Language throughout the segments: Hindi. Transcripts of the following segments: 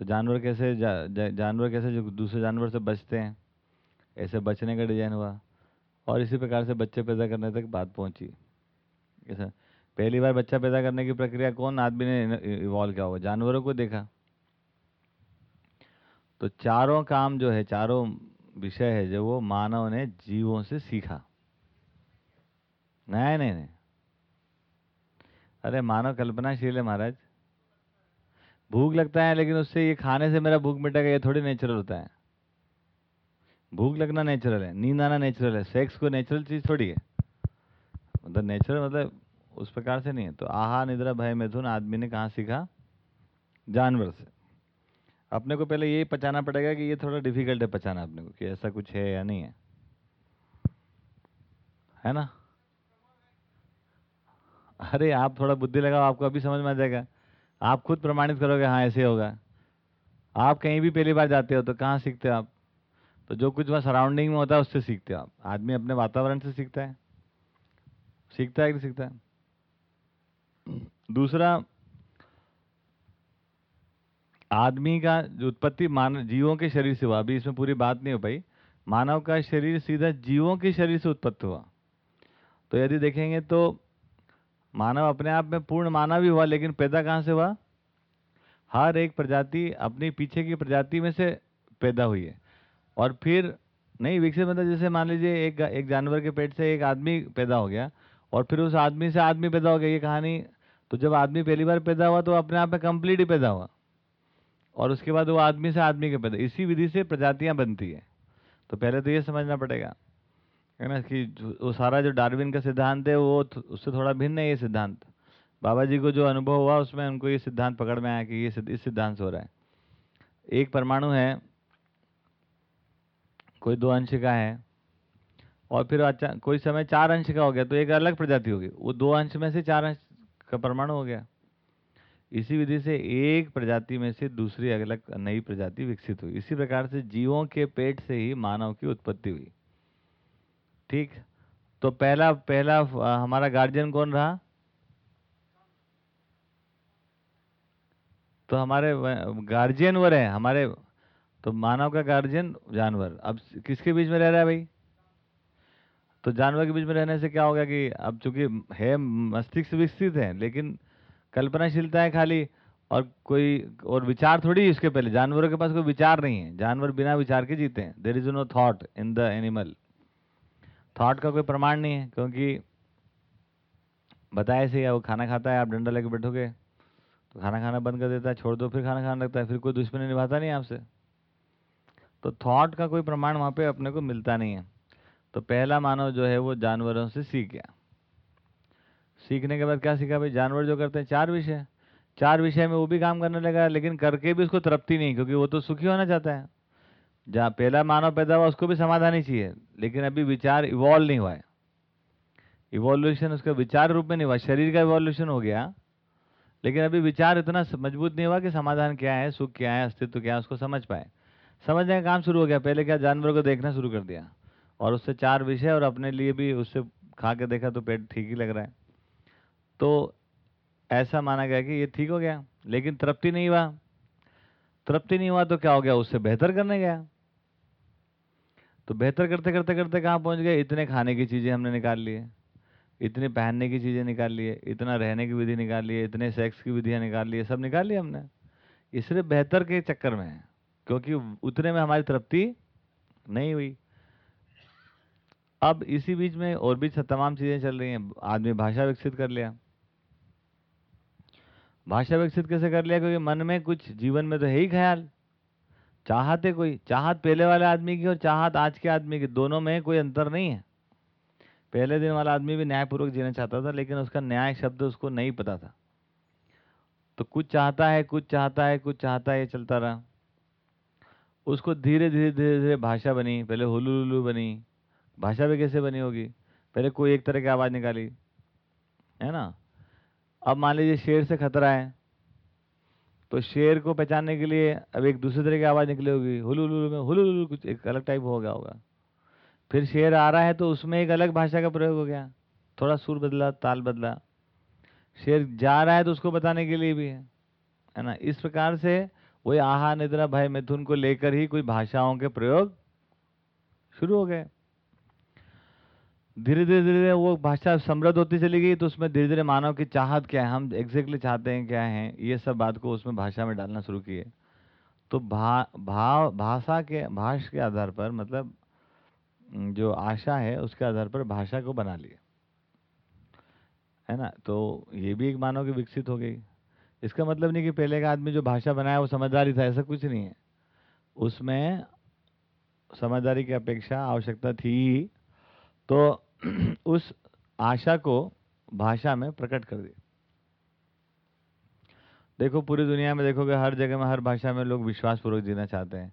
तो जानवर कैसे जा, जा, जानवर कैसे जो दूसरे जानवर से बचते हैं? ऐसे बचने का डिज़ाइन हुआ। और इसी प्रकार से बच्चे पैदा करने तक बात पहुँची। ऐसा। पहली बार बच्चा पैदा करने की प्रक्रिया कौन आदमी ने इवॉल्व किया होगा? जानवरों को देखा। तो चारों काम जो है चारों विषय है जो वो मानव ने जीवों से सीखा। नहीं नहीं नहीं अरे मानव कल्पनाशील है महाराज। भूख लगता है, लेकिन उससे ये खाने से मेरा भूख मिटेगा ये थोड़ी नेचुरल होता है। भूख लगना नेचुरल है, नींद आना नेचुरल है सेक्स को नेचुरल चीज़ थोड़ी है। मतलब नेचुरल मतलब उस प्रकार से नहीं है। तो आहा, निद्रा, भय, मिथुन, आदमी ने कहाँ सीखा? जानवर से। अपने को पहले यही पचाना पड़ेगा कि ये थोड़ा डिफ़िकल्ट है पचाना अपने को, कि ऐसा कुछ है या नहीं है। है ना? अरे आप थोड़ा बुद्धि लगाओ, आपको अभी समझ में आ जाएगा। आप खुद प्रमाणित करोगे हाँ ऐसे होगा। आप कहीं भी पहली बार जाते हो तो कहाँ सीखते हो आप? तो जो कुछ वहाँ सराउंडिंग में होता है, उससे सीखते हो आप। आदमी अपने वातावरण से सीखता है। सीखता है कि सीखता है? दूसरा, आदमी का जो उत्पत्ति मानव जीवों के शरीर से हुआ। अभी इसमें पूरी बात नहीं हो पाई। मानव का शरीर सीधा जीवों के शरीर से उत्पत्त हुआ। तो यदि देखेंगे तो मानव अपने आप में पूर्ण मानव ही हुआ, लेकिन पैदा कहाँ से हुआ? हर एक प्रजाति अपनी पीछे की प्रजाति में से पैदा हुई है। और फिर, नहीं, विकसित मतलब जैसे मान लीजिए एक एक जानवर के पेट से एक आदमी पैदा हो गया, और फिर उस आदमी से आदमी पैदा हो गया, ये कहानी। तो जब आदमी पहली बार पैदा हुआ तो अपने आप में कंप्लीट ही पैदा हुआ। और उसके बाद वो आदमी से आदमी के पैदा, इसी विधि से प्रजातियाँ बनती है। तो पहले तो ये समझना पड़ेगा। है ना, कि वो सारा जो डार्विन का सिद्धांत है, वो उससे थोड़ा भिन्न है ये सिद्धांत। बाबा जी को जो अनुभव हुआ उसमें उनको ये सिद्धांत पकड़ में आया कि ये इस सिद्धांत से हो रहा है। एक परमाणु है, कोई दो अंश का है, और फिर कोई समय चार अंश का हो गया तो एक अलग प्रजाति होगी। वो दो अंश में से चार अंश का परमाणु हो गया। इसी विधि से एक प्रजाति में से दूसरी अलग नई प्रजाति विकसित हुई। इसी प्रकार से जीवों के पेट से ही मानव की उत्पत्ति हुई। ठीक? तो पहला पहला हमारा गार्जियन कौन रहा? तो हमारे गार्जियन वो रहे हमारे तो मानव का गार्जियन जानवर। अब किसके बीच में रह रहा है भाई? तो जानवर के बीच में रहने से क्या होगा कि अब चूँकि है, मस्तिष्क विकसित है, लेकिन कल्पनाशीलता है खाली और कोई, और विचार थोड़ी इसके पहले। जानवरों के पास कोई विचार नहीं है। जानवर बिना विचार के जीते हैं। There is no thought in the animal thought का कोई प्रमाण नहीं है, क्योंकि बताया से वो खाना खाता है, आप डंडा लेके बैठोगे तो खाना खाना बंद कर देता है, छोड़ दो, फिर खाना खाने लगता है, फिर कोई दुश्मनी निभाता नहीं आपसे। तो थॉट का कोई प्रमाण वहाँ पे अपने को मिलता नहीं है। तो पहला मानव जो है, वो जानवरों से सीख गया। सीखने के बाद क्या सीखा भाई? जानवर जो करते हैं, चार विषय। चार विषय में वो भी काम करने लगा, लेकिन करके भी उसको तृप्ति नहीं, क्योंकि वो तो सुखी होना चाहता है। जहाँ पहला मानव पैदा हुआ, उसको भी समाधान ही चाहिए। लेकिन अभी विचार इवॉल्व नहीं हुआ है। इवोल्यूशन उसका विचार रूप में नहीं हुआ, शरीर का इवोल्यूशन हो गया। लेकिन अभी विचार इतना मज़बूत नहीं हुआ कि समाधान क्या है, सुख क्या है, अस्तित्व क्या है, उसको समझ पाए। समझने का काम शुरू हो गया। पहले क्या जानवरों को देखना शुरू कर दिया। और उससे चार विषय और अपने लिए भी उससे खा के देखा तो पेट ठीक ही लग रहा है। तो ऐसा माना गया कि ये ठीक हो गया, लेकिन तृप्ति नहीं हुआ। तृप्ति नहीं हुआ तो क्या हो गया? उससे बेहतर करने गया। तो बेहतर करते करते करते कहाँ पहुँच गए? इतने खाने की चीज़ें हमने निकाल लिए। इतने पहनने की चीज़ें निकाल लिए। इतना रहने की विधि निकाल लिए। इतने सेक्स की विधियाँ निकाल लिए। सब निकाल लिए हमने। इसलिए बेहतर के चक्कर में है, क्योंकि उतने में हमारी तृप्ति नहीं हुई। अब इसी बीच में और भी तमाम चीज़ें चल रही हैं। आदमी भाषा विकसित कर लिया। भाषा विकसित कैसे कर लिया? क्योंकि मन में कुछ, जीवन में तो है ही ख्याल। चाहते कोई, चाहत पहले वाले आदमी की और चाहत आज के आदमी की, दोनों में कोई अंतर नहीं है। पहले दिन वाला आदमी भी न्यायपूर्वक जीना चाहता था, लेकिन उसका न्याय शब्द उसको नहीं पता था। तो कुछ चाहता है, कुछ चाहता है, कुछ चाहता है चलता रहा। उसको धीरे धीरे धीरे धीरे भाषा बनी, पहले हुलू बनी। भाषा भी कैसे बनी होगी? पहले कोई एक तरह की आवाज़ निकाली, है ना? अब मान लीजिए शेर से खतरा है तो शेर को पहचानने के लिए अब एक दूसरे तरह की आवाज़ निकली होगी हुलू में हुलू हुलू कुछ एक अलग टाइप हो गया होगा। फिर शेर आ रहा है तो उसमें एक अलग भाषा का प्रयोग हो गया, थोड़ा सुर बदला, ताल बदला। शेर जा रहा है तो उसको बताने के लिए भी है है ना? इस प्रकार से वही आहा निद्रा, भय, मिथुन को लेकर ही कोई भाषाओं के प्रयोग शुरू हो गए। धीरे धीरे धीरे धीरे वो भाषा समृद्ध होती चली गई तो उसमें धीरे धीरे मानव की चाहत क्या है, हम एग्जैक्टली चाहते हैं क्या है, ये सब बात को उसमें भाषा में डालना शुरू किए। तो भा, भाव, भाषा के भाष के आधार पर मतलब जो आशा है, उसके आधार पर भाषा को बना लिए। है ना? तो ये भी एक मानव की विकसित हो गई। इसका मतलब नहीं कि पहले का आदमी जो भाषा बनाया, वो समझदारी था, ऐसा कुछ नहीं है। उसमें समझदारी की अपेक्षा, आवश्यकता थी। तो उस आशा को भाषा में प्रकट कर दिया। देखो, पूरी दुनिया में देखोगे, हर जगह में, हर भाषा में लोग विश्वास पूर्वक जीना चाहते हैं।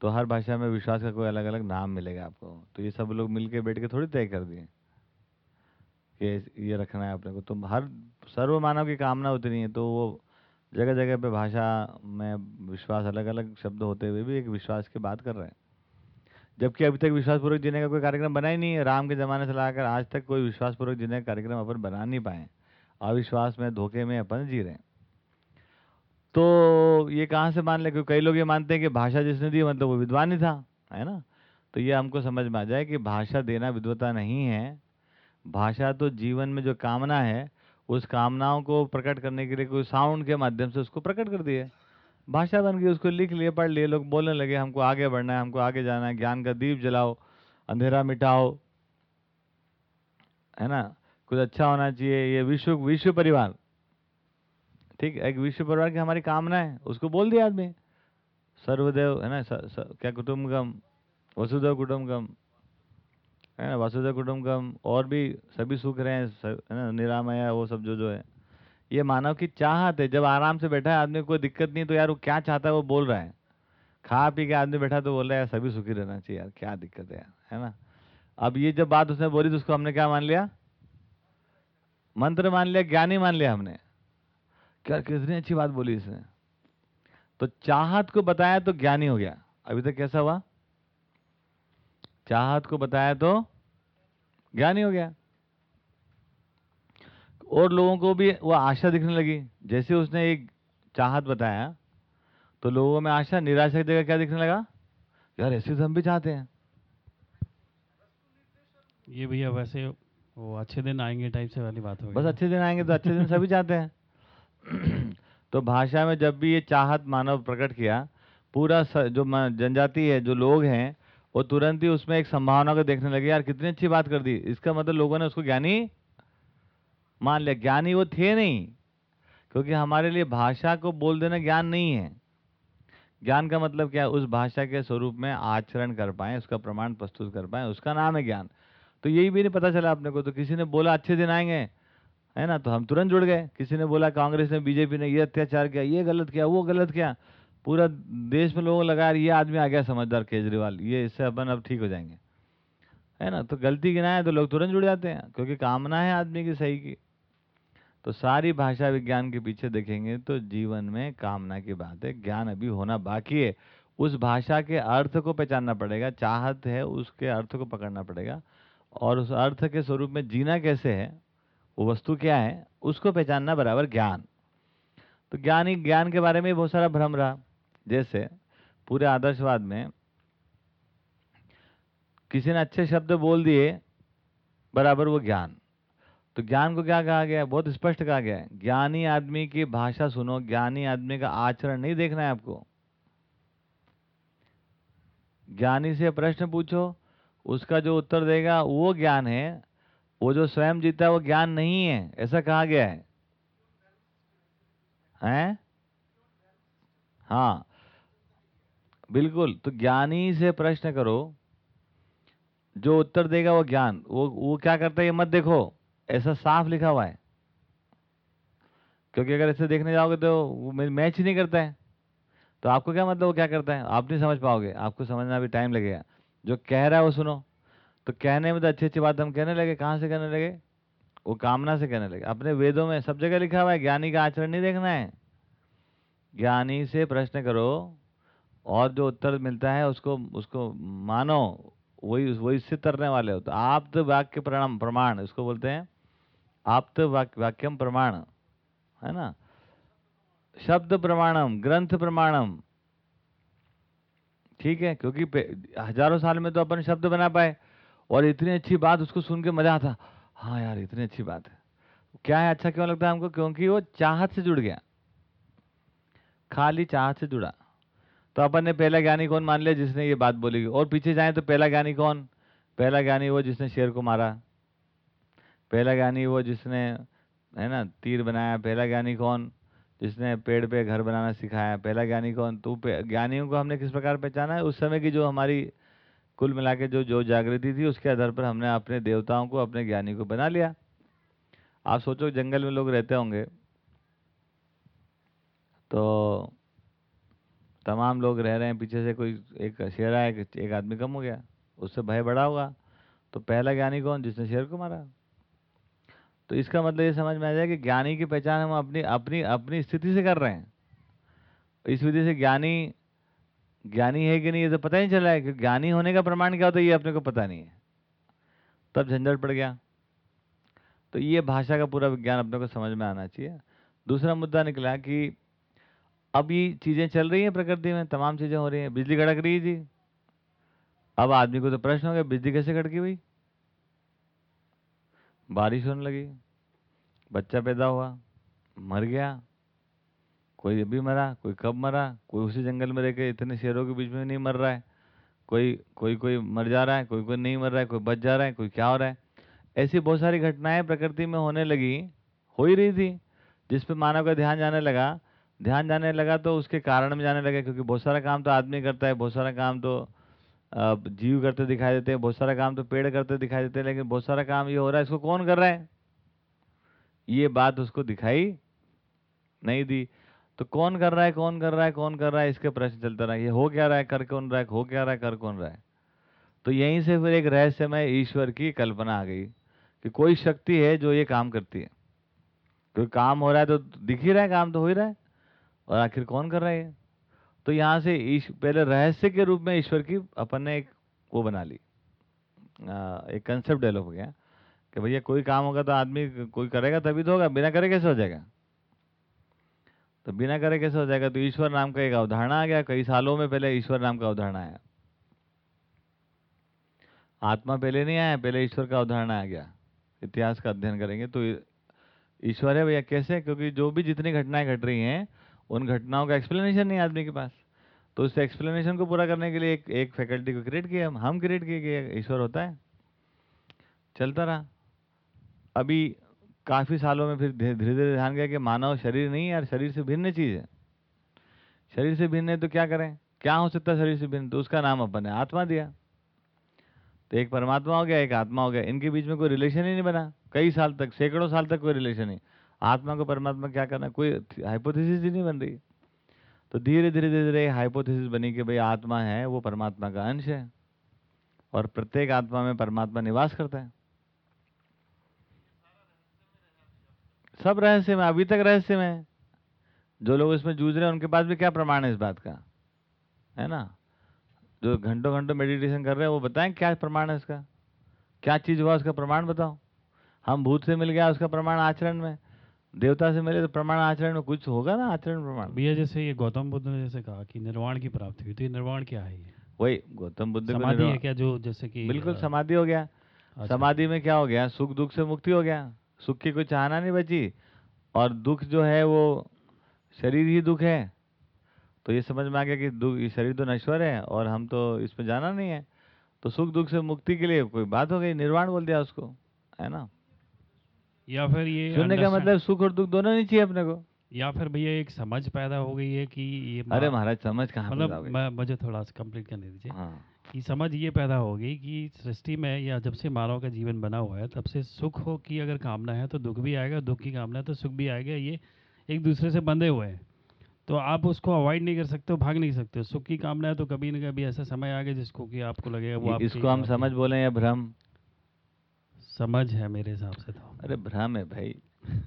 तो हर भाषा में विश्वास का कोई अलग अलग नाम मिलेगा आपको। तो ये सब लोग मिलके बैठ के थोड़ी तय कर दिए कि ये रखना है अपने को। तो हर सर्व मानव की कामना उतनी है तो वो जगह जगह पे भाषा में विश्वास अलग अलग शब्द होते हुए भी एक विश्वास की बात कर रहे हैं। जबकि अभी तक विश्वासपूर्वक जीने का कोई कार्यक्रम बना ही नहीं है। राम के ज़माने से लाकर आज तक कोई विश्वासपूर्वक जीने का कार्यक्रम अपन बना नहीं पाए अविश्वास में, धोखे में अपन जी रहे हैं। तो ये कहाँ से मान ले, क्योंकि कई लोग ये मानते हैं कि भाषा जिसने दी मतलब वो विद्वान ही था, है ना? तो ये हमको समझ में आ जाए कि भाषा देना विद्वता नहीं है। भाषा तो जीवन में जो कामना है, उस कामनाओं को प्रकट करने के लिए कोई साउंड के माध्यम से उसको प्रकट कर दिए भाषा बन गई उसको लिख लिए पढ़ लिए लोग बोलने लगे हमको आगे बढ़ना है हमको आगे जाना है ज्ञान का दीप जलाओ अंधेरा मिटाओ है ना? कुछ अच्छा होना चाहिए ये विश्व विश्व परिवार। ठीक एक विश्व परिवार की हमारी कामना है उसको बोल दिया आदमी। सर्वदेव है ना स, स, क्या कुटुम्बकम? वसुदेव कुटुम्बकम। है ना वसुदेव कुटुम्बकम और भी सभी सुख रहे हैं है ना निरामया वो सब जो जो है। ये मानव की चाहत है, जब आराम से बैठा है, आदमी कोई दिक्कत नहीं तो यार वो क्या चाहता है वो बोल रहा है। खा पी के आदमी बैठा तो बोल रहा है सभी सुखी रहना चाहिए यार, क्या दिक्कत है यार, है ना? अब ये जब बात उसने बोली तो उसको हमने क्या मान लिया? मंत्र मान लिया, ज्ञानी मान लिया हमने। क्या कितनी अच्छी बात बोली इसने। तो चाहत को बताया तो ज्ञानी हो गया। अभी तक कैसा हुआ? चाहत को बताया तो ज्ञानी हो गया। और लोगों को भी वो आशा दिखने लगी। जैसे उसने एक चाहत बताया तो लोगों में आशा निराशा की जगह क्या दिखने लगा? यार ऐसे तो हम भी चाहते हैं। ये भैया वैसे वो अच्छे दिन आएँगे टाइप से वाली बात हो बस अच्छे दिन आएँगे तो अच्छे दिन सभी चाहते हैं। तो भाषा में जब भी ये चाहत मानव प्रकट किया पूरा जो जनजाति है जो लोग हैं वो तुरंत ही उसमें एक संभावना को देखने लगे यार कितनी अच्छी बात कर दी। इसका मतलब लोगों ने उसको ज्ञानी मान लिया ज्ञानी वो थे नहीं, क्योंकि हमारे लिए भाषा को बोल देना ज्ञान नहीं है। ज्ञान का मतलब क्या है? उस भाषा के स्वरूप में आचरण कर पाए, उसका प्रमाण प्रस्तुत कर पाए, उसका नाम है ज्ञान। तो यही भी नहीं पता चला अपने को तो किसी ने बोला, अच्छे दिन आएँगे। है ना? तो हम तुरंत जुड़ गए। किसी ने बोला, कांग्रेस ने बीजेपी ने ये अत्याचार किया, ये गलत किया, वो गलत किया। पूरा देश में लोगों लगा ये आदमी आ गया समझदार केजरीवाल, ये इससे अपन अब ठीक हो जाएँगे। है ना? तो गलती गिनाए तो लोग तुरंत जुड़ जाते हैं, क्योंकि कामना है आदमी की सही की। तो सारी भाषा विज्ञान के पीछे देखेंगे तो जीवन में कामना की बात है, ज्ञान अभी होना बाकी है। उस भाषा के अर्थ को पहचानना पड़ेगा, चाहत है उसके अर्थ को पकड़ना पड़ेगा। और उस अर्थ के स्वरूप में जीना कैसे है, वो वस्तु क्या है, उसको पहचानना बराबर ज्ञान। तो ज्ञान ही ज्ञान के बारे में बहुत सारा भ्रम रहा। जैसे पूरे आदर्शवाद में किसी ने अच्छे शब्द बोल दिए, बराबर वो ज्ञान। तो ज्ञान को क्या कहा गया? है बहुत स्पष्ट कहा गया है। ज्ञानी आदमी की भाषा सुनो, ज्ञानी आदमी का आचरण नहीं देखना है आपको। ज्ञानी से प्रश्न पूछो, उसका जो उत्तर देगा वो ज्ञान है, वो जो स्वयं जीता है वो ज्ञान नहीं है, ऐसा कहा गया है। हैं? हाँ। बिल्कुल तो ज्ञानी से प्रश्न करो, जो उत्तर देगा वो ज्ञान, वो वो क्या करता है ये मत देखो। ऐसा साफ़ लिखा हुआ है। क्योंकि अगर ऐसे देखने जाओगे तो वो मैच ही नहीं करता है। तो आपको क्या मतलब वो क्या करता है? आप नहीं समझ पाओगे। आपको समझना भी टाइम लगेगा। जो कह रहा है वो सुनो। तो कहने में तो अच्छी अच्छी बात हम कहने लगे। कहाँ से कहने लगे? वो कामना से कहने लगे। अपने वेदों में सब जगह लिखा हुआ है। ज्ञानी का आचरण नहीं देखना है। ज्ञानी से प्रश्न करो और जो उत्तर मिलता है उसको उसको मानो। वही वही सिद्ध करने वाले हो। तो आप तो वाक्य प्रणाम, प्रमाण, इसको बोलते हैं आप तो वाक्य वाक्यम प्रमाण, है ना? शब्द प्रमाणम, ग्रंथ प्रमाणम। ठीक है, क्योंकि हज़ारों साल में तो अपन शब्द बना पाए, और इतनी अच्छी बात उसको सुन के मज़ा आता। हाँ यार, इतनी अच्छी बात है। क्या है अच्छा क्यों लगता है हमको? क्योंकि वो चाहत से जुड़ गया। खाली चाहत से जुड़ा। तो अपन ने पहला ज्ञानी कौन मान लिया जिसने ये बात बोली? और पीछे जाए तो पहला ज्ञानी कौन? पहला ज्ञानी वो जिसने शेर को मारा। पहला ज्ञानी वो जिसने, है ना, तीर बनाया, पहला ज्ञानी कौन? जिसने पेड़ पे घर बनाना सिखाया, पहला ज्ञानी कौन? तो पे- ज्ञानियों को हमने किस प्रकार पहचाना है? उस समय की जो हमारी कुल मिला के जो जो जागृति थी, उसके आधार पर हमने अपने देवताओं को, अपने ज्ञानी को बना लिया। आप सोचो, जंगल में लोग रहते होंगे तो तमाम लोग रह रहे हैं, पीछे से कोई एक शेर आया एक आदमी कम हो गया, उससे भय बड़ा होगा। तो पहला ज्ञानी कौन? जिसने शेर को मारा। तो इसका मतलब ये समझ में आ जाए कि ज्ञानी की पहचान हम अपनी अपनी अपनी स्थिति से कर रहे हैं। इस विधि से ज्ञानी ज्ञानी है कि नहीं ये तो पता ही नहीं चला है कि ज्ञानी होने का प्रमाण क्या होता है ये अपने को पता नहीं है। तब झंझट पड़ गया। तो ये भाषा का पूरा विज्ञान अपने को समझ में आना चाहिए। दूसरा मुद्दा निकला कि अब ये चीज़ें चल रही हैं प्रकृति में, तमाम चीज़ें हो रही हैं, बिजली कड़क रही है जी। अब आदमी को तो प्रश्न हो गया, बिजली कैसे कड़की भाई बारिश होने लगी, बच्चा पैदा हुआ, मर गया, कोई अभी मरा, कोई कब मरा, कोई उसी जंगल में रह के इतने शेरों के बीच में नहीं मर रहा है, कोई कोई कोई मर जा रहा है, कोई कोई नहीं मर रहा है, कोई बच जा रहा है, कोई क्या हो रहा है। ऐसी बहुत सारी घटनाएँ प्रकृति में होने लगी, हो ही रही थी, जिस पे मानव का ध्यान जाने लगा। ध्यान जाने लगा तो उसके कारण में जाने लगा, क्योंकि बहुत सारा काम तो आदमी करता है, बहुत सारा काम तो जीव करते दिखाई देते हैं, बहुत सारा काम तो पेड़ करते दिखाई देते हैं, लेकिन बहुत सारा काम ये हो रहा है, इसको कौन कर रहा है? ये बात उसको दिखाई नहीं दी। तो कौन कर रहा है, कौन कर रहा है, कौन कर रहा है, इसके प्रश्न चलता रहा। ये हो क्या रहा है, कर कौन रहा है, हो क्या रहा है, कर कौन रहा है? तो यहीं से फिर एक रहस्यमय ईश्वर की कल्पना आ गई कि कोई शक्ति है जो ये काम करती है। कोई काम हो रहा है तो दिख ही रहा है, काम तो हो ही रहा है। और आखिर कौन कर रहा है ये? तो यहाँ से पहले रहस्य के रूप में ईश्वर की अपन ने एक वो बना ली। एक कंसेप्ट डेवलप हो गया कि भैया कोई काम होगा तो आदमी कोई करेगा तभी तो होगा, बिना करे कैसे हो जाएगा? तो बिना करे कैसे हो जाएगा? तो ईश्वर नाम का एक अवधारणा आ गया, कई सालों में पहले ईश्वर नाम का अवधारणा आया। आत्मा पहले नहीं आया, पहले ईश्वर का अवधारणा आ गया। इतिहास का अध्ययन करेंगे तो ईश्वर है भैया, कैसे? क्योंकि जो भी जितनी घटनाएँ घट रही हैं उन घटनाओं का एक्सप्लेनेशन नहीं आदमी के पास। तो उस एक्सप्लेनेशन को पूरा करने के लिए एक एक फैकल्टी को क्रिएट किया, हम क्रिएट किए गए ईश्वर होता है। चलता रहा। अभी काफ़ी सालों में फिर धीरे धीरे ध्यान गया कि मानव शरीर नहीं यार, शरीर से भिन्न चीज़ है। शरीर से भिन्न है तो क्या करें? क्या हो सकता है शरीर से भिन्न? तो उसका नाम अपन ने आत्मा दिया। तो एक परमात्मा हो गया, एक आत्मा हो गया। इनके बीच में कोई रिलेशन ही नहीं बना। कई साल तक, सैकड़ों साल तक कोई रिलेशन नहीं। आत्मा को परमात्मा क्या करना कोई हाइपोथेसिस ही नहीं बन रही। तो धीरे धीरे धीरे धीरे हाइपोथेसिस बनी कि भाई आत्मा है, वो परमात्मा का अंश है। और प्रत्येक आत्मा में परमात्मा निवास करता है। सब रहस्य में, अभी तक रहस्य में। जो लोग इसमें जूझ रहे हैं, उनके पास भी क्या प्रमाण है इस बात का? है ना? जो घंटों घंटों मेडिटेशन कर रहे हैं, वो बताएँ क्या प्रमाण है इसका? क्या चीज़ हुआ, उसका प्रमाण बताओ। हम भूत से मिल गया, उसका प्रमाण आचरण में। देवता से मिले तो प्रमाण आचरण में कुछ होगा ना आचरण प्रमाण? भैया जैसे ये गौतम बुद्ध ने जैसे कहा कि निर्वाण की प्राप्ति हुई तो ये निर्वाण क्या है ये? वही गौतम बुद्ध समाधि है क्या जो जैसे कि बिल्कुल समाधि हो गया। अच्छा, समाधि में क्या हो गया? सुख दुख से मुक्ति हो गया। सुख की कोई चाहना नहीं बची। और दुख जो है वो शरीर ही दुख है। तो ये समझ में आ गया कि दुख ये शरीर तो नश्वर है और हम तो इसमें जाना नहीं है। तो सुख दुख से मुक्ति के लिए कोई बात हो गई? निर्वाण बोल दिया उसको है ना? या फिर ये सुनने का मतलब सुख और दुख दोनों नहीं चाहिए अपने को। या फिर भैया एक समझ पैदा हो गई है कि ये अरे महाराज समझ कहाँ मतलब मुझे थोड़ा सा कंप्लीट करने दीजिए हाँ। कि समझ ये पैदा हो गई कि सृष्टि में या जब से मानव का जीवन बना हुआ है तब से सुख हो की अगर कामना है तो दुख भी आएगा दुख की कामना है तो सुख भी आएगा ये एक दूसरे से बंधे हुए हैं। तो आप उसको अवॉइड नहीं कर सकते हो भाग नहीं सकते। हो सुख की कामना है तो कभी न कभी ऐसा समय आ गया जिसको कि आपको लगेगा वो इसको हम समझ बोले या भ्रम? समझ है मेरे हिसाब से तो। अरे भ्रम है भाई।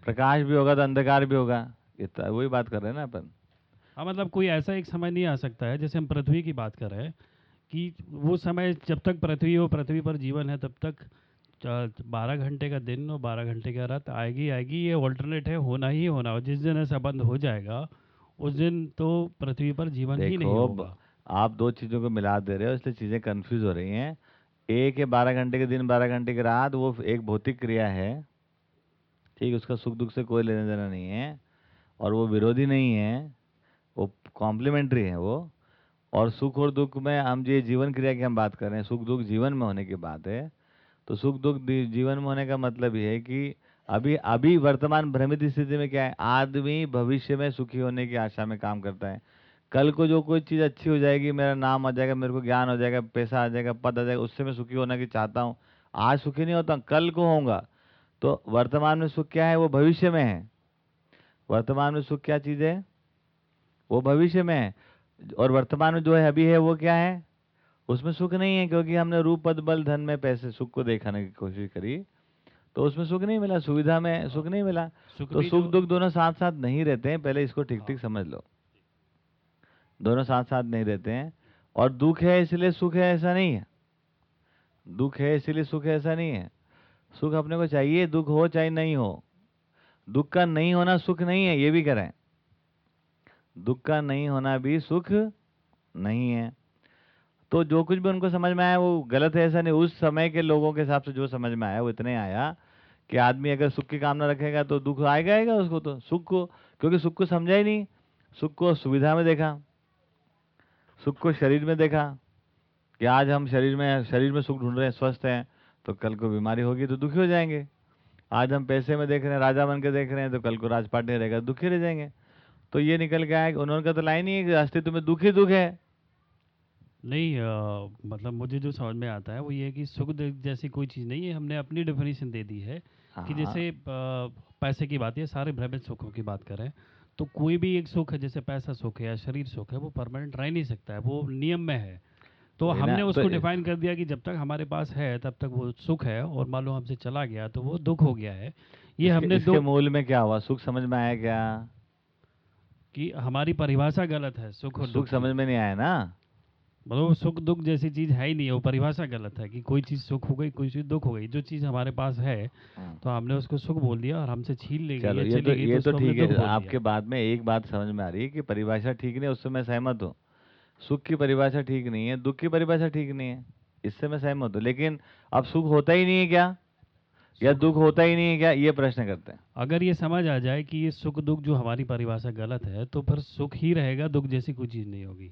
प्रकाश भी होगा तो अंधकार भी होगा। ये तो वही बात कर रहे हैं ना अपन। हाँ मतलब कोई ऐसा एक समय नहीं आ सकता है जैसे हम पृथ्वी की बात कर रहे हैं कि वो समय जब तक पृथ्वी हो पृथ्वी पर जीवन है तब तक बारह घंटे का दिन और बारह घंटे का रात आएगी आएगी ये ऑल्टरनेट है होना ही होना जिस दिन ऐसा बंद हो जाएगा उस दिन तो पृथ्वी पर जीवन ही नहीं होगा। आप दो चीज़ों को मिला दे रहे हो इसलिए चीज़ें कंफ्यूज हो रही हैं। एक है बारह घंटे के दिन, बारह घंटे की रात वो एक भौतिक क्रिया है। ठीक, उसका सुख दुख से कोई लेना देना नहीं है और वो विरोधी नहीं है, वो कॉम्प्लीमेंट्री है वो। और सुख और दुख में हम ये जीवन क्रिया की हम बात कर रहे हैं, सुख दुख जीवन में होने की बात है। तो सुख दुख जीवन में होने का मतलब ये है कि अभी अभी वर्तमान भ्रमित स्थिति में क्या है? आदमी भविष्य में सुखी होने की आशा में काम करता है। कल को जो कोई चीज़ अच्छी हो जाएगी मेरा नाम आ जाएगा मेरे को ज्ञान हो जाएगा पैसा आ जाएगा पद आ जाएगा उससे मैं सुखी होना की चाहता हूँ। आज सुखी नहीं होता कल को होऊँगा। तो वर्तमान में सुख क्या है? वो भविष्य में है। वर्तमान में सुख क्या चीज़ है? वो भविष्य में है। और वर्तमान में जो है अभी है वो क्या है? उसमें सुख नहीं है क्योंकि हमने रूप पद बल धन में पैसे सुख को देखाने की कोशिश करी। तो उसमें सुख नहीं मिला सुविधा में सुख नहीं मिला। सुख तो सुख दुख दोनों साथ साथ नहीं रहते हैं पहले इसको ठीक ठीक समझ लो। दोनों साथ साथ नहीं रहते हैं। और दुख है इसलिए सुख है ऐसा नहीं है। दुख है इसलिए सुख है ऐसा नहीं है। सुख अपने को चाहिए, दुख हो चाहे नहीं हो। दुख का नहीं होना सुख नहीं है, ये भी करें। दुख का नहीं होना भी सुख नहीं है। तो जो कुछ भी उनको समझ में आया, वो गलत है ऐसा नहीं। उस समय के लोगों के हिसाब से जो समझ में आया, वो इतने आया कि आदमी अगर सुख की कामना रखेगा तो दुख आएगा आएगा उसको तो। सुख को, क्योंकि सुख को समझा ही नहीं। सुख को सुविधा में देखा। सुख को शरीर में देखा कि आज हम शरीर में शरीर में सुख ढूंढ रहे हैं स्वस्थ हैं तो कल को बीमारी होगी तो दुखी हो जाएँगे। आज हम पैसे में देख रहे हैं राजा बन के देख रहे हैं तो कल को राजपाट नहीं रहेगा दुखी रह जाएँगे। तो ये निकल के आया उन्होंने कहा तो लाइन ही है कि अस्तित्व में दुख ही दुख है। नहीं अ, मतलब मुझे जो समझ में आता है वो ये है कि सुख जैसी कोई चीज़ नहीं है हमने अपनी डेफिनेशन दे दी है कि हाँ, जैसे अ, पैसे की बात है सारे भ्रमित सुखों की बात करें तो कोई भी एक सुख है जैसे पैसा सुख है या शरीर सुख है वो परमानेंट रह नहीं सकता है वो नियम में है। तो हमने तो उसको डिफाइन कर दिया कि जब तक हमारे पास है तब तक वो सुख है और मान लो हमसे चला गया तो वो दुख हो गया है। ये इसके- हमने इसके मूल में क्या हुआ? सुख समझ में आया क्या? कि हमारी परिभाषा गलत है सुख और सुख दुख समझ में नहीं आया ना? मतलब वो सुख दुख जैसी चीज़ है ही नहीं है वो परिभाषा गलत है कि कोई चीज़ सुख हो गई कोई चीज़ दुख हो गई। जो चीज़ हमारे पास है हाँ। तो हमने उसको सुख बोल दिया और हमसे छीन ले गई ये तो ये तो हमने ठीक है। आपके बाद में एक बात समझ में आ रही है कि परिभाषा ठीक नहीं है उससे मैं सहमत हूँ। सुख की परिभाषा ठीक नहीं है दुख की परिभाषा ठीक नहीं है इससे मैं सहमत हूँ। लेकिन अब सुख होता ही नहीं है क्या? या दुख होता ही नहीं है क्या? ये प्रश्न करते हैं। अगर ये समझ आ जाए कि ये सुख दुख जो हमारी परिभाषा गलत है तो फिर सुख ही रहेगा दुख जैसी कोई चीज़ नहीं होगी।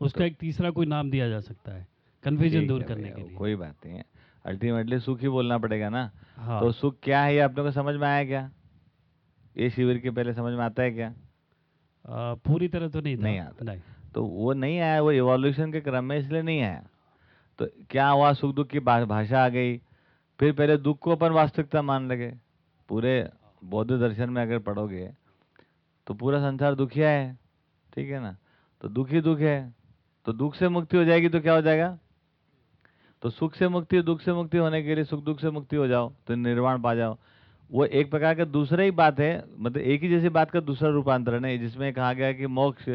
उसका एक तीसरा कोई नाम दिया जा सकता है कन्फ्यूज़न दूर करने के लिए। कोई बात नहीं है। अल्टीमेटली सुख ही बोलना पड़ेगा ना। हाँ। तो सुख क्या है ये अपने को समझ में आया क्या? ये शिविर के पहले समझ में आता है क्या? आ, पूरी तरह तो नहीं नहीं आता। नहीं। तो वो नहीं आया वो इवोल्यूशन के क्रम में इसलिए नहीं आया। तो क्या हुआ? सुख दुख की भाषा आ गई। फिर पहले दुख को अपन वास्तविकता मान लगे। पूरे बौद्ध दर्शन में अगर पढ़ोगे तो पूरा संसार दुखिया है। ठीक है ना? तो दुखी दुख है। तो दुख से मुक्ति हो जाएगी तो क्या हो जाएगा? तो सुख से मुक्ति, दुख से मुक्ति होने के लिए सुख, दुख से मुक्ति हो जाओ तो निर्वाण पा जाओ। वो एक प्रकार का दूसरा ही बात है मतलब एक ही जैसी बात का दूसरा रूपांतरण है, जिसमें कहा गया कि मोक्ष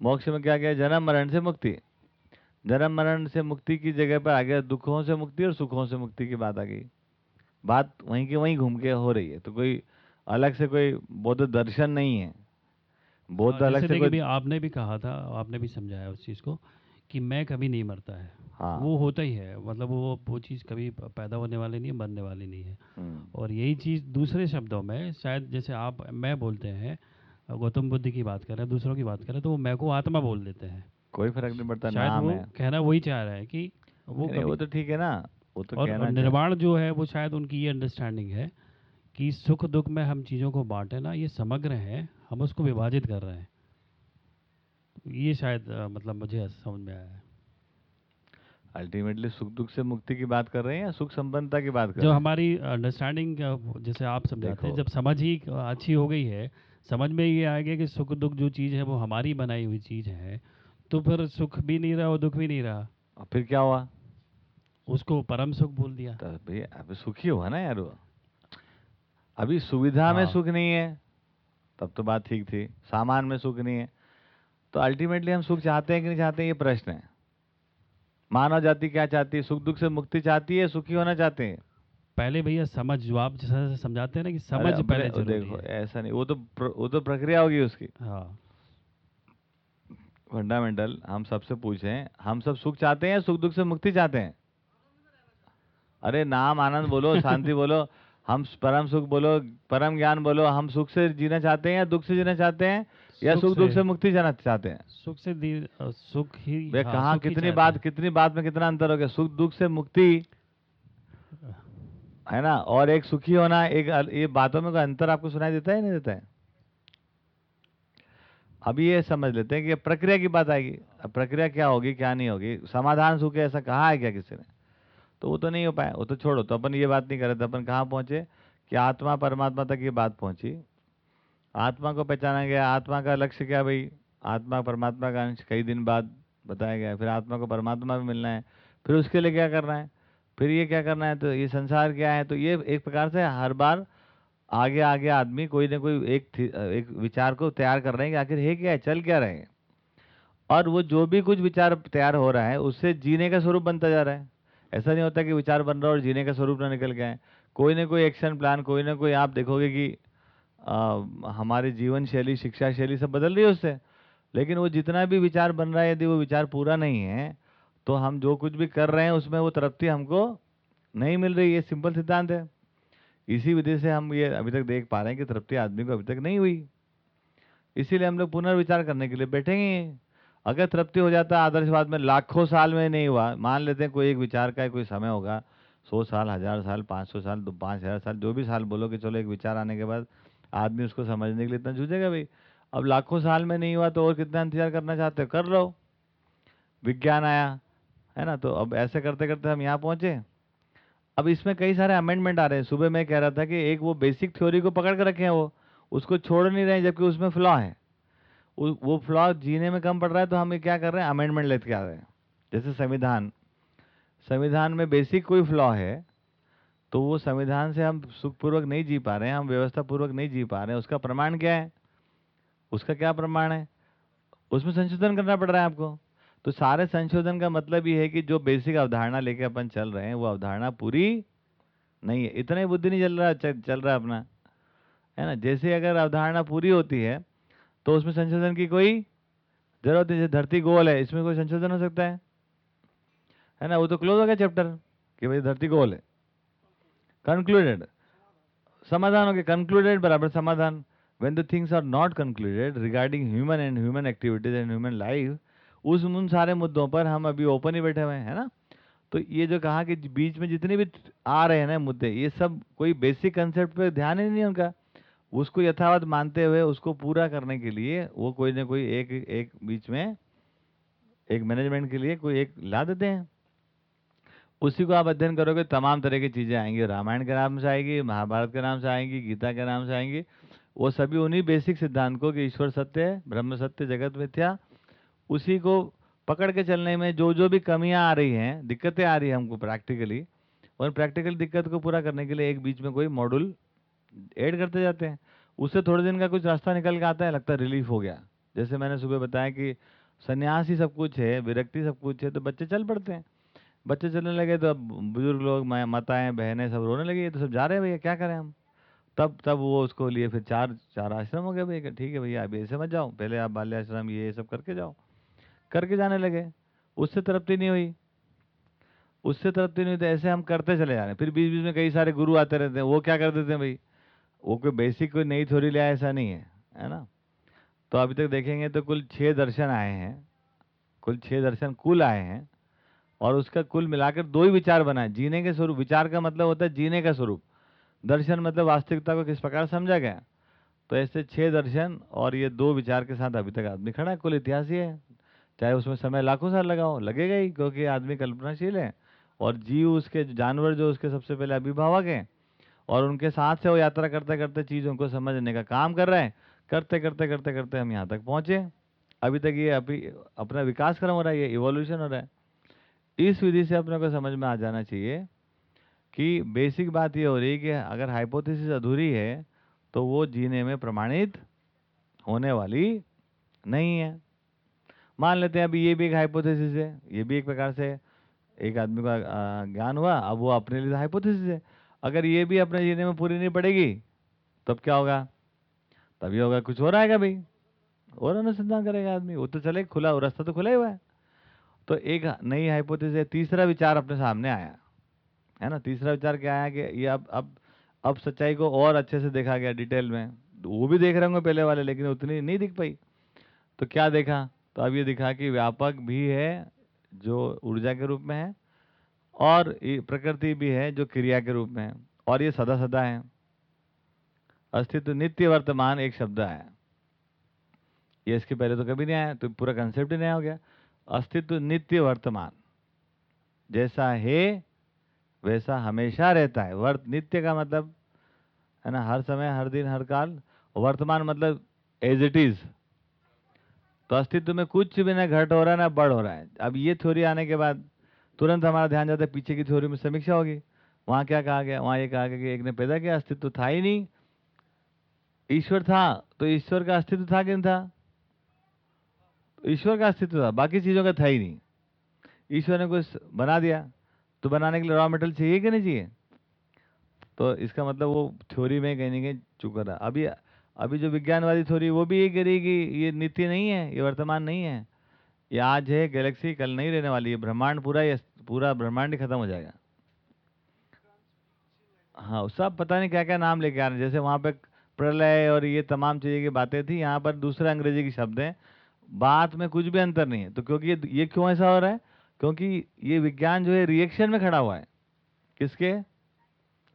मोक्ष में क्या गया? जन्म, मरण से मुक्ति। जन्म, मरण से मुक्ति की जगह पर आ गया, दुखों से मुक्ति और सुखों से मुक्ति की बात आ गई। बात वहीं की वहीं घूम के हो रही है तो कोई अलग से कोई बौद्ध दर्शन नहीं है। बौद्ध अलग से कोई भी आपने भी कहा था आपने भी समझाया उस चीज़ को कि मैं कभी नहीं मरता है। हाँ। वो होता ही है मतलब वो वो चीज़ कभी पैदा होने वाली नहीं है मरने वाली नहीं है। हम्म, और यही चीज़ दूसरे शब्दों में शायद जैसे आप मैं बोलते हैं गौतम बुद्ध की बात करें दूसरों की बात करें तो वो मैं को आत्मा बोल देते हैं। कोई फ़र्क नहीं पड़ता शायद वो कहना वही चाह रहा है कि वो वो तो ठीक है ना वो तो और। निर्वाण जो है वो शायद उनकी ये अंडरस्टैंडिंग है कि सुख दुख में हम चीज़ों को बांटे ना ये समग्र है। हम उसको विभाजित कर रहे हैं। ये शायद मतलब मुझे समझ में आया है। अल्टीमेटली सुख दुख से मुक्ति की बात कर रहे हैं या सुख संपन्नता की बात कर जो रहे हैं? हमारी अंडरस्टैंडिंग जैसे आप समझाते हैं देखो। जब समझ ही अच्छी हो गई है समझ में ये आ गया कि सुख दुख जो चीज़ है वो हमारी बनाई हुई चीज़ है तो फिर सुख भी नहीं रहा और दुख भी नहीं रहा। और फिर क्या हुआ? उसको परम सुख बोल दिया। तो भैया अभी सुखी हुआ ना यार वो। अभी सुविधा में हाँ। सुख नहीं है। तब तो बात ठीक थी। सामान में सुख नहीं है। तो अल्टीमेटली हम सुख चाहते हैं कि नहीं चाहते हैं ये प्रश्न है। मानव जाति क्या चाहती है? सुख दुख से मुक्ति चाहती है सुखी होना चाहते हैं? पहले भैया समझ जो आप जैसा समझाते हैं ना कि समझ पहले देखो ऐसा नहीं वो तो प्र, वो तो प्रक्रिया होगी उसकी। हाँ। फंडामेंटल हम सबसे पूछें हम सब सुख चाहते हैं सुख दुख से मुक्ति चाहते हैं? अरे नाम आनंद बोलो शांति बोलो हम परम सुख बोलो परम ज्ञान बोलो हम सुख से जीना चाहते हैं या दुख से जीना चाहते हैं? या सुख दुख से- मुक्ति जाना चाहते हैं? सुख से सुख ही वे हाँ, कहाँ कितनी बात कितनी बात में कितना अंतर हो गया? सुख दुख से मुक्ति है ना? और एक सुखी होना एक ये बातों में कोई अंतर आपको सुनाई देता है नहीं देता है? अभी ये समझ लेते हैं कि प्रक्रिया की बात आएगी। अब प्रक्रिया क्या होगी क्या नहीं होगी? समाधान सुख ऐसा कहा है क्या किसी ने? तो वो तो नहीं हो पाया। वो तो छोड़ो तो अपन ये बात नहीं कर रहे थे। अपन कहाँ पहुँचे? कि आत्मा परमात्मा तक ये बात पहुँची। आत्मा को पहचाना गया। आत्मा का लक्ष्य क्या भाई? आत्मा परमात्मा का अंश कई दिन बाद बताया गया। फिर आत्मा को परमात्मा भी मिलना है। फिर उसके लिए क्या करना है? फिर ये क्या करना है? तो ये संसार क्या है? तो ये एक प्रकार से हर बार आगे आगे आदमी कोई ना कोई एक एक विचार को तैयार कर रहे हैं कि आखिर है क्या है? चल क्या रहे हैं? और वो जो भी कुछ विचार तैयार हो रहा है, उससे जीने का स्वरूप बनता जा रहा है। ऐसा नहीं होता कि विचार बन रहा और जीने का स्वरूप ना निकल है कोई ना कोई एक्शन प्लान कोई ना कोई आप देखोगे कि हमारी जीवन शैली, शिक्षा शैली सब बदल रही है उससे। लेकिन वो जितना भी विचार बन रहा है, यदि वो विचार पूरा नहीं है तो हम जो कुछ भी कर रहे हैं, उसमें वो तृप्ति हमको नहीं मिल रही। ये सिंपल सिद्धांत है। इसी विधि से हम ये अभी तक देख पा रहे हैं कि तृप्ति आदमी को अभी तक नहीं हुई। इसीलिए हम लोग पुनर्विचार करने के लिए बैठेंगे। अगर तृप्ति हो जाता आदर्शवाद में, लाखों साल में नहीं हुआ। मान लेते हैं कोई एक विचार का कोई समय होगा, सौ साल, हज़ार साल, पाँच सौ साल, दो पाँच हज़ार साल, जो भी साल बोलो कि चलो एक विचार आने के बाद आदमी उसको समझने के लिए इतना जूझेगा भाई। अब लाखों साल में नहीं हुआ तो और कितना इंतज़ार करना चाहते हो? कर लो। विज्ञान आया, है ना? तो अब ऐसे करते करते हम यहाँ पहुँचे। अब इसमें कई सारे अमेंडमेंट आ रहे हैं। सुबह मैं कह रहा था कि एक वो बेसिक थ्योरी को पकड़ कर रखे हैं वो। उसको छोड़ नहीं रहे जबकि उसमें फ्लॉ है। वो फ्लॉ जीने में कम पड़ रहा है तो हम क्या कर रहे हैं? अमेंडमेंट लेते आ रहे हैं। जैसे संविधान। संविधान में बेसिक कोई फ्लॉ है तो वो संविधान से हम सुखपूर्वक नहीं जी पा रहे हैं हम व्यवस्था पूर्वक नहीं जी पा रहे हैं। उसका प्रमाण क्या है? उसका क्या प्रमाण है? उसमें संशोधन करना पड़ रहा है आपको। तो सारे संशोधन का मतलब ये है कि जो बेसिक अवधारणा लेके अपन चल रहे हैं वो अवधारणा पूरी नहीं है। इतना ही बुद्धि नहीं चल रहा चल, रहा अपना। है ना? जैसे अगर अवधारणा पूरी होती है तो उसमें संशोधन की कोई ज़रूरत नहीं धरती गोल है, इसमें कोई संशोधन हो सकता है? है ना? वो तो क्लोज हो गया चैप्टर कि भाई धरती गोल है। कंक्लूडेड समाधान हो गया। कंक्लूडेड बराबर समाधान। When the things are not concluded regarding human and human activities and human life उस उन सारे मुद्दों पर हम अभी ओपन ही बैठे हुए हैं, है ना? तो ये जो कहा कि बीच में जितने भी आ रहे हैं ना मुद्दे, ये सब कोई बेसिक कंसेप्ट पे ध्यान ही नहीं उनका। उसको यथावत मानते हुए उसको पूरा करने के लिए वो कोई ना कोई एक एक बीच में एक मैनेजमेंट के लिए कोई एक ला देते हैं। उसी को आप अध्ययन करोगे, तमाम तरह की चीज़ें आएँगी। रामायण के नाम से आएगी, महाभारत के नाम से आएँगी, गीता के नाम से आएँगी। वो सभी उन्हीं बेसिक सिद्धांत को कि ईश्वर सत्य है ब्रह्म सत्य, जगत मिथ्या, उसी को पकड़ के चलने में जो जो भी कमियाँ आ रही हैं, दिक्कतें आ रही हैं हमको प्रैक्टिकली और प्रैक्टिकल दिक्कत को पूरा करने के लिए एक बीच में कोई मॉड्यूल ऐड करते जाते हैं। उससे थोड़े दिन का कुछ रास्ता निकल के आता है, लगता है रिलीफ हो गया। जैसे मैंने सुबह बताया कि संन्यास ही सब कुछ है, विरक्ति सब कुछ है तो बच्चे चल पड़ते हैं। बच्चे चलने लगे तो अब बुज़ुर्ग लोग माताएँ, बहनें सब रोने लगी तो सब जा रहे हैं भैया, क्या करें हम? तब तब वो उसको लिए फिर चार चार आश्रम हो गए भैया ठीक है भैया अभी ऐसे मत जाओ, पहले आप बाल्य आश्रम ये सब करके जाओ। करके जाने लगे। उससे तृप्ति नहीं हुई। उससे तृप्ति नहीं हुई तो ऐसे हम करते चले जा रहे हैं। फिर बीच बीच में कई सारे गुरु आते रहते हैं, वो क्या कर देते हैं भाई? वो कोई बेसिक कोई नई थोड़ी लिया ऐसा नहीं है है ना? तो अभी तक देखेंगे तो कुल छः दर्शन आए हैं, कुल छः दर्शन कुल आए हैं, और उसका कुल मिलाकर दो ही विचार बना जीने के स्वरूप। विचार का मतलब होता है जीने का स्वरूप। दर्शन मतलब वास्तविकता को किस प्रकार समझा गया? तो ऐसे छः दर्शन और ये दो विचार के साथ अभी तक आदमी खड़ा है, कुल इतिहास ही है। चाहे उसमें समय लाखों साल लगाओ लगेगा ही, क्योंकि आदमी कल्पनाशील है, और जीव उसके, जानवर जो उसके सबसे पहले अभिभावक हैं और उनके साथ से वो यात्रा करते करते चीज़ों को समझने का काम कर रहे हैं। करते करते करते करते हम यहाँ तक पहुँचे। अभी तक ये अभी अपना विकास क्रम हो रहा है, ये इवोल्यूशन हो रहा है। इस विधि से अपने को समझ में आ जाना चाहिए कि बेसिक बात ये हो रही है कि अगर हाइपोथेसिस अधूरी है तो वो जीने में प्रमाणित होने वाली नहीं है। मान लेते हैं अभी ये भी एक हाइपोथेसिस है, ये भी एक प्रकार से एक आदमी का ज्ञान हुआ, अब वो अपने लिए हाइपोथेसिस है। अगर ये भी अपने जीने में पूरी नहीं पड़ेगी, तब क्या होगा? तभी होगा, कुछ हो रहा है भाई और अनुसंधान करेगा आदमी। वो तो चले, खुला रास्ता तो खुला ही हुआ है। तो एक नई हाइपोथेसिस तीसरा विचार अपने सामने आया। है ना? तीसरा विचार क्या आया कि ये अब अब अब सच्चाई को और अच्छे से देखा गया डिटेल में। वो भी देख रहे होंगे पहले वाले, लेकिन उतनी नहीं दिख पाई। तो क्या देखा? तो अब ये दिखा कि व्यापक भी है, जो ऊर्जा के रूप में है और प्रकृति भी है जो क्रिया के रूप में है, और ये सदा सदा है। अस्तित्व नित्य वर्तमान एक शब्द है। ये इसके पहले तो कभी नहीं आया तो पूरा कंसेप्ट ही नया हो गया। अस्तित्व नित्य वर्तमान। जैसा है, वैसा हमेशा रहता है। वर्त, नित्य का मतलब है ना, हर समय, हर दिन, हर काल। वर्तमान मतलब एज इट इज़ तो अस्तित्व में कुछ भी ना घट हो रहा है ना बढ़ हो रहा है। अब ये थ्योरी आने के बाद तुरंत हमारा ध्यान जाता है, पीछे की थ्योरी में समीक्षा होगी। वहाँ क्या कहा गया? वहाँ ये कहा गया कि एक ने पैदा किया, अस्तित्व था ही नहीं। ईश्वर था तो ईश्वर का अस्तित्व था कि नहीं था? ईश्वर का अस्तित्व था, बाकी चीज़ों का था ही नहीं। ईश्वर ने कुछ बना दिया तो बनाने के लिए रॉ मेटल चाहिए कि नहीं चाहिए? तो इसका मतलब वो थ्योरी में कहीं ना कहीं चुका रहा। अभी अभी जो विज्ञानवादी थ्योरी, वो भी ये कह रही कि ये नित्य नहीं है, ये वर्तमान नहीं है। ये आज है, गैलेक्सी कल नहीं रहने वाली है, ब्रह्मांड पूरा ये, पूरा ब्रह्मांड ही खत्म हो जाएगा। हाँ सब पता नहीं क्या क्या नाम लेके आ रहे हैं। जैसे वहाँ पे प्रलय और ये तमाम चीज़ें की बातें थी, यहाँ पर दूसरे अंग्रेज़ी के शब्द हैं। बात में कुछ भी अंतर नहीं है। तो क्योंकि ये ये क्यों ऐसा हो रहा है? क्योंकि ये विज्ञान जो है रिएक्शन में खड़ा हुआ है। किसके?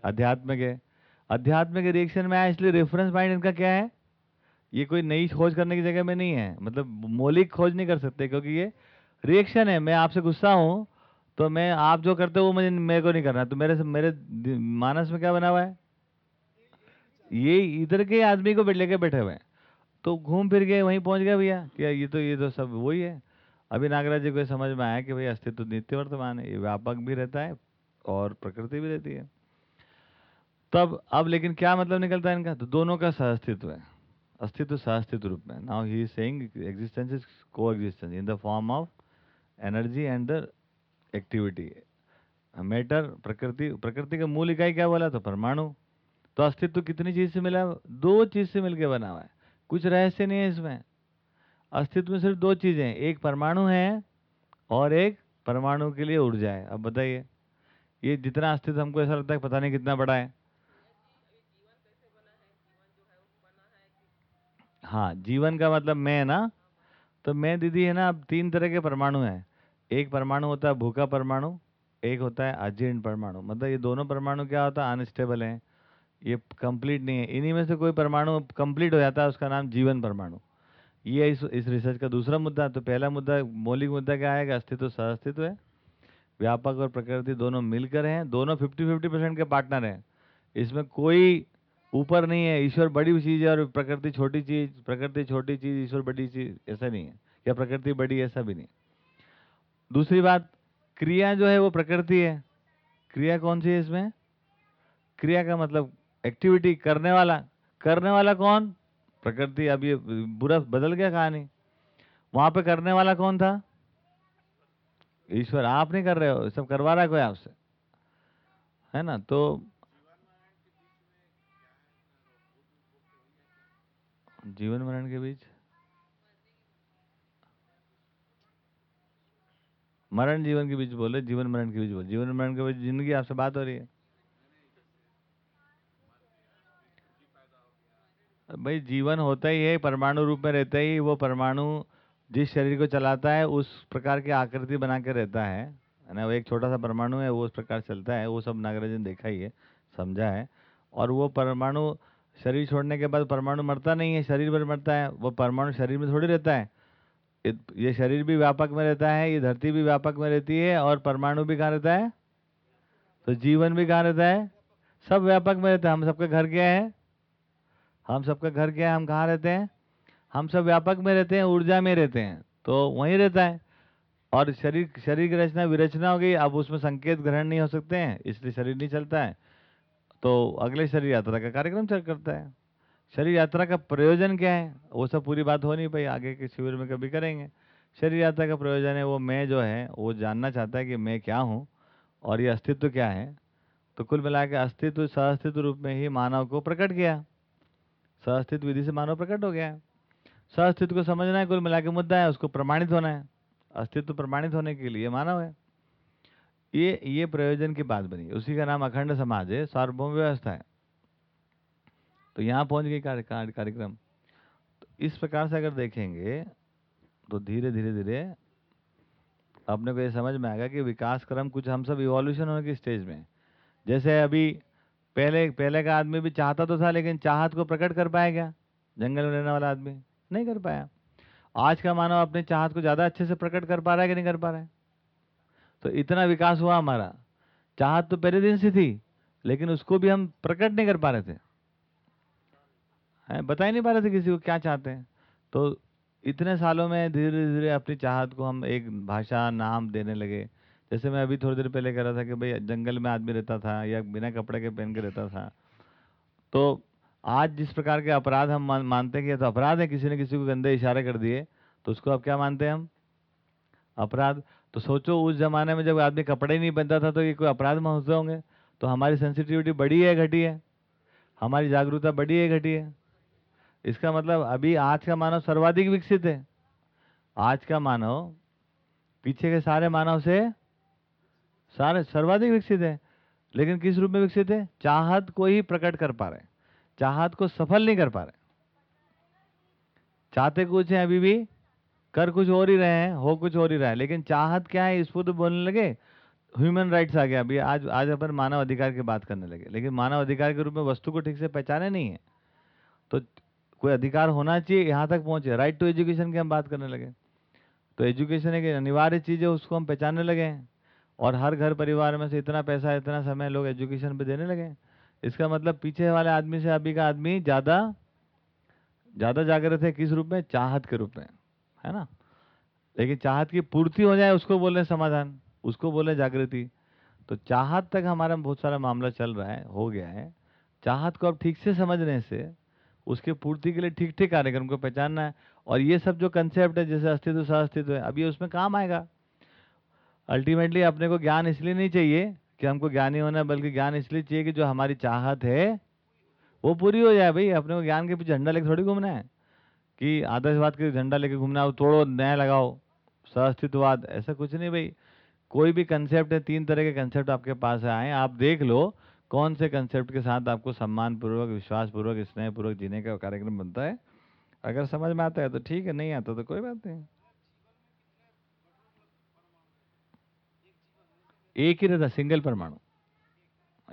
अध्यात्म के। अध्यात्म के रिएक्शन में आया, इसलिए रेफरेंस पॉइंट इनका क्या है? ये कोई नई खोज करने की जगह में नहीं है। मतलब मौलिक खोज नहीं कर सकते क्योंकि ये रिएक्शन है। मैं आपसे गुस्सा हूँ तो मैं, आप जो करते हो वो मुझे, मेरे को नहीं करना। तो मेरे मेरे मानस में क्या बना हुआ है? ये इधर के आदमी को लेके बैठे हुए हैं। तो घूम फिर के वहीं पहुँच गया भैया क्या ये तो ये तो सब वही है। अभी नागराज जी को समझ में आया कि भाई अस्तित्व नित्य वर्तमान है, ये व्यापक भी रहता है और प्रकृति भी रहती है। तब, अब लेकिन क्या मतलब निकलता है इनका? तो दोनों का सहअस्तित्व है। अस्तित्व सहअस्तित्व रूप में। Now he is saying existence is coexistence in the form of energy and the activity matter प्रकृति प्रकृति का मूल इकाई क्या बोला तो परमाणु। तो अस्तित्व कितनी चीज़ से मिला? दो चीज़ से मिलकर बना हुआ है। कुछ रहस्य नहीं है इसमें। अस्तित्व में सिर्फ़ दो चीज़ें हैं। एक परमाणु है और एक परमाणु के लिए ऊर्जा है। अब बताइए। ये जितना अस्तित्व हमको ऐसा लगता है, पता नहीं कितना बड़ा है। हाँ जीवन का मतलब मैं ना तो मैं दीदी है ना, अब तीन तरह के परमाणु हैं। एक परमाणु होता है भूखा परमाणु, एक होता है अजीर्ण परमाणु। मतलब ये दोनों परमाणु क्या होता है? अनस्टेबल हैं। ये कंप्लीट नहीं है। इन्हीं में से कोई परमाणु कंप्लीट हो जाता है, उसका नाम जीवन परमाणु। ये इस इस रिसर्च का दूसरा मुद्दा तो पहला मुद्दा, मौलिक मुद्दा क्या है कि अस्तित्व, सहअस्तित्व है। व्यापक और प्रकृति दोनों मिलकर हैं। दोनों फिफ्टी फिफ्टी परसेंट के पार्टनर हैं। इसमें कोई ऊपर नहीं है, ईश्वर बड़ी चीज़ है और प्रकृति छोटी चीज़, प्रकृति छोटी चीज़, ईश्वर बड़ी चीज़, ऐसा नहीं है। या प्रकृति बड़ी, ऐसा भी नहीं दूसरी बात, क्रिया जो है वो प्रकृति है। क्रिया कौन सी है इसमें? क्रिया का मतलब एक्टिविटी करने वाला। करने वाला कौन? प्रकृति। अब ये बुरा बदल गया कहानी। वहाँ पे करने वाला कौन था? ईश्वर। आप नहीं कर रहे हो सब करवा रहा है कोई आपसे। है ना? तो जीवन मरण के बीच? मरण जीवन के बीच बोले, जीवन मरण के बीच बोले। जीवन मरण के बीच ज़िंदगी, आपसे बात हो रही है। भाई, जीवन होता ही है, परमाणु रूप में रहता ही, वो परमाणु जिस शरीर को चलाता है, उस प्रकार की आकृति बना के रहता है ना? वो एक छोटा सा परमाणु है, वो उस प्रकार चलता है, वो सब नागराज ने देखा ही है, समझा है। और वो परमाणु शरीर छोड़ने के बाद परमाणु मरता नहीं है, शरीर पर मरता है, वो परमाणु शरीर में थोड़ी रहता है। ये- शरीर भी व्यापक में रहता है, ये धरती भी व्यापक में रहती है, और परमाणु भी कहाँ रहता है? तो जीवन भी कहाँ रहता है? सब व्यापक में रहता है। हम सबका घर क्या है? हम सबका घर क्या है? हम कहाँ रहते हैं? हम सब व्यापक में रहते हैं, ऊर्जा में रहते हैं तो वहीं रहता है। और शरीर शरीर की रचना, विरचना हो गई, अब उसमें संकेत ग्रहण नहीं हो सकते हैं, इसलिए शरीर नहीं चलता है। तो अगले शरीर यात्रा का कार्यक्रम चल करता है। शरीर यात्रा का प्रयोजन क्या है? वो सब पूरी बात हो नहीं पाई, आगे के शिविर में कभी करेंगे। शरीर यात्रा का प्रयोजन है, वो मैं जो है, वो जानना चाहता है कि मैं क्या हूँ और ये अस्तित्व क्या है। तो कुल मिला के अस्तित्व, सहअस्तित्व रूप में ही मानव को प्रकट किया। सहअस्तित्व विधि से मानव प्रकट हो गया है। सहअस्तित्व को समझना है, कुल मिला के मुद्दा है, उसको प्रमाणित होना है। अस्तित्व प्रमाणित होने के लिए मानव है। ये ये प्रयोजन की बात बनी। उसी का नाम अखंड समाज है, सार्वभौम व्यवस्था है। तो यहाँ पहुँच गई कार्य- कार्य- कार्यक्रम। तो इस प्रकार से अगर देखेंगे तो धीरे धीरे धीरे अपने को ये समझ में आएगा कि विकास क्रम कुछ हम सब इवोल्यूशन होने की स्टेज में जैसे अभी पहले पहले का आदमी भी चाहता तो था, लेकिन चाहत को प्रकट कर पाया क्या? जंगल में रहने वाला आदमी नहीं कर पाया। आज का मानव अपने चाहत को ज़्यादा अच्छे से प्रकट कर पा रहा है कि नहीं कर पा रहा है? तो इतना विकास हुआ हमारा। चाहत तो पहले दिन से थी लेकिन उसको भी हम प्रकट नहीं कर पा रहे थे। हैं बता ही नहीं पा रहे थे किसी को क्या चाहते हैं। तो इतने सालों में धीरे धीरे अपनी चाहत को हम एक भाषा नाम देने लगे। जैसे मैं अभी थोड़ी देर पहले कह रहा था कि भाई जंगल में आदमी रहता था या बिना कपड़े के पहन के रहता था। तो आज जिस प्रकार के अपराध हम मान, मानते हैं कि तो अपराध है किसी ने किसी को गंदे इशारे कर दिए तो उसको अब क्या मानते हैं हम? अपराध। तो सोचो, उस जमाने में जब आदमी कपड़े ही नहीं पहनता था तो ये कोई अपराध महसूस होंगे। तो हमारी सेंसिटिविटी बढ़ी है, घटी है। हमारी जागरूकता बढ़ी है, घटी है। इसका मतलब अभी आज का मानव सर्वाधिक विकसित है। आज का मानव, पीछे के सारे मानव से सारे, सर्वाधिक विकसित है। लेकिन किस रूप में विकसित है? चाहत को ही प्रकट कर पा रहे चाहत को सफल नहीं कर पा रहे। चाहते कुछ है अभी भी? कर कुछ और ही रहे हैं, हो कुछ और ही रहा है। लेकिन चाहत क्या है इसको तो बोलने लगे ह्यूमन राइट्स आ गया। अभी आज आज अपन मानव अधिकार की बात करने लगे। लेकिन मानव अधिकार के रूप में वस्तु को ठीक से पहचाने नहीं है। तो कोई अधिकार होना चाहिए, यहाँ तक पहुँचे। राइट टू एजुकेशन की हम बात करने लगे। तो एजुकेशन एक अनिवार्य चीज़ है, उसको हम पहचानने लगे और हर घर परिवार में से इतना पैसा, इतना समय लोग एजुकेशन पे देने लगे इसका मतलब पीछे वाले आदमी से अभी का आदमी ज़्यादा ज़्यादा जागृत है किस रूप में? चाहत के रूप में। है ना? लेकिन चाहत की पूर्ति हो जाए, उसको बोले समाधान, उसको बोले जागृति। तो चाहत तक हमारा बहुत सारा मामला चल रहा है, हो गया है। चाहत को अब ठीक से समझने से, उसके पूर्ति के लिए ठीक ठीक कार्यक्रम को पहचानना है, और ये सब जो कंसेप्ट है, जैसे अस्तित्व सहअस्तित्व है, अब ये उसमें काम आएगा। अल्टीमेटली अपने को ज्ञान इसलिए नहीं चाहिए कि हमको ज्ञानी होना बल्कि ज्ञान इसलिए चाहिए कि जो हमारी चाहत है, वो पूरी हो जाए भाई। अपने को ज्ञान के पीछे झंडा लेके थोड़ी घूमना है। कि आदर्शवाद के झंडा लेके घूमना है तोड़ो, नया लगाओ। सहअस्तित्ववाद ऐसा कुछ नहीं भाई। कोई भी कंसेप्ट है, तीन तरह के कंसेप्ट आपके पास आए, आप देख लो, कौन से कंसेप्ट के साथ आपको सम्मान पूर्वक विश्वास पूर्वक स्नेह पूर्वक जीने का कार्यक्रम बनता है। अगर समझ में आता है तो ठीक है, नहीं आता तो कोई बात नहीं। एक ही रहता सिंगल परमाणु।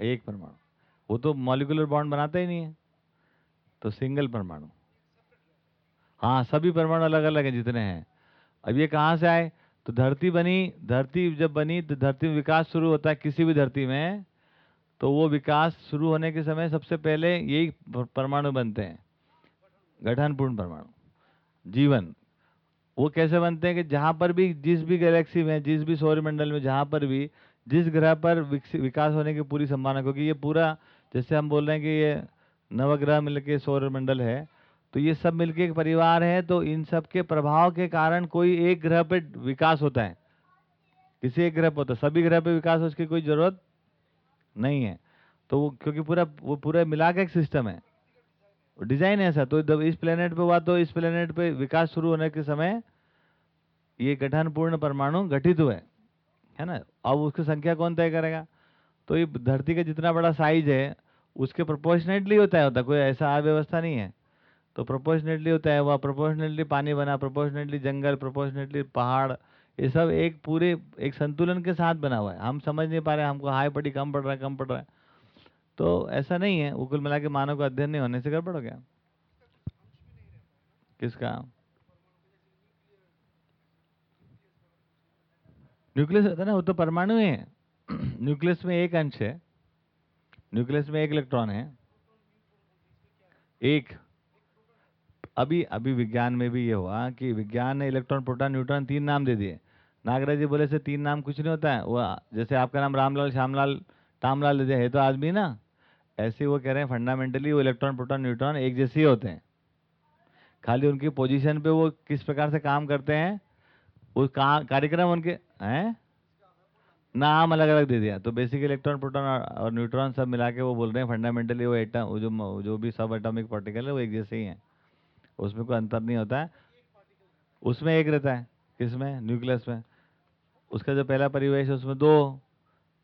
एक परमाणु। वो तो मॉलिकुलर बॉन्ड बनाता ही नहीं है। तो सिंगल परमाणु। हाँ सभी परमाणु अलग अलग हैं जितने हैं। अब ये कहाँ से आए? तो धरती बनी, धरती जब बनी तो धरती में विकास शुरू होता है किसी भी धरती में। तो वो विकास शुरू होने के समय सबसे पहले यही परमाणु बनते हैं। गठनपूर्ण परमाणु। जीवन। वो कैसे बनते हैं कि जहाँ पर भी, जिस भी गैलेक्सी में, जिस भी सौरमंडल में, जहाँ पर भी, जिस ग्रह पर विकास होने की पूरी संभावना, क्योंकि ये पूरा, जैसे हम बोल रहे हैं कि ये नवग्रह मिलके सौरमंडल है तो ये सब मिलके एक परिवार है तो इन सब के प्रभाव के कारण कोई एक ग्रह पे विकास होता है। किसी एक ग्रह पर होता है। सभी ग्रह पे विकास उसकी कोई ज़रूरत नहीं है। तो वो, क्योंकि पूरा, वो पूरा मिला के एक सिस्टम है। डिज़ाइन ऐसा तो जब इस प्लेनेट पे हुआ तो इस प्लेनेट पे विकास शुरू होने के समय ये गठनपूर्ण परमाणु गठित हुए, है ना? अब उसकी संख्या कौन तय करेगा? तो ये धरती का जितना बड़ा साइज़ है, उसके प्रोपोर्शनेटली होता है, होता कोई ऐसा अव्यवस्था नहीं है। तो प्रोपोर्शनेटली होता है, वह प्रोपोर्शनेटली पानी बना प्रोपोर्शनेटली जंगल प्रोपोर्शनेटली पहाड़, ये सब एक पूरे, एक संतुलन के साथ बना हुआ है। हम समझ नहीं पा रहे, हमको हाई पड़ी कम पड़ रहा है, कम पड़ रहा है। तो ऐसा नहीं है, वो कुल मिला के मानव का अध्ययन नहीं होने से गड़बड़ हो गया। किसका? न्यूक्लियस होता है ना, वो तो परमाणु ही है। न्यूक्लियस में एक अंश है। न्यूक्लियस में एक इलेक्ट्रॉन है। एक। अभी अभी विज्ञान में भी ये हुआ कि विज्ञान ने इलेक्ट्रॉन प्रोटॉन न्यूट्रॉन तीन नाम दे दिए। नागराज जी बोले से तीन नाम कुछ नहीं होता है। वो जैसे आपका नाम रामलाल श्यामलाल टामलाल दे दिया है तो आदमी ना? ऐसे वो कह रहे हैं फंडामेंटली वो इलेक्ट्रॉन प्रोटॉन न्यूट्रॉन एक जैसे ही होते हैं। खाली उनकी पोजीशन पे वो किस प्रकार से काम करते हैं? उस का, कार्यक्रम उनके हैं? नाम अलग अलग दे दिया। तो बेसिक इलेक्ट्रॉन प्रोटॉन और, न्यूट्रॉन सब मिला के वो बोल रहे हैं फंडामेंटली वो एटम वो जो जो भी सब एटॉमिक पार्टिकल है वो एक जैसे ही हैं। उसमें कोई अंतर नहीं होता है। उसमें एक रहता है। किसमें? न्यूक्लियस में। उसका जो पहला परिवेश है उसमें दो,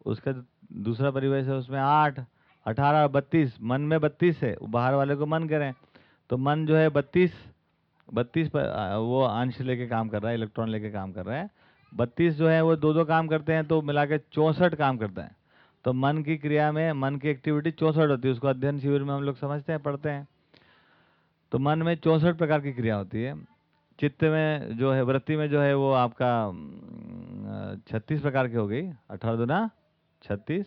उसका जो दूसरा परिवेश है उसमें आठ, अठारह बत्तीस। मन में बत्तीस है। बाहर वाले को मन करें। तो मन जो है बत्तीस बत्तीस वो अंश लेके काम कर रहा है, इलेक्ट्रॉन लेके काम कर रहा है। बत्तीस जो है वो दो दो काम करते हैं तो मिला के चौंसठ काम करते हैं। तो मन की क्रिया में मन की एक्टिविटी चौंसठ होती है। उसको अध्ययन शिविर में हम लोग समझते हैं, पढ़ते हैं। तो मन में चौंसठ प्रकार की क्रिया होती है। चित्त में जो है, वृत्ति में जो है, वो आपका छत्तीस प्रकार की हो गई। अठारह दुना छत्तीस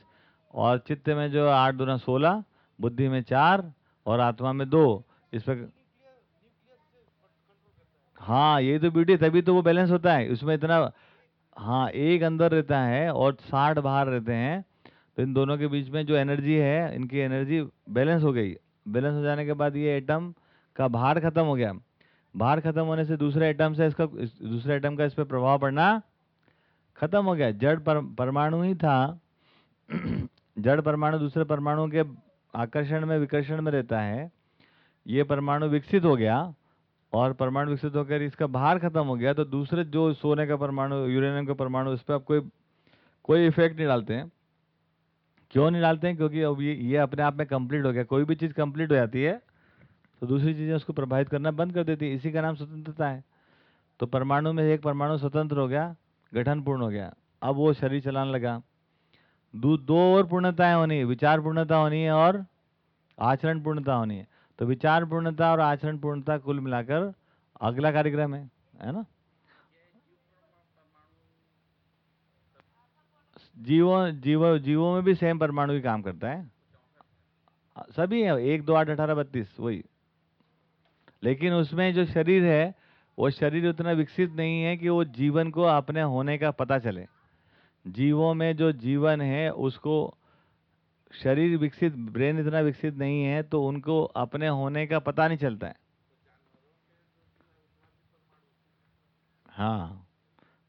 और चित्त में जो आठ दुना सोलह, बुद्धि में चार और आत्मा में दो। इस पर हाँ ये तो ब्यूटी तभी तो वो बैलेंस होता है। उसमें इतना हाँ एक अंदर रहता है और साठ बाहर रहते हैं। तो इन दोनों के बीच में जो एनर्जी है, इनकी एनर्जी बैलेंस हो गई। बैलेंस हो जाने के बाद ये एटम का भार खत्म हो गया। भार खत्म होने से दूसरे एटम से इसका दूसरे एटम का इस पर प्रभाव पड़ना खत्म हो गया। जड़ पर, परमाणु ही था। जड़ परमाणु दूसरे परमाणु के आकर्षण में विकर्षण में रहता है। ये परमाणु विकसित हो गया और परमाणु विकसित होकर इसका भार खत्म हो गया। तो दूसरे जो सोने का परमाणु यूरेनियम का परमाणु इस पर आप कोई कोई इफ़ेक्ट नहीं डालते हैं। क्यों नहीं डालते हैं? क्योंकि अब ये ये अपने आप में कंप्लीट हो गया। कोई भी चीज़ कंप्लीट हो जाती है तो दूसरी चीज़ें उसको प्रभावित करना बंद कर देती है। इसी का नाम स्वतंत्रता है। तो परमाणु में एक परमाणु स्वतंत्र हो गया गठन पूर्ण हो गया। अब वो शरीर चलाने लगा। दो दो और पूर्णताएँ होनी है। विचार पूर्णता होनी है और आचरण पूर्णता होनी है। तो विचार पूर्णता और आचरण पूर्णता कुल मिलाकर अगला कार्यक्रम है है ना? जीवों, जीवो, जीवों में भी सेम परमाणु ही काम करता है। सभी है। एक, दो, आठ, अठारह, बत्तीस, वही। लेकिन उसमें जो शरीर है, वो शरीर उतना विकसित नहीं है कि वो जीवन को अपने होने का पता चले। जीवों में जो जीवन है, उसको शरीर विकसित, ब्रेन इतना विकसित नहीं है तो उनको अपने होने का पता नहीं चलता है। हाँ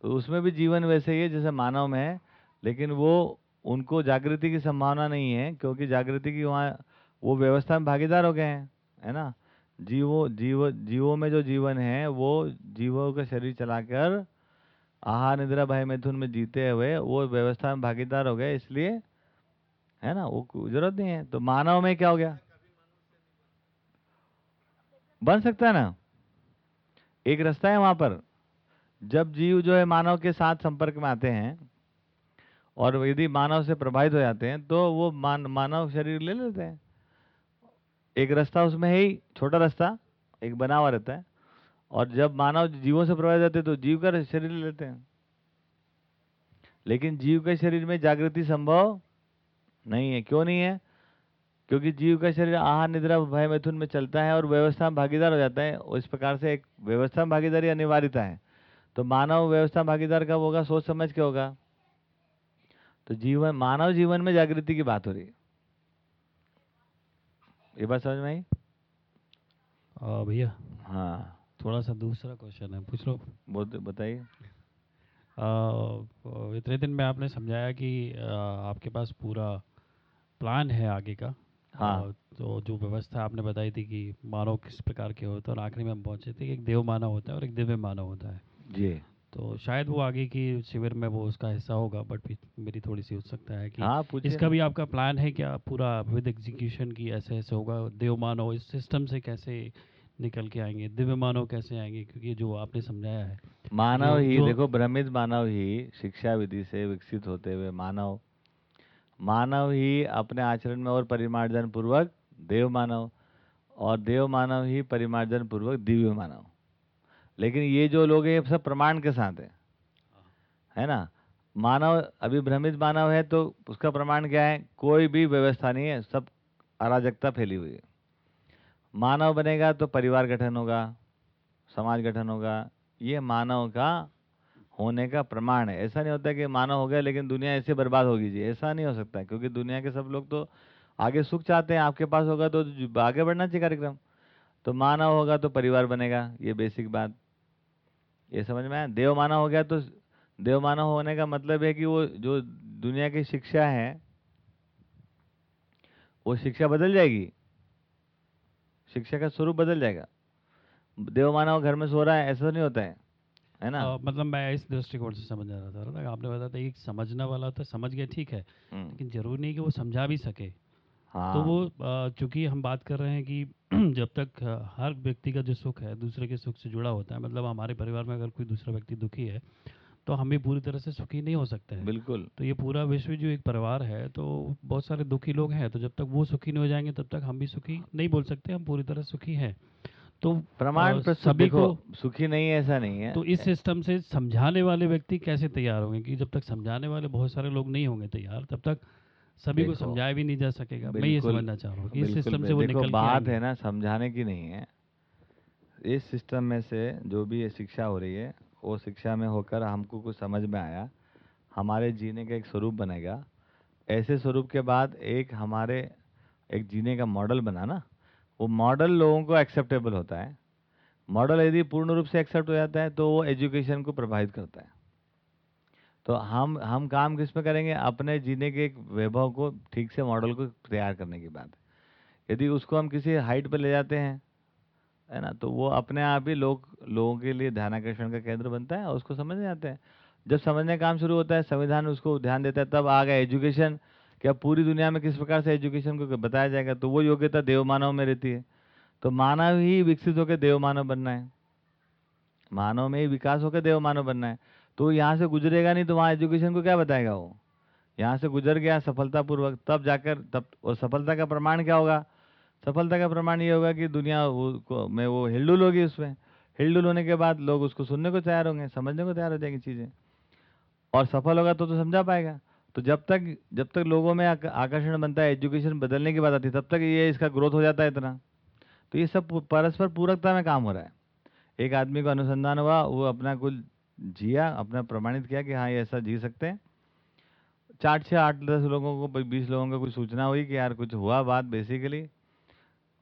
तो उसमें भी जीवन वैसे ही है जैसे मानव में है, लेकिन वो, उनको जागृति की संभावना नहीं है, क्योंकि जागृति की वहाँ, वो व्यवस्था में भागीदार हो गए हैं, है ना? जीवो, जीव, जीवों में जो जीवन है, वो जीवों का शरीर चलाकर आहार, निद्रा, भय, मैथुन में जीते हुए वो व्यवस्था में भागीदार हो गए, इसलिए, है ना, वो ज़रूरत नहीं है। तो मानव में क्या हो गया? बन सकता है ना? एक रास्ता है वहाँ पर। जब जीव जो है मानव के साथ संपर्क में आते हैं और यदि मानव से प्रभावित हो जाते हैं तो वो मान, मानव शरीर ले लेते हैं। एक रास्ता उसमें है ही, छोटा रास्ता, एक बना हुआ रहता है। और जब मानव जीवों से प्रभावित होते हैं तो जीव का शरीर लेते हैं। लेकिन जीव के शरीर में जागृति संभव नहीं है। क्यों नहीं है? क्योंकि जीव का शरीर आहार, निद्रा, भय, मैथुन में चलता है और व्यवस्था में भागीदार हो जाता है। इस प्रकार से एक व्यवस्था में भागीदारी अनिवार्यता है। तो मानव व्यवस्था भागीदार कब होगा? सोच समझ के होगा। तो जीवन, मानव जीवन में जागृति की बात हो रही है। ये बात समझ में आई? भैया। हाँ। थोड़ा सा दूसरा क्वेश्चन है पूछ लो। बताइए। इतने दिन में आपने समझाया कि आ, आपके पास पूरा प्लान है आगे का। हाँ। तो जो व्यवस्था आपने बताई थी कि मानव किस प्रकार के होते हैं और आखिरी में हम पहुँचे थे कि एक देव मानव होता है और एक दिव्य मानव होता है। जी। तो शायद वो आगे की शिविर में वो उसका हिस्सा होगा बट मेरी थोड़ी सी उत्सुकता है कि हाँ इसका भी आपका प्लान है क्या? पूरा विद एग्जीक्यूशन की ऐसे ऐसे होगा? देव मानव इस सिस्टम से कैसे निकल के आएँगे? दिव्य मानव कैसे आएँगे? क्योंकि जो आपने समझाया है मानव ही देखो भ्रमित मानव ही शिक्षा विधि से विकसित होते हुए मानव। मानव ही अपने आचरण में और परिमार्जन पूर्वक देव मानव और देव मानव ही परिमार्जन पूर्वक दिव्य मानव लेकिन ये जो लोग हैं, ये सब प्रमाण के साथ है। है ना? मानव अभी भ्रमित मानव है तो उसका प्रमाण क्या है? कोई भी व्यवस्था नहीं है, सब अराजकता फैली हुई है। मानव बनेगा तो परिवार गठन होगा, समाज गठन होगा, ये मानव का होने का प्रमाण है। ऐसा नहीं होता कि मानव हो गया, लेकिन दुनिया ऐसे बर्बाद होगी जी। ऐसा नहीं हो सकता, क्योंकि दुनिया के सब लोग तो आगे सुख चाहते हैं, आपके पास होगा तो आगे बढ़ना चाहिए कार्यक्रम। तो मानव होगा तो परिवार बनेगा, ये बेसिक बात। ये समझ में आया? देव मानव हो गया तो देव मानव होने का मतलब है कि वो जो दुनिया की शिक्षा है वो शिक्षा बदल जाएगी। शिक्षा का स्वरूप बदल जाएगा। देव मानव घर में सो रहा है ऐसा तो नहीं होता है है ना? अ, मतलब मैं इस दृष्टिकोण से समझ रहा था था आपने बताया था एक समझने वाला तो समझ गया ठीक है हम्म, लेकिन ज़रूरी नहीं कि वो समझा भी सके। हाँ तो वो अ, चूँकि हम बात कर रहे हैं कि जब तक अ, हर व्यक्ति का जो सुख है दूसरे के सुख से जुड़ा होता है मतलब हमारे परिवार में अगर कोई दूसरा व्यक्ति दुखी है तो हम भी पूरी तरह से सुखी नहीं हो सकते हैं। बिल्कुल। तो ये पूरा विश्व जो एक परिवार है तो बहुत सारे दुखी लोग हैं तो जब तक वो सुखी नहीं हो जाएँगे तब तक हम भी सुखी नहीं बोल सकते हम पूरी तरह सुखी हैं। तो प्रमाण अ, प्रस्तुत सभी देखो को सुखी नहीं है ऐसा नहीं है। तो इस सिस्टम से समझाने वाले व्यक्ति कैसे तैयार होंगे कि जब तक समझाने वाले बहुत सारे लोग नहीं होंगे तैयार तब तक सभी को समझाया भी नहीं जा सकेगा। मैं ये समझना चाह रहा हूँ इस सिस्टम से वो निकल बात है ना समझाने की नहीं है। इस सिस्टम में से जो भी शिक्षा हो रही है वो शिक्षा में होकर हमको कुछ समझ में आया। हमारे जीने का एक स्वरूप बनेगा। ऐसे स्वरूप के बाद एक हमारे एक जीने का मॉडल बना ना वो मॉडल लोगों को एक्सेप्टेबल होता है। मॉडल यदि पूर्ण रूप से एक्सेप्ट हो जाता है तो वो एजुकेशन को प्रभावित करता है। तो हम हम काम किसमें करेंगे? अपने जीने के एक वैभव को ठीक से मॉडल को तैयार करने की बात यदि उसको हम किसी हाइट पर ले जाते हैं, है ना तो वो अपने आप ही लोग, लोगों के लिए ध्यान आकर्षण का केंद्र बनता है और उसको समझ आते हैं। जब समझने का काम शुरू होता है, संविधान उसको ध्यान देता है, तब आ गया एजुकेशन क्या पूरी दुनिया में किस प्रकार से एजुकेशन को बताया जाएगा? तो वो योग्यता देव मानव में रहती है। तो मानव ही विकसित होकर देव मानव बनना है। मानव में ही विकास होकर देव मानव बनना है। तो यहाँ से गुजरेगा नहीं तो वहाँ एजुकेशन को क्या बताएगा वो? यहाँ से गुजर गया सफलतापूर्वक, तब जाकर, तब, और सफलता का प्रमाण क्या होगा? सफलता का प्रमाण ये होगा कि दुनिया वो में वो हिलडुल होगी उसमें। हिलडुल होने के बाद लोग उसको सुनने को तैयार होंगे, समझने को तैयार हो जाएँगी चीज़ें। और सफल होगा तो तो समझा पाएगा। तो जब तक जब तक लोगों में आकर्षण बनता है एजुकेशन बदलने की बात आती है, तब तक ये इसका ग्रोथ हो जाता है इतना। तो ये सब परस्पर पूरकता में काम हो रहा है। एक आदमी को अनुसंधान हुआ, वो अपना कुल जिया, अपना प्रमाणित किया कि हाँ ये ऐसा जी सकते हैं। चार छः आठ, दस लोगों को बीस लोगों को कुछ सूचना हुई कि यार कुछ हुआ बात बेसिकली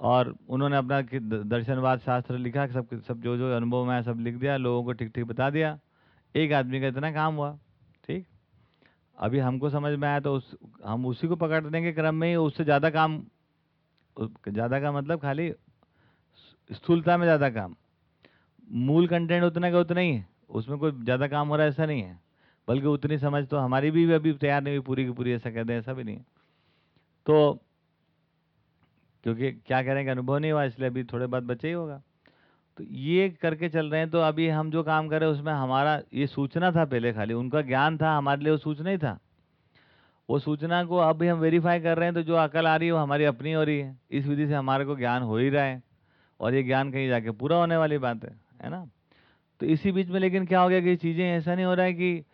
और उन्होंने अपना दर्शनवाद शास्त्र लिखा सब सब जो जो अनुभव में आया, सब लिख दिया, लोगों को ठीक ठीक बता दिया। एक आदमी का इतना काम हुआ, ठीक? अभी हमको समझ में आया तो उस, हम उसी को पकड़ने के क्रम में ही, उससे ज़्यादा काम, ज़्यादा का मतलब खाली स्थूलता में ज़्यादा काम। मूल कंटेंट उतना का उतना ही है। उसमें कोई ज़्यादा काम हो रहा है, ऐसा नहीं है। बल्कि उतनी समझ तो हमारी भी अभी तैयार नहीं हुई, पूरी की पूरी, ऐसा कहते हैं, ऐसा भी नहीं है। तो क्योंकि क्या कह रहे हैं कि अनुभव नहीं हुआ, इसलिए अभी थोड़े बाद बचे ही होगा। तो ये करके चल रहे हैं तो अभी हम जो काम कर रहे हैं, उसमें हमारा ये सूचना था पहले खाली, उनका ज्ञान था, हमारे लिए वो सूचना ही था। वो सूचना को अब भी हम वेरीफाई कर रहे हैं तो जो अकल आ रही है, वो हमारी अपनी हो रही है। इस विधि से हमारे को ज्ञान हो ही रहा है, और ये ज्ञान कहीं जाके पूरा होने वाली बात है है ना? तो इसी बीच में लेकिन क्या हो गया कि चीज़ें, ऐसा नहीं हो रहा है कि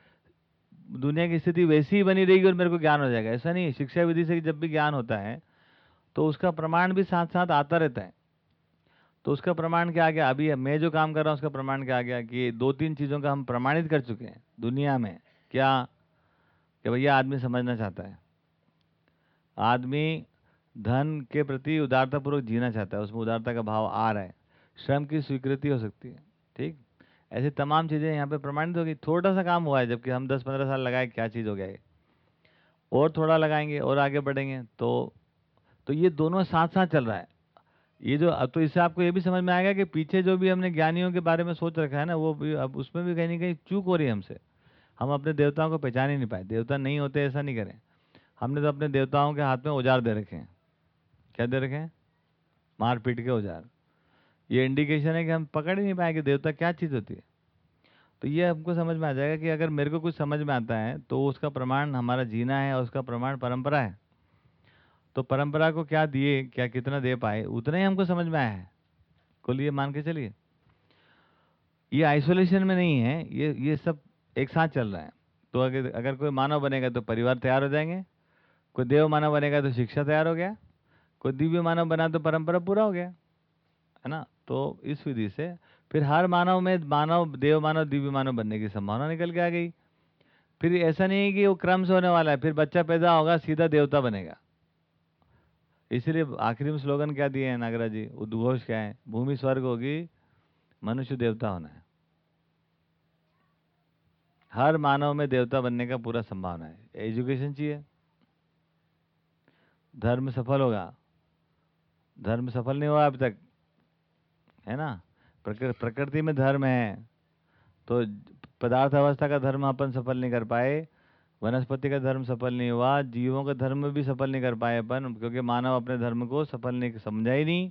दुनिया की स्थिति वैसी ही बनी रहेगी और मेरे को ज्ञान हो जाएगा। ऐसा नहीं शिक्षा विधि से जब भी ज्ञान होता है तो उसका प्रमाण भी साथ साथ आता रहता है। तो उसका प्रमाण क्या आ गया? अभी मैं जो काम कर रहा हूँ, उसका प्रमाण क्या आ गया कि दो तीन चीज़ों का हम प्रमाणित कर चुके हैं दुनिया में। क्या? कि भैया आदमी समझना चाहता है। आदमी धन के प्रति उदारतापूर्वक जीना चाहता है, उसमें उदारता का भाव आ रहा है। श्रम की स्वीकृति हो सकती है, ठीक? ऐसी तमाम चीज़ें यहाँ पे प्रमाणित होगी। थोड़ा सा काम हुआ है, जबकि हम दस पंद्रह साल लगाए, क्या चीज़ हो गया ये? और थोड़ा लगाएँगे और आगे बढ़ेंगे तो तो ये दोनों साथ साथ चल रहा है। ये जो, अब तो इससे आपको ये भी समझ में आएगा कि पीछे जो भी हमने ज्ञानियों के बारे में सोच रखा है ना, वो भी, अब उसमें भी कहीं ना कहीं चूक हो रही है हमसे। हम अपने देवताओं को पहचान ही नहीं पाए। देवता नहीं होते, ऐसा नहीं करें। हमने तो अपने देवताओं के हाथ में औज़ार दे रखे हैं। क्या दे रखे हैं? मार पीट के औज़ार। ये इंडिकेशन है कि हम पकड़ ही नहीं पाए कि देवता क्या चीज़ होती है। तो ये हमको समझ में आ जाएगा कि अगर मेरे को कुछ समझ में आता है तो उसका प्रमाण हमारा जीना है और उसका प्रमाण परंपरा है। तो परंपरा को क्या दिए, क्या कितना दे पाए, उतना ही हमको समझ में आया है। कुल ये मान के चलिए। ये आइसोलेशन में नहीं है, ये ये सब एक साथ चल रहा है। तो अगर अगर कोई मानव बनेगा तो परिवार तैयार हो जाएँगे, कोई देव मानव बनेगा तो शिक्षा तैयार हो गया, कोई दिव्य मानव बना तो परंपरा पूरा हो गया, है ना? तो इस विधि से फिर हर मानव में मानव देव मानव दिव्य मानव बनने की संभावना निकल के आ गई। फिर ऐसा नहीं है कि वो क्रम से होने वाला है, फिर बच्चा पैदा होगा, सीधा देवता बनेगा। इसलिए आखिरी में स्लोगन क्या दिए हैं नागराज जी? उद्घोष क्या है? भूमि स्वर्ग होगी, मनुष्य देवता होना है। हर मानव में देवता बनने का पूरा संभावना है। एजुकेशन चाहिए। धर्म सफल होगा। धर्म सफल नहीं हुआ अभी तक। है ना? प्रकृ- प्रकृति में धर्म है। तो पदार्थ अवस्था का धर्म अपन सफल नहीं कर पाए, वनस्पति का धर्म सफल नहीं हुआ, जीवों का धर्म भी सफल नहीं कर पाए अपन, क्योंकि मानव अपने धर्म को सफल नहीं, समझा ही नहीं।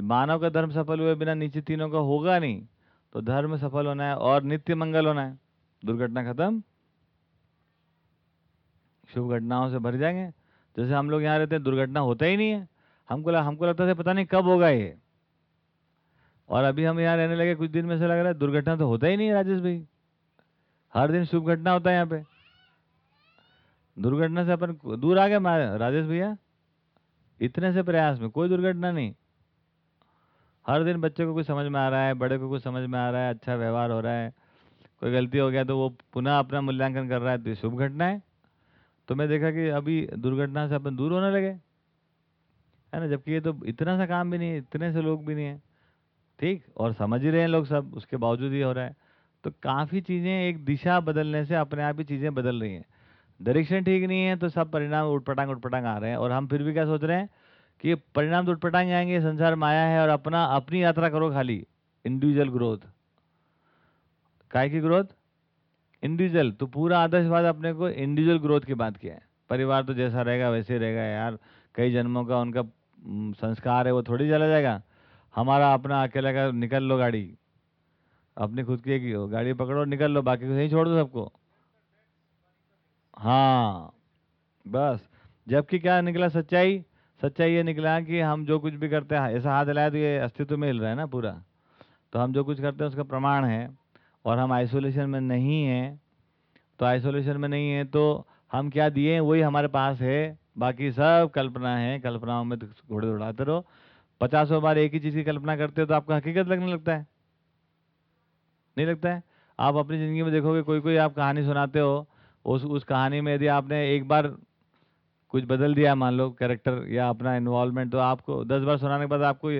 मानव का धर्म सफल हुए बिना नीचे तीनों का होगा नहीं। तो धर्म सफल होना है और नित्य मंगल होना है। दुर्घटना खत्म। शुभ घटनाओं से भर जाएँगे। जैसे हम लोग यहाँ रहते हैं, दुर्घटना होता ही नहीं है। हमको हमको लगता था पता नहीं कब होगा ये। और अभी हम यहाँ रहने लगे कुछ दिन में से लग रहा है दुर्घटना तो होता ही नहीं है राजेश भाई। हर दिन शुभ घटना होता है यहाँ पे। दुर्घटना से अपन दूर आ गए राजेश भैया। इतने से प्रयास में, कोई दुर्घटना नहीं। हर दिन बच्चे को कुछ समझ में आ रहा है, बड़े को कुछ समझ में आ रहा है अच्छा व्यवहार हो रहा है। कोई गलती हो गया तो वो पुनः अपना मूल्यांकन कर रहा है तो शुभ घटना है। तो मैं देखा कि अभी दुर्घटना से अपन दूर होने लगे। है ना, जबकि ये तो इतना सा काम भी नहीं है, इतने से लोग भी नहीं है। ठीक? और समझ ही रहे हैं लोग सब, उसके बावजूद ये हो रहा है। तो काफ़ी चीज़ें एक दिशा बदलने से अपने आप ही चीज़ें बदल रही हैं। डायरेक्शन ठीक नहीं है तो सब परिणाम उठपटांग उठपटांग आ रहे हैं। और हम फिर भी क्या सोच रहे हैं कि परिणाम तो उठपटांग आएँगे, संसार माया है और अपना, अपनी यात्रा करो खाली। इंडिविजुअल ग्रोथ काय की ग्रोथ इंडिविजुअल तो पूरा आदर्शवाद अपने को इंडिविजुअल ग्रोथ की बात किया है। परिवार तो जैसा रहेगा वैसे रहेगा यार। कई जन्मों का उनका संस्कार है वो थोड़ी चला जाएगा। हमारा अपना अकेले का निकल लो गाड़ी। अपनी खुद की एक गाड़ी पकड़ो, निकल लो, बाकी यहीं छोड़ दो सबको। हाँ बस। जबकि क्या निकला सच्चाई? सच्चाई ये निकला कि हम जो कुछ भी करते हैं, ऐसा हाथ हिलाया तो ये अस्तित्व में हिल रहा है ना पूरा। तो हम जो कुछ करते हैं, उसका प्रमाण है और हम आइसोलेशन में नहीं हैं। तो आइसोलेशन में नहीं है तो हम क्या दिए वही हमारे पास है। बाकी सब कल्पना है। कल्पनाओं में तो घोड़े उड़ाते रहो। पचासों बार एक ही चीज़ की कल्पना करते हो तो आपको हकीकत लगने लगता है? नहीं लगता है? आप अपनी ज़िंदगी में देखोगे कोई कोई आप कहानी सुनाते हो, उस उस कहानी में यदि आपने एक बार कुछ बदल दिया, मान लो कैरेक्टर या अपना इन्वॉल्वमेंट तो आपको दस बार सुनाने के बाद आपको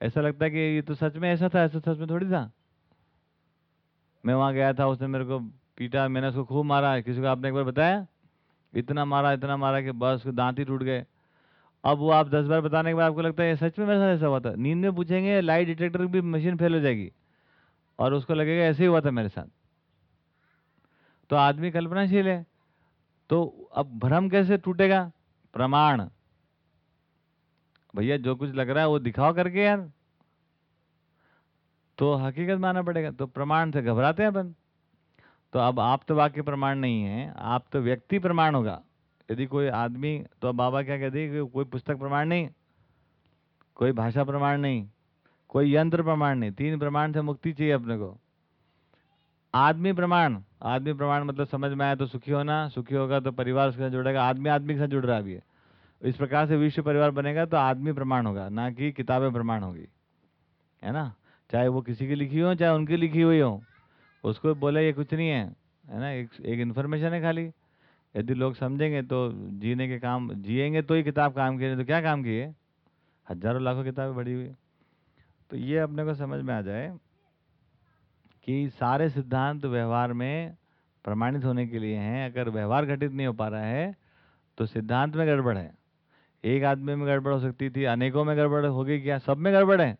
ऐसा लगता है कि ये तो सच में ऐसा था, ऐसा सच में थोड़ी था? मैं वहाँ गया था, उसने मेरे को पीटा, मैंने उसको खूब मारा, किसी को आपने एक बार बताया? इतना मारा इतना मारा कि बस दांत ही टूट गए। अब वो आप दस बार बताने के बाद आपको लगता है सच में मेरे साथ ऐसा हुआ था? नींद में पूछेंगे लाइट डिटेक्टर भी मशीन फेल हो जाएगी। और उसको लगेगा, ऐसे ही हुआ था मेरे साथ। तो आदमी कल्पनाशील है। तो अब भ्रम कैसे टूटेगा? प्रमाण। भैया, जो कुछ लग रहा है वो दिखाओ करके यार। तो हकीकत मानना पड़ेगा। तो प्रमाण से घबराते हैं अपन। तो अब आप तो वाक्य प्रमाण नहीं है, आप तो व्यक्ति प्रमाण होगा। यदि कोई आदमी तो बाबा क्या कहते हैं कि कोई पुस्तक प्रमाण नहीं, कोई भाषा प्रमाण नहीं, कोई यंत्र प्रमाण नहीं, तीन प्रमाण से मुक्ति चाहिए अपने को। आदमी प्रमाण आदमी प्रमाण मतलब समझ में आया तो सुखी होना, सुखी होगा तो परिवार उसके साथ जुड़ेगा, आदमी आदमी के साथ जुड़ रहा है अभी इस प्रकार से विश्व परिवार बनेगा तो आदमी प्रमाण होगा, ना कि किताबें प्रमाण होगी, है ना? चाहे वो किसी की लिखी हो, चाहे उनकी लिखी हुई हो, उसको बोले ये कुछ नहीं है है ना? एक एक इन्फॉर्मेशन है खाली। यदि लोग समझेंगे तो जीने के काम, जिएँगे तो ही किताब काम की तो क्या काम की है? हज़ारों लाखों किताबें बढ़ी हुई। तो ये अपने को समझ में आ जाए कि सारे सिद्धांत व्यवहार में प्रमाणित होने के लिए हैं। अगर व्यवहार घटित नहीं हो पा रहा है तो सिद्धांत में गड़बड़ है। एक आदमी में गड़बड़ हो सकती थी, अनेकों में गड़बड़ होगी क्या? सब में गड़बड़ है।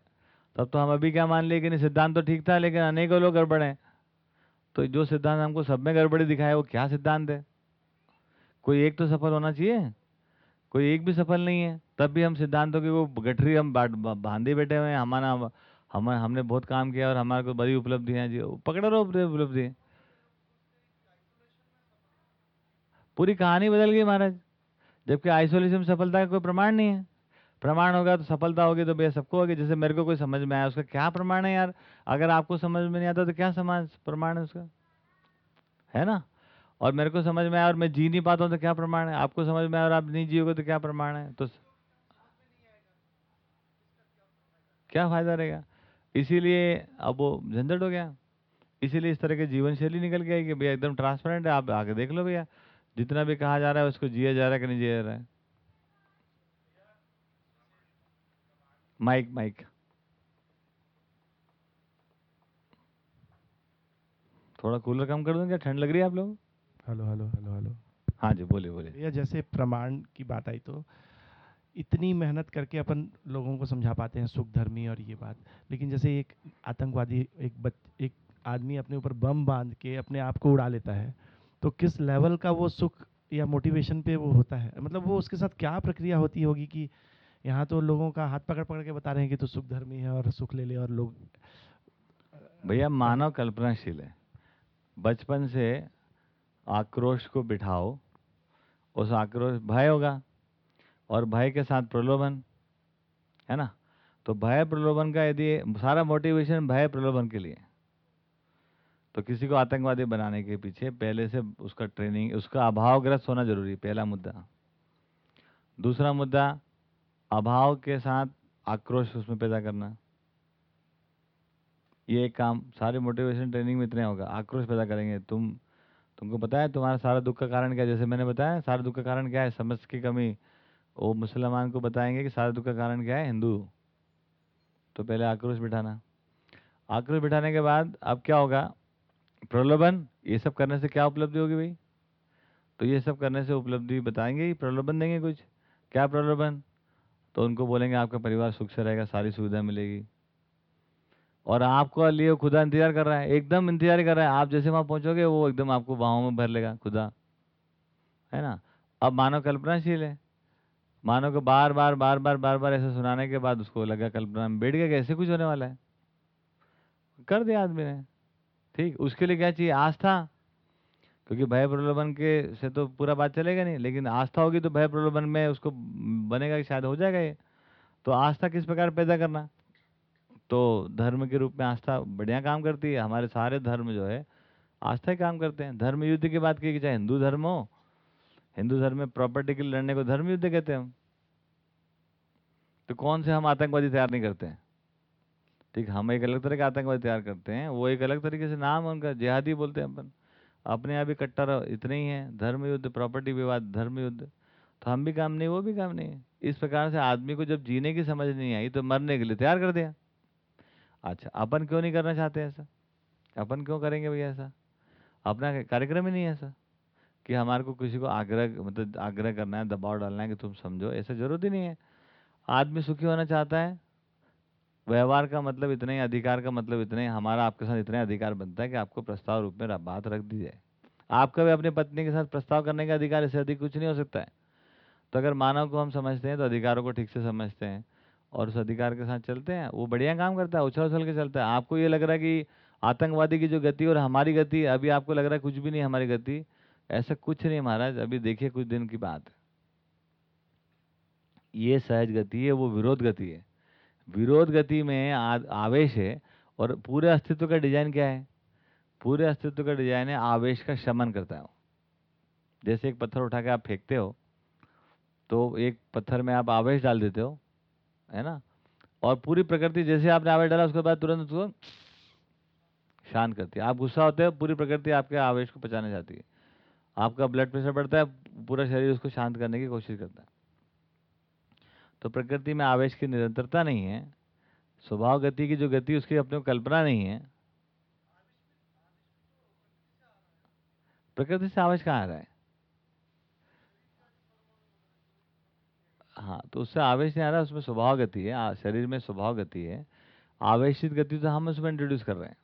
तब तो हम अभी क्या मान लिए कि नहीं, सिद्धांत तो ठीक था, लेकिन अनेकों लोग गड़बड़ हैं। तो जो सिद्धांत हमको सब में गड़बड़ी दिखाए, वो क्या सिद्धांत है? कोई एक तो सफल होना चाहिए, कोई एक भी सफल नहीं है, तब भी हम सिद्धांतों की वो गठरी हम बांधे बैठे हुए हैं, हमारा, हम, हमने बहुत काम किया और हमारे को बड़ी उपलब्धियाँ हैं, जी, पकड़े रहो उपलब्धि। पूरी कहानी बदल गई महाराज, जबकि आइसोलेशन में सफलता का कोई प्रमाण नहीं है। प्रमाण होगा तो सफलता होगी तो भैया सबको होगी, जैसे मेरे को कोई समझ में आया, उसका क्या प्रमाण है यार? अगर आपको समझ में नहीं आता तो क्या समाज, प्रमाण है उसका? है ना? और मेरे को समझ में आया और मैं जी नहीं पाता हूँ तो क्या प्रमाण है? आपको समझ में आया और आप नहीं जियोगे तो क्या प्रमाण है? तो क्या फ़ायदा रहेगा? इसीलिए अब वो झंझट हो गया। इसीलिए इस तरह की जीवन शैली निकल गई कि भैया एकदम ट्रांसपेरेंट है, आप आके देख लो भैया। जितना भी कहा जा रहा है उसको जिया जा रहा है कि नहीं जिया जा रहा है? Mike mike. थोड़ा कूलर कम कर दूँ क्या? ठंड लग रही है आप लोग हेलो हेलो हेलो हेलो हाँ जी बोलिए बोलिए। भैया जैसे प्रमाण की बात आई तो इतनी मेहनत करके अपन लोगों को समझा पाते हैं सुख धर्मी और ये बात। लेकिन जैसे एक आतंकवादी एक बच एक आदमी अपने ऊपर बम बाँध के अपने आप को उड़ा लेता है तो किस लेवल का वो सुख या मोटिवेशन पे वो होता है? मतलब वो उसके साथ क्या प्रक्रिया होती होगी कि यहाँ तो लोगों का हाथ पकड़ पकड़ के बता रहे हैं कि तो सुख धर्मी है और सुख ले ले और लोग भैया मानव कल्पनाशील है। बचपन से आक्रोश को बिठाओ, उस आक्रोश, भय होगा और भय के साथ प्रलोभन, है ना? तो भय प्रलोभन का यदि सारा मोटिवेशन भय प्रलोभन के लिए तो किसी को आतंकवादी बनाने के पीछे पहले से उसका ट्रेनिंग उसका अभावग्रस्त होना ज़रूरी पहला मुद्दा। दूसरा मुद्दा, अभाव के साथ आक्रोश उसमें पैदा करना। ये एक काम सारे मोटिवेशन ट्रेनिंग में इतने होगा, आक्रोश पैदा करेंगे, तुम तुमको पता है तुम्हारा सारा दुख का कारण क्या है? जैसे मैंने बताया, सारा दुख का कारण क्या है? समझ की कमी। वो मुसलमान को बताएँगे कि सारा दुख का कारण क्या है? हिंदू। तो पहले आक्रोश बिठाना। आक्रोश बिठाने के बाद अब क्या होगा? प्रलोभन, ये सब करने से क्या उपलब्धि होगी भाई? तो ये सब करने से उपलब्धि बताएँगे प्रलोभन देंगे कुछ। क्या प्रलोभन? तो उनको बोलेंगे आपका परिवार सुख से रहेगा, सारी सुविधा मिलेगी। और आपको लिए खुदा इंतज़ार कर रहा है, एकदम इंतज़ार कर रहा है। आप जैसे वहाँ पहुंचोगे, वो एकदम आपको बाहों में भर लेगा, खुदा। है ना? अब मानव कल्पनाशील है। मानव को बार बार बार बार बार बार ऐसे सुनाने के बाद उसको लगा कल्पना में बैठ गया कैसे कुछ होने वाला है। कर दिया आदमी ने। ठीक, उसके लिए क्या चाहिए? आस्था। क्योंकि भय प्रलोभन के से तो पूरा बात चलेगा नहीं, लेकिन आस्था होगी तो भय प्रलोभन में उसको बनेगा कि शायद हो जाएगा ये। तो आस्था किस प्रकार पैदा करना? तो धर्म के रूप में आस्था बढ़िया काम करती है, हमारे सारे धर्म जो है, आस्था ही काम करते हैं। धर्म युद्ध की बात की चाहे हिंदू धर्म हो, हिंदू धर्म में प्रॉपर्टी के लड़ने को धर्म युद्ध कहते हैं हम। तो कौन से हम आतंकवादी तैयार नहीं करते हैं? ठीक, हम एक अलग तरह के आतंकवादी तैयार करते हैं, वो एक अलग तरीके से नाम उनका, जिहादी बोलते हैं अपन। अपने यहाँ भी कट्टर इतने ही हैं, धर्म युद्ध प्रॉपर्टी विवाद, धर्म युद्ध। तो हम भी काम नहीं, वो भी काम नहीं इस प्रकार से आदमी को जब जीने की समझ नहीं आई तो मरने के लिए तैयार कर दिया। अच्छा अपन क्यों नहीं करना चाहते ऐसा? अपन क्यों करेंगे भैया ऐसा? अपना कार्यक्रम ही नहीं है ऐसा? कि हमारे को किसी को आग्रह मतलब आग्रह करना है, दबाव डालना है कि तुम समझो, ऐसा ज़रूरत ही नहीं है। आदमी सुखी होना चाहता है। व्यवहार का मतलब इतना ही, अधिकार का मतलब इतना ही, हमारा आपके साथ इतना अधिकार बनता है कि आपको प्रस्ताव रूप में बात रख दी जाए। आपका भी अपनी पत्नी के साथ प्रस्ताव करने का अधिकार इससे अधिक कुछ नहीं हो सकता है। तो अगर मानव को हम समझते हैं तो अधिकारों को ठीक से समझते हैं। और उस अधिकार के साथ चलते हैं। वो बढ़िया काम करता है उछल उछल के चलता है। आपको ये लग रहा है कि आतंकवादी की जो गति और हमारी गति अभी आपको लग रहा है कुछ भी नहीं हमारी गति। ऐसा कुछ नहीं महाराज अभी देखिए कुछ दिन की बात। ये सहज गति है वो विरोध गति है। विरोध गति में आ, आवेश है और पूरे अस्तित्व का डिज़ाइन क्या है? पूरे अस्तित्व का डिज़ाइन है आवेश का शमन करता है जैसे एक पत्थर उठा के आप फेंकते हो तो एक पत्थर में आप आवेश डाल देते हो है ना? और पूरी प्रकृति जैसे आपने आवेश डाला, उसके बाद तुरंत उसको शांत करती है। आप गुस्सा होते हो, पूरी प्रकृति आपके आवेश को पचाने जाती है। आपका ब्लड प्रेशर बढ़ता है, पूरा शरीर उसको शांत करने की कोशिश करता है। तो प्रकृति में आवेश की निरंतरता नहीं है, स्वभाव गति की जो गति, उसकी अपने कल्पना नहीं है। प्रकृति से आवेश कहाँ आ रहा है? हाँ तो उससे आवेश नहीं आ रहा, उसमें स्वभाव गति है शरीर में स्वभाव गति है। आवेशित गति तो हम उसमें इंट्रोड्यूस कर रहे हैं।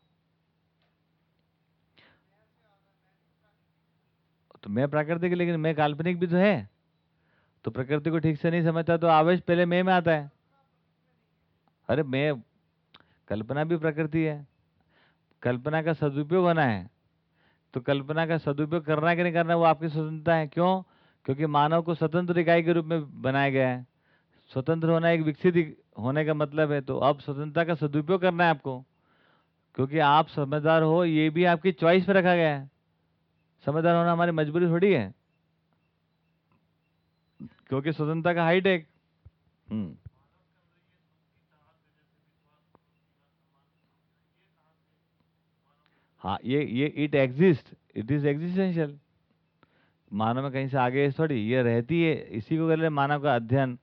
तो मैं प्राकृतिक लेकिन मैं काल्पनिक भी तो है। तो प्रकृति को ठीक से नहीं समझता तो आवेश पहले मैं में आता है। अरे, मैं, कल्पना भी प्रकृति है। कल्पना का सदुपयोग होना है। तो कल्पना का सदुपयोग करना है कि नहीं करना वो आपकी स्वतंत्रता है। क्यों? क्योंकि मानव को स्वतंत्र इकाई के रूप में बनाया गया है। स्वतंत्र होना एक विकसित होने का मतलब है तो अब स्वतंत्रता का सदुपयोग करना है आपको। क्योंकि आप समझदार हो, ये भी आपकी चॉइस पर रखा गया है। समझदार होना हमारी मजबूरी थोड़ी है। क्योंकि स्वतंत्रता का हाईटेक हम्म। हाँ ये ये it exist it is existential मानव में कहीं से आगे थोड़ी ये रहती है, इसी को कर ले मानव का अध्ययन।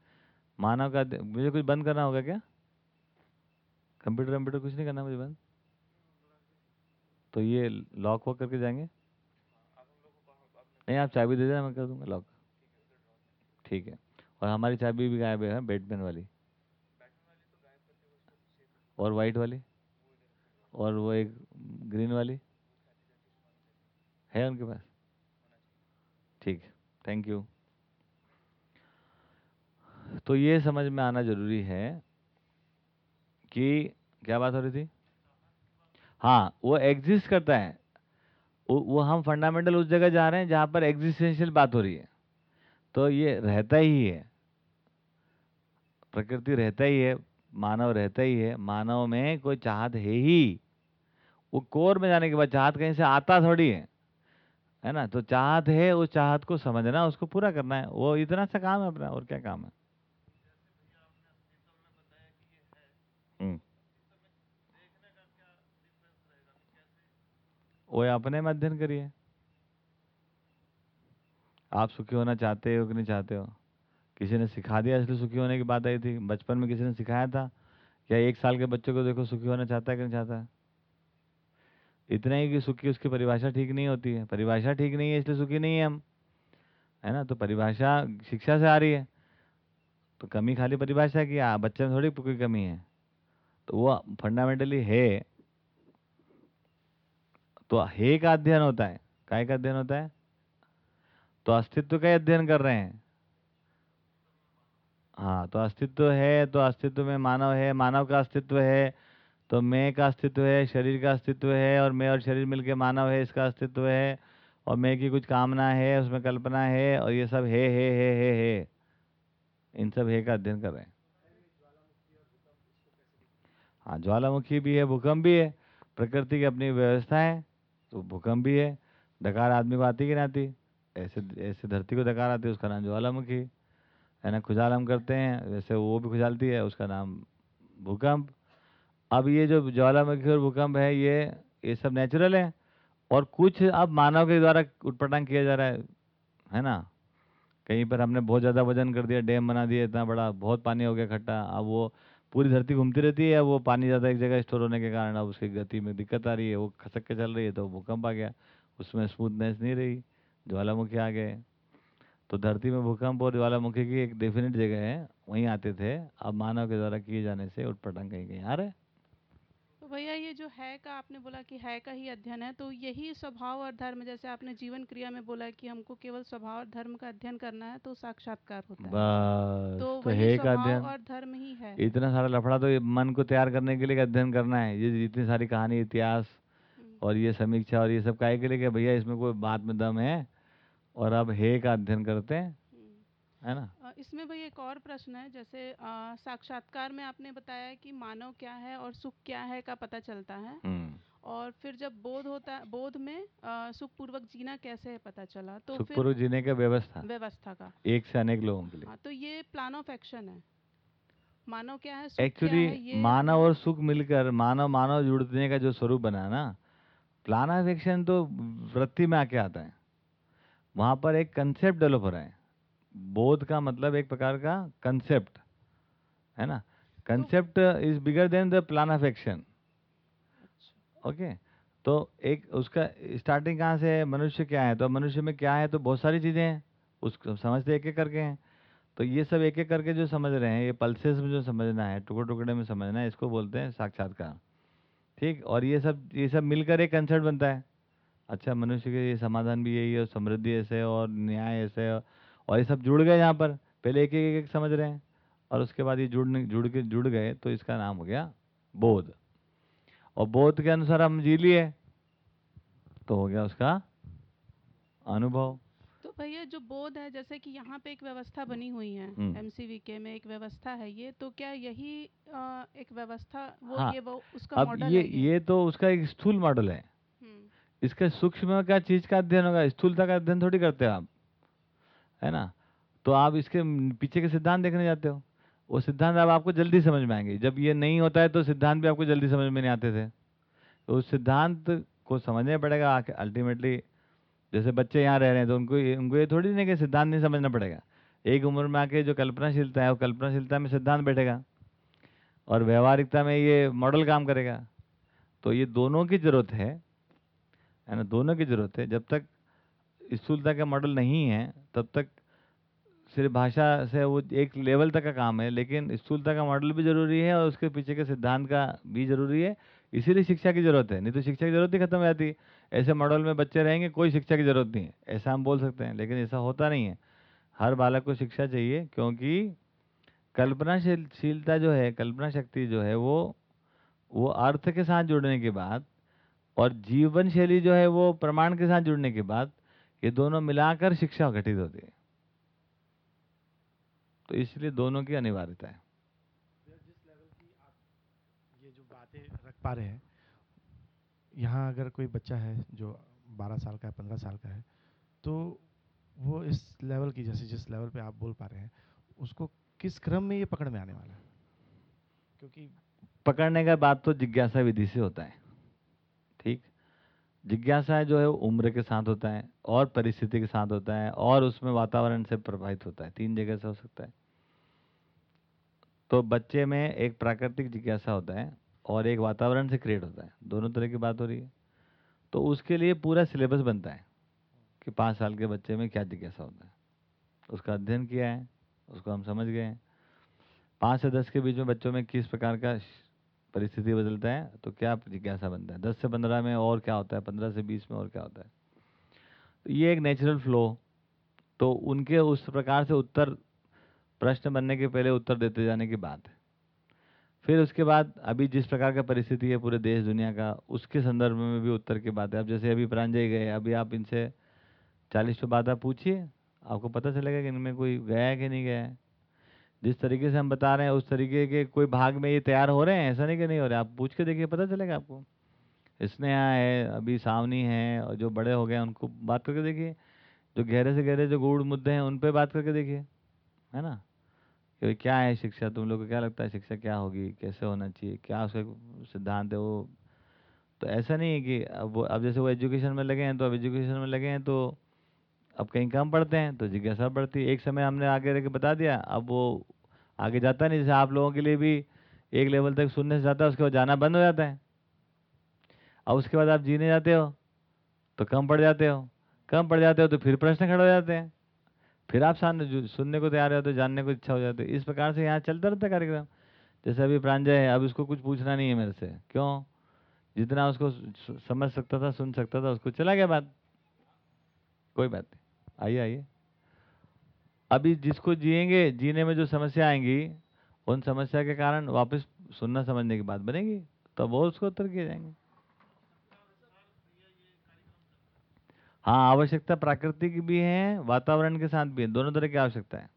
मानव का अध्ययन मुझे कुछ बंद करना होगा क्या? कंप्यूटर कंप्यूटर कुछ नहीं करना मुझे बंद? तो ये लॉक वॉक करके जाएँगे? नहीं, आप चाबी दे देना, मैं कर दूँगा लॉक ठीक है। और हमारी चाबी भी गायब है बैटमैन वाली। और वाइट वाली? और वो एक ग्रीन वाली? है उनके पास? ठीक थैंक यू तो ये समझ में आना ज़रूरी है कि क्या बात हो रही थी? हाँ वो एग्जिस्ट करता है। वो, वो हम फंडामेंटल उस जगह जा रहे हैं जहाँ पर एग्जिस्टेंशियल बात हो रही है। तो ये रहता ही है। प्रकृति रहता ही है मानव रहता ही है। मानव में कोई चाहत है ही। वो कोर में जाने के बाद चाहत कहीं से आता थोड़ी है। है ना? तो चाहत है उस चाहत को समझना उसको पूरा करना है। वो इतना सा काम है अपना और क्या काम है? हम्म। वो अपने में अध्ययन करिए। आप सुखी होना चाहते हो कि नहीं चाहते हो? किसी ने सिखा दिया इसलिए सुखी होने की बात आई थी। बचपन में किसी ने सिखाया था? क्या एक साल के बच्चे को देखो सुखी होना चाहता है कि नहीं चाहता है? इतना ही कि सुखी उसकी परिभाषा ठीक नहीं होती है। परिभाषा ठीक नहीं है इसलिए सुखी नहीं है हम। है ना? तो परिभाषा शिक्षा से आ रही है। तो कमी खाली परिभाषा की आ, बच्चे में थोड़ी कोई कमी है। तो वो फंडामेंटली है। तो हे का अध्ययन होता है। काय का अध्ययन होता है? तो अस्तित्व का अध्ययन कर रहे हैं। हाँ तो अस्तित्व है तो अस्तित्व में मानव है। मानव का अस्तित्व है। तो मैं का अस्तित्व है, शरीर का अस्तित्व है और मैं और शरीर मिलके मानव है, इसका अस्तित्व है। और मैं की कुछ कामना है, उसमें कल्पना है और ये सब है है है है है। इन सब है का अध्ययन कर रहे हैं। हाँ ज्वालामुखी भी है, भूकंप भी है, प्रकृति की अपनी व्यवस्था है तो भूकंप भी है, डकार आदमी को आती कि नहीं आती? ऐसे ऐसे धरती को डकार आती है, उसका नाम ज्वालामुखी। है ना खुजाल हम करते हैं वैसे वो भी खुजालती है, उसका नाम भूकंप। अब ये जो ज्वालामुखी और भूकंप है, ये ये सब नेचुरल है और कुछ अब मानव के द्वारा उटपटांग किया जा रहा है है ना? कहीं पर हमने बहुत ज़्यादा वज़न कर दिया, डैम बना दिया, इतना बड़ा, बहुत पानी हो गया इकट्ठा अब वो पूरी धरती घूमती रहती है, वो पानी ज़्यादा एक जगह स्टोर होने के कारण अब उसकी गति में दिक्कत आ रही है, वो खसक के चल रही है तो भूकंप आ गया, उसमें स्मूथनेस नहीं रही, ज्वालामुखी आ गए। तो धरती में भूकंप और ज्वालामुखी की एक डेफिनेट जगह है, वहीं आते थे, अब मानव के द्वारा किए जाने से उटपटांग कहीं कहीं आ रहे ये जो है का आपने बोला कि है का ही अध्ययन है तो यही स्वभाव और धर्म जैसे आपने जीवन क्रिया में बोला कि हमको केवल स्वभाव और धर्म का अध्ययन करना है तो साक्षात्कार होता है। तो तो वही है का अध्ययन। और धर्म ही है। इतना सारा लफड़ा तो मन को तैयार करने के लिए अध्ययन करना है ये इतनी सारी कहानी इतिहास हम्म, और ये समीक्षा और ये सब काहे के लिए भैया इसमें कोई बात में दम है और अब हे का अध्ययन करते हैं। है ना? अ, इसमें भाई एक और प्रश्न है जैसे अ, साक्षात्कार में आपने बताया कि मानव क्या है और सुख क्या है का पता चलता है। हम्म। और फिर जब बोध होता है बोध में अ, सुख पूर्वक जीना कैसे है पता चला तो फिर सुखपूर्वक जीने का व्यवस्था। व्यवस्था का। एक से अनेक लोगों के लिए। हाँ तो ये प्लान ऑफ़ एक्शन है। मानव क्या है सुख क्या है एक्चुअली ये मानव और सुख मिलकर मानव मानव जुड़ने का जो स्वरूप बना है ना प्लान ऑफ़ एक्शन तो वृत्ति में आके आता है। वहाँ पर एक कंसेप्ट डेवलप हो रहा है। बोध का मतलब एक प्रकार का कंसेप्ट है ना? Concept is bigger than the plan of action okay तो एक उसका स्टार्टिंग कहाँ से है? मनुष्य क्या है? तो मनुष्य में क्या है? तो बहुत सारी चीज़ें हैं। उसको समझते एक एक करके हैं। तो ये सब एक एक करके जो समझ रहे हैं ये पल्सेस में जो समझना है टुकड़े टुकड़े में समझना है इसको बोलते हैं साक्षात्कार। ठीक? और ये सब ये सब मिलकर एक कंसेप्ट बनता है। अच्छा मनुष्य के ये समाधान भी यही है और समृद्धि ऐसे और न्याय ऐसे है और ये सब जुड़ गए यहाँ पर। पहले एक एक एक समझ रहे हैं। और उसके बाद ये जुड़ने जुड़ के जुड़ गए तो इसका नाम हो गया बोध। और बोध के अनुसार हम जी लिए तो हो गया उसका अनुभव। तो भैया जो बोध है जैसे कि यहाँ पे एक व्यवस्था बनी हुई है हम्म। एमसीवीके में एक व्यवस्था है ये तो क्या यही अ, एक व्यवस्था वो हाँ, ये वो उसका अब ये है ये? तो उसका एक स्थूल मॉडल है। हम्म, इसका सूक्ष्म का चीज़ का अध्ययन होगा स्थूलता का अध्ययन थोड़ी करते हो आप। है ना? तो आप इसके पीछे के सिद्धांत देखने जाते हो। वो सिद्धांत अब आपको जल्दी समझ में आएँगे। जब ये नहीं होता है तो सिद्धांत भी आपको जल्दी समझ में नहीं आते थे। तो उस सिद्धांत को समझना पड़ेगा अल्टीमेटली जैसे बच्चे यहाँ रह रहे हैं तो उनको ये- उनको ये थोड़ी नहीं कि सिद्धांत नहीं समझना पड़ेगा। एक उम्र में आके जो कल्पनाशीलता है, वो कल्पनाशीलता में सिद्धांत बैठेगा और व्यवहारिकता में ये मॉडल काम करेगा। तो ये दोनों की ज़रूरत है है ना? दोनों की ज़रूरत है। जब तक स्थूलता का मॉडल नहीं है, तब तक सिर्फ़ भाषा से वो एक लेवल तक का काम है, लेकिन स्थूलता का मॉडल भी ज़रूरी है और उसके पीछे के सिद्धांत का भी ज़रूरी है। इसीलिए शिक्षा की ज़रूरत है, नहीं तो शिक्षा की ज़रूरत ही खत्म हो जाती है। ऐसे मॉडल में बच्चे रहेंगे, कोई शिक्षा की ज़रूरत नहीं है, ऐसा हम बोल सकते हैं, लेकिन ऐसा होता नहीं है। हर बालक को शिक्षा चाहिए, क्योंकि कल्पनाशीलता जो है, कल्पना शक्ति जो है, वो वो अर्थ के साथ जुड़ने के बाद और जीवन शैली जो है, वो प्रमाण के साथ जुड़ने के बाद ये दोनों मिलाकर शिक्षा घटित होती है। तो इसलिए दोनों की अनिवार्यता है। जिस लेवल की आप ये जो बातें रख पा रहे हैं यहाँ अगर कोई बच्चा है जो 12 साल का है 15 साल का है तो वो इस लेवल की जैसे जिस लेवल पे आप बोल पा रहे हैं उसको किस क्रम में ये पकड़ में आने वाला है? क्योंकि पकड़ने का बात तो जिज्ञासा विधि से होता है। ठीक? जिज्ञासा जो है उम्र के साथ होता है और परिस्थिति के साथ होता है और उसमें वातावरण से प्रभावित होता है। तीन जगह से हो सकता है। तो बच्चे में एक प्राकृतिक जिज्ञासा होता है और एक वातावरण से क्रिएट होता है। दोनों तरह की बात हो रही है। तो उसके लिए पूरा सिलेबस बनता है कि पाँच साल के बच्चे में क्या जिज्ञासा होता है। उसका अध्ययन किया है, उसको हम समझ गए हैं। पाँच से दस के बीच में बच्चों में किस प्रकार का परिस्थिति बदलता है तो क्या जिज्ञासा बनता है? दस से पंद्रह में और क्या होता है? पंद्रह से बीस में और क्या होता है? तो ये एक नेचुरल फ्लो तो उनके उस प्रकार से उत्तर, प्रश्न बनने के पहले उत्तर देते जाने की बात है। फिर उसके बाद, अभी जिस प्रकार का परिस्थिति है पूरे देश, दुनिया का, उसके संदर्भ में भी उत्तर की बात है। अब जैसे अभी प्रांजय गए, अभी आप इनसे चालीस पे बात पूछिए, आपको पता चलेगा कि इनमें कोई गया है कि नहीं गया है। जिस तरीके से हम बता रहे हैं, उस तरीके के कोई भाग में ये तैयार हो रहे हैं? ऐसा नहीं कि नहीं हो रहे आप पूछ के देखिए, पता चलेगा आपको। स्नेहा है, अभी सावनी है, और जो बड़े हो गए उनको बात करके देखिए। जो गहरे से गहरे जो गूढ़ मुद्दे हैं, उन पर बात करके देखिए, है ना? कि क्या है शिक्षा? तुम लोग को क्या लगता है शिक्षा क्या होगी? कैसे होना चाहिए? क्या उसका सिद्धांत है वो? तो ऐसा नहीं है कि अब वो, अब जैसे वो एजुकेशन में लगे हैं तो अब एजुकेशन में लगे हैं तो अब कहीं कम पढ़ते हैं तो जिज्ञासा बढ़ती है। एक समय हमने आगे रह के बता दिया, अब वो आगे जाता नहीं, जैसे आप लोगों के लिए भी एक लेवल तक सुनने से जाता है, उसके बाद जाना बंद हो जाता है। अब उसके बाद आप जीने जाते हो तो कम पड़ जाते हो। कम पड़ जाते हो तो फिर प्रश्न खड़े हो जाते हैं। फिर आप सामने सुनने को तैयार हो तो जानने को इच्छा हो जाती है। इस प्रकार से यहाँ चलता रहता कार्यक्रम। जैसे अभी प्रांजय है, अब इसको कुछ पूछना नहीं है मेरे से। क्यों? जितना उसको समझ सकता था, सुन सकता था, उसको चला गया बात। कोई बात नहीं। आइए आइए। अभी जिसको जिएँगे, जीने में जो समस्या आएँगी, उन समस्या के कारण वापस सुनना समझने की बात बनेगी तो वो उसको उत्तर किए जाएँगे। हाँ आवश्यकता प्राकृतिक भी है, वातावरण के साथ भी है, दोनों तरह की आवश्यकता है।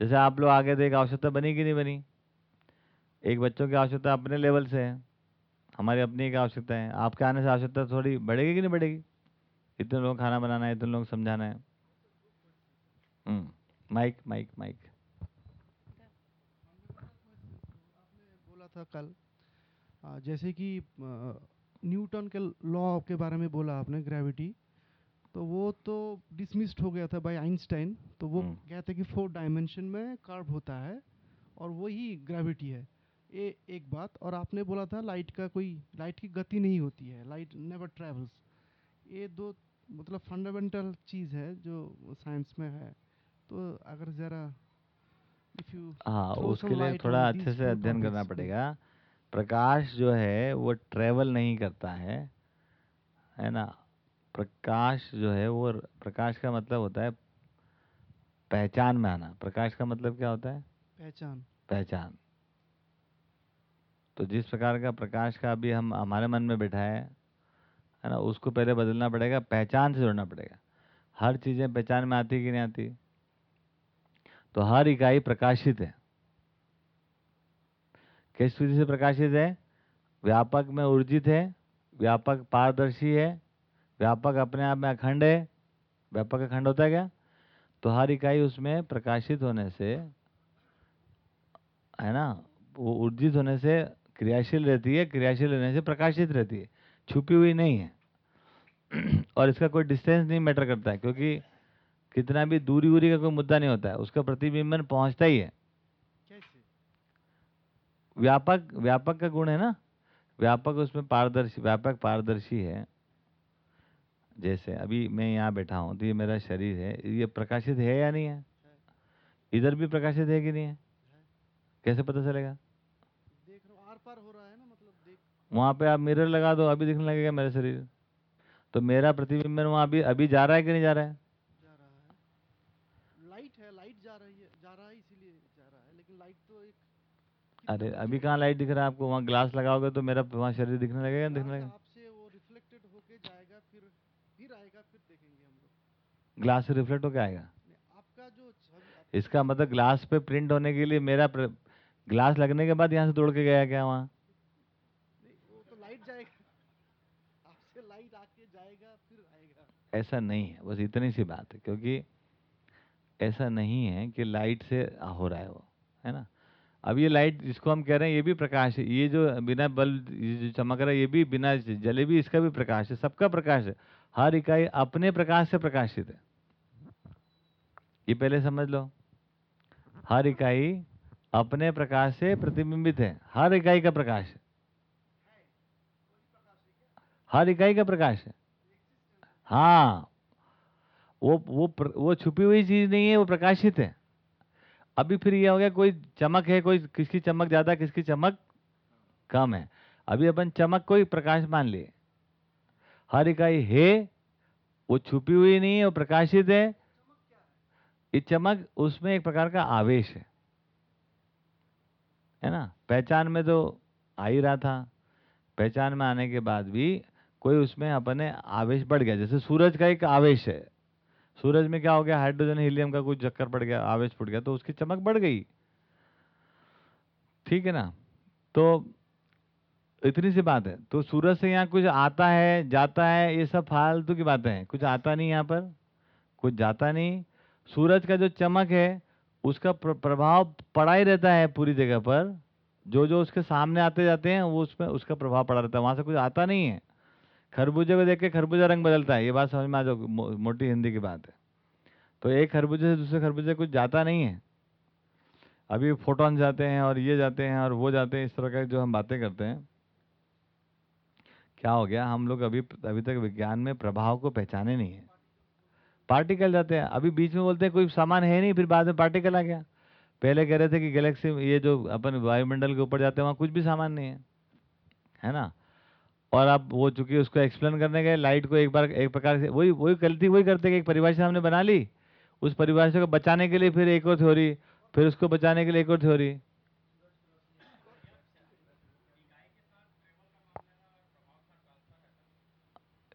जैसे आप लोग आगे तो एक आवश्यकता बनी कि नहीं बनी? एक बच्चों की आवश्यकता अपने लेवल से है, हमारी अपनी एक आवश्यकता है। आपके आने से आवश्यकता थोड़ी बढ़ेगी कि नहीं बढ़ेगी? इतने लोग खाना बनाना है इतने लोग समझाना है? हम्म माइक माइक माइक। बोला था कल जैसे कि न्यूटन के लॉ के बारे में बोला आपने ग्रेविटी तो वो तो डिसमिस्ड हो गया था बाय आइंस्टाइन तो वो हम्म। कहते हैं कि फोर डायमेंशन में कर्व होता है और वही ग्रेविटी है। ये एक बात और आपने बोला था लाइट का कोई लाइट की गति नहीं होती है लाइट नेवर ट्रेवल्स ये दो मतलब फंडामेंटल चीज़ है जो साइंस में है। तो अगर ज़रा इफ़ यू हाँ उसके लिए थोड़ा अच्छे से अध्ययन करना पड़ेगा। प्रकाश जो है वो ट्रेवल नहीं करता है है ना? प्रकाश जो है वो प्रकाश का मतलब होता है पहचान में आना। प्रकाश का मतलब क्या होता है? पहचान। पहचान। तो जिस प्रकार का प्रकाश का अभी हम हमारे मन में बैठा है है ना? उसको पहले बदलना पड़ेगा, पहचान से जोड़ना पड़ेगा। हर चीज़ें पहचान में आती कि नहीं आती? तो हर इकाई प्रकाशित है। किस विधि से प्रकाशित है? व्यापक में ऊर्जित है, व्यापक पारदर्शी है, व्यापक अपने आप में अखंड है। व्यापक अखंड होता है क्या? तो हर इकाई उसमें प्रकाशित होने से, है ना? वो ऊर्जित होने से क्रियाशील रहती है, क्रियाशील रहने से प्रकाशित रहती है। छुपी हुई नहीं है। और इसका कोई डिस्टेंस नहीं मैटर करता है क्योंकि कितना भी दूरी दूरी का कोई मुद्दा नहीं होता है उसका प्रतिबिंबन पहुँचता ही है। व्यापक व्यापक का गुण है ना? व्यापक उसमें पारदर्शी व्यापक पारदर्शी है। जैसे अभी मैं यहाँ बैठा हूँ तो ये मेरा शरीर है ये प्रकाशित है या नहीं है? इधर भी प्रकाशित है कि नहीं है? कैसे पता चलेगा? देख रहा हूँ आर पार हो रहा वहाँ पे आप मिरर लगा दो अभी दिखने लगेगा मेरा शरीर। तो मेरा प्रतिबिंब वहाँ अभी अभी जा रहा है कि नहीं जा रहा है? जा रहा है। लाइट है लाइट जा रही है जा रहा है इसीलिए जा रहा है लेकिन लाइट तो एक अरे अभी कहाँ लाइट दिख रहा है आपको? वहाँ ग्लास लगाओगे तो मेरा वहाँ शरीर दिखने लगेगा दिखने लगेगा? आपसे वो रिफ्लेक्टेड होके जाएगा फिर फिर आएगा फिर देखेंगे हम लोग। ग्लास से रिफ्लेक्ट होकर आएगा? आपका जो इसका मतलब ग्लास पे प्रिंट होने के लिए मेरा प्र... ग्लास लगने के बाद यहाँ से दौड़ के गया क्या वहाँ नहीं वो तो लाइट जाएगा आपसे लाइट आके जाएगा फिर आएगा ऐसा नहीं है, बस इतनी सी बात है, क्योंकि ऐसा नहीं है कि लाइट से हो रहा है वो, है ना? अब ये लाइट जिसको हम कह रहे हैं, ये भी प्रकाश है, ये जो बिना बल्ब जो चमक रहा है, ये भी बिना जले भी इसका भी प्रकाश है, सबका प्रकाश है, हर इकाई अपने प्रकाश से प्रकाशित है। ये पहले समझ लो, हर इकाई अपने प्रकाश से प्रतिबिंबित है, हर इकाई का प्रकाश है। हर इकाई का प्रकाश है। हाँ वो वो प्र, वो छुपी हुई चीज़ नहीं है वो प्रकाशित है। अभी फिर ये हो गया कोई चमक है कोई किसकी चमक ज़्यादा किसकी चमक कम है। अभी अपन चमक को ही प्रकाश मान लिए। हर इकाई है वो छुपी हुई नहीं है वो प्रकाशित है। ये चमक उसमें एक प्रकार का आवेश है। है ना? पहचान में तो आ ही रहा था। पहचान में आने के बाद भी कोई उसमें अपने आवेश बढ़ गया जैसे सूरज का एक आवेश है। सूरज में क्या हो गया हाइड्रोजन हीलियम का कुछ चक्कर पड़ गया आवेश फुट गया तो उसकी चमक बढ़ गई। ठीक है ना? तो इतनी सी बात है। तो सूरज से यहाँ कुछ आता है जाता है ये सब फालतू की बातें हैं। कुछ आता नहीं यहाँ पर कुछ जाता नहीं। सूरज का जो चमक है उसका प्र, प्रभाव पड़ा ही रहता है पूरी जगह पर। जो जो उसके सामने आते जाते हैं वो उसमें उसका प्रभाव पड़ा रहता है। वहाँ से कुछ आता नहीं है। खरबूजे को देख के खरबूजा रंग बदलता है ये बात समझ में आ जाओ मो, मोटी हिंदी की बात है। तो एक खरबूजे से दूसरे खरबूजे कुछ जाता नहीं है। अभी फोटोन जाते हैं और ये जाते हैं और वो जाते हैं इस तरह का जो हम बातें करते हैं। क्या हो गया? हम लोग अभी अभी तक विज्ञान में प्रभाव को पहचाने नहीं है। पार्टिकल जाते हैं। अभी बीच में बोलते हैं कोई सामान है नहीं फिर बाद में पार्टिकल आ गया। पहले कह रहे थे कि गैलेक्सी ये जो अपन वायुमंडल के ऊपर जाते हैं वहाँ कुछ भी सामान नहीं है। है ना? और आप वो चूँकि उसको एक्सप्लेन करने गए लाइट को एक बार, एक प्रकार से, वही वही गलती, वही करते कि एक परिभाषा हमने बना ली। उस परिभाषा को बचाने के लिए फिर एक और थ्योरी फिर उसको बचाने के लिए एक और थ्योरी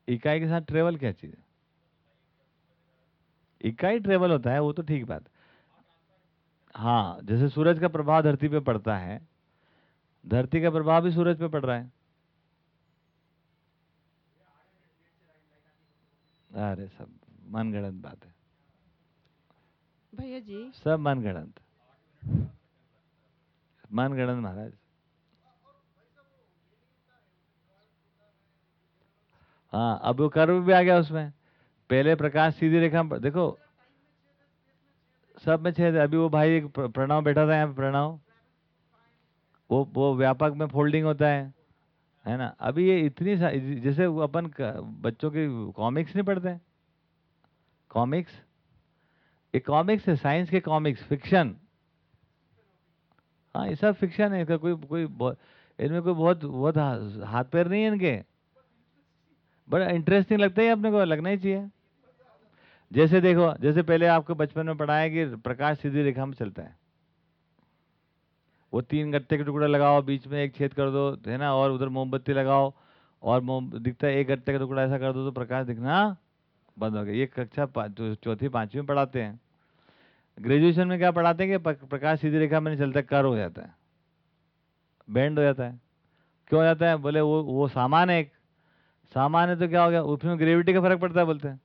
इकाई के साथ ट्रेवल क्या चीज़ है? इकाई ट्रेवल होता है, वो तो ठीक बात। हाँ जैसे सूरज का प्रभाव धरती पे पड़ता है, धरती का प्रभाव भी सूरज पे पड़ रहा है। अरे सब मनगढ़ंत बात है। भैया जी। सब मनगढ़ंत। मनगढ़ंत महाराज। हाँ अब वो कर्व भी आ गया उसमें। पहले प्रकाश सीधी रेखा देखो सब में छेद अभी वो भाई एक प्रणव बैठा था यहाँ पे प्रणव। वो वो व्यापक में फोल्डिंग होता है। है ना? अभी ये इतनी सा जैसे वो अपन बच्चों के कॉमिक्स नहीं पढ़ते? कॉमिक्स ये कॉमिक्स है साइंस के कॉमिक्स फिक्शन हाँ ये सब फिक्शन है इसका कोई कोई इनमें कोई बहुत बहुत हा- हाथ पैर नहीं है इनके। बड़ा इंटरेस्टिंग लगता है अपने को, लगना ही चाहिए। जैसे देखो, जैसे पहले आपको बचपन में पढ़ाया कि प्रकाश सीधी रेखा में चलता है। वो तीन गत्ते के टुकड़े लगाओ, बीच में एक छेद कर दो, है ना, और उधर मोमबत्ती लगाओ, और मोम, दिखता है एक गत्ते का टुकड़ा ऐसा कर दो तो प्रकाश दिखना बंद हो गया। ये कक्षा चौथी पाँचवीं में पढ़ाते हैं। ग्रेजुएशन में क्या पढ़ाते हैं कि प्रकाश सीधी रेखा में नहीं चलता, कर हो जाता है। बैंड हो जाता है। क्यों हो जाता है? बोले वो वो सामान है एक। सामान है तो क्या हो गया? उसमें ग्रेविटी का फ़र्क पड़ता है बोलते हैं।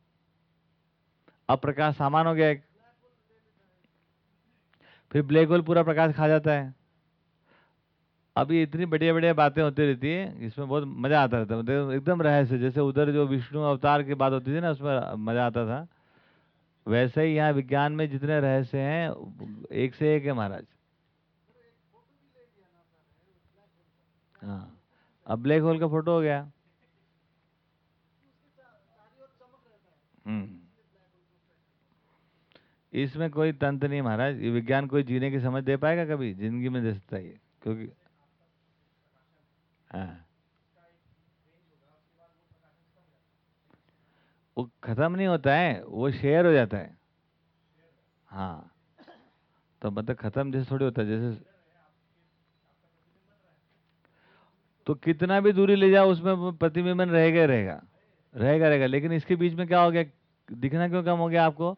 अब प्रकाश सामान हो गया एक। फिर ब्लैक होल पूरा प्रकाश खा जाता है। ये इतनी बढ़िया बढ़िया बातें होती रहती है, इसमें बहुत मज़ा आता रहता है। मतलब एकदम रहस्य जैसे उधर जो विष्णु अवतार की बात होती थी ना, उसमें मज़ा आता था। वैसे ही यहाँ विज्ञान में जितने रहस्य हैं, एक से एक है महाराज। हाँ अब ब्लैक होल का फ़ोटो हो गया। हम्म। इसमें कोई तंत्र नहीं महाराज, ये विज्ञान कोई जीने की समझ दे पाएगा कभी? ज़िंदगी में दे सकता है क्योंकि हाँ। वो खत्म नहीं होता है, वो शेयर हो जाता है। हाँ। तो मतलब खत्म जैसे थोड़ी होता है, जैसे तो कितना भी दूरी ले जाओ, उसमें प्रतिबिंबन रहेगा रहेगा रहेगा रहेगा। लेकिन इसके बीच में क्या हो गया, दिखना क्यों कम हो गया आपको?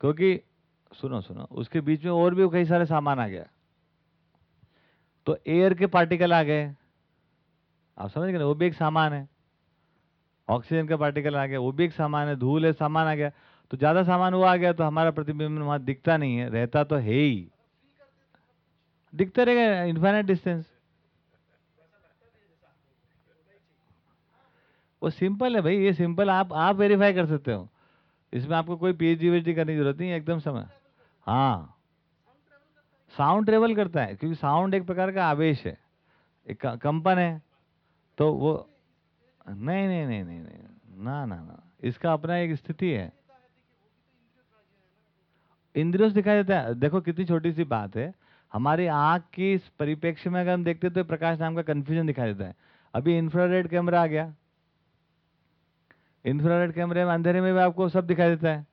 क्योंकि सुनो सुनो, उसके बीच में और भी कई सारे सामान आ गया। तो एयर के पार्टिकल आ गए। आप समझ गए वो भी एक सामान है। ऑक्सीजन का पार्टिकल आ गया, वो भी एक सामान है, धूल है, सामान आ गया। तो ज़्यादा सामान वो आ गया तो हमारा प्रतिबिंब वहाँ दिखता नहीं है, रहता तो है ही। दिखता रहेगा इन्फाइनाइट डिस्टेंस वो सिंपल है भाई, ये सिंपल आप आप वेरीफाई कर सकते हो। इसमें आपको कोई पीएचडी वीएचडी करने की ज़रूरत नहीं है, एकदम समय। हाँ। साउंड ट्रेवल करता है, क्योंकि साउंड एक प्रकार का आवेश है। एक कंपन है। तो वो, नहीं नहीं नहीं नहीं नहीं, ना ना ना, इसका अपना एक स्थिति है। इंद्रियों से दिखाई देता है। देखो कितनी छोटी सी बात है। हमारी आँख की परिप्रेक्ष्य में अगर हम देखते तो प्रकाश नाम का कंफ्यूजन दिखाई देता है। अभी इंफ्रारेड कैमरा आ गया। इंफ्रारेड कैमरे में अंधेरे में भी आपको सब दिखाई देता है।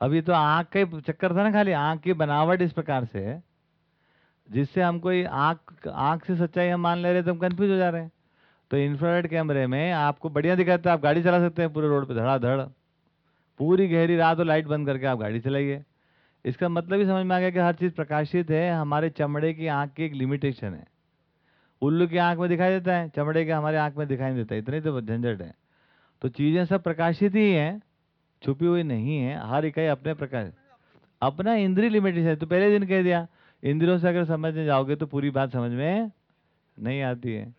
अभी तो आँख का ही चक्कर था ना खाली। आँख की बनावट इस प्रकार से है, जिससे हमको ये आँख, आँख से सच्चाई हम मान ले रहे तो हम कन्फ्यूज़ हो जा रहे हैं। तो इंफ्रारेड कैमरे में आपको बढ़िया दिखाता है आप गाड़ी चला सकते हैं पूरे रोड पे, धड़ाधड़। पूरी गहरी रात और लाइट बंद करके आप गाड़ी चलाइए। इसका मतलब ही समझ में आ गया कि हर चीज़ प्रकाशित है, हमारे चमड़े की आँख की एक लिमिटेशन है। उल्लू की आँख में दिखाई देता है, चमड़े के हमारे आँख में दिखाई नहीं देता, इतनी तो झंझट है। तो चीज़ें सब प्रकाशित ही हैं, छुपी हुई नहीं है, हर इकाई अपने प्रकाश अपना इंद्रिय लिमिटेशन है तो पहले दिन कह दिया, इंद्रियों से अगर समझने जाओगे तो पूरी बात समझ में नहीं आती है।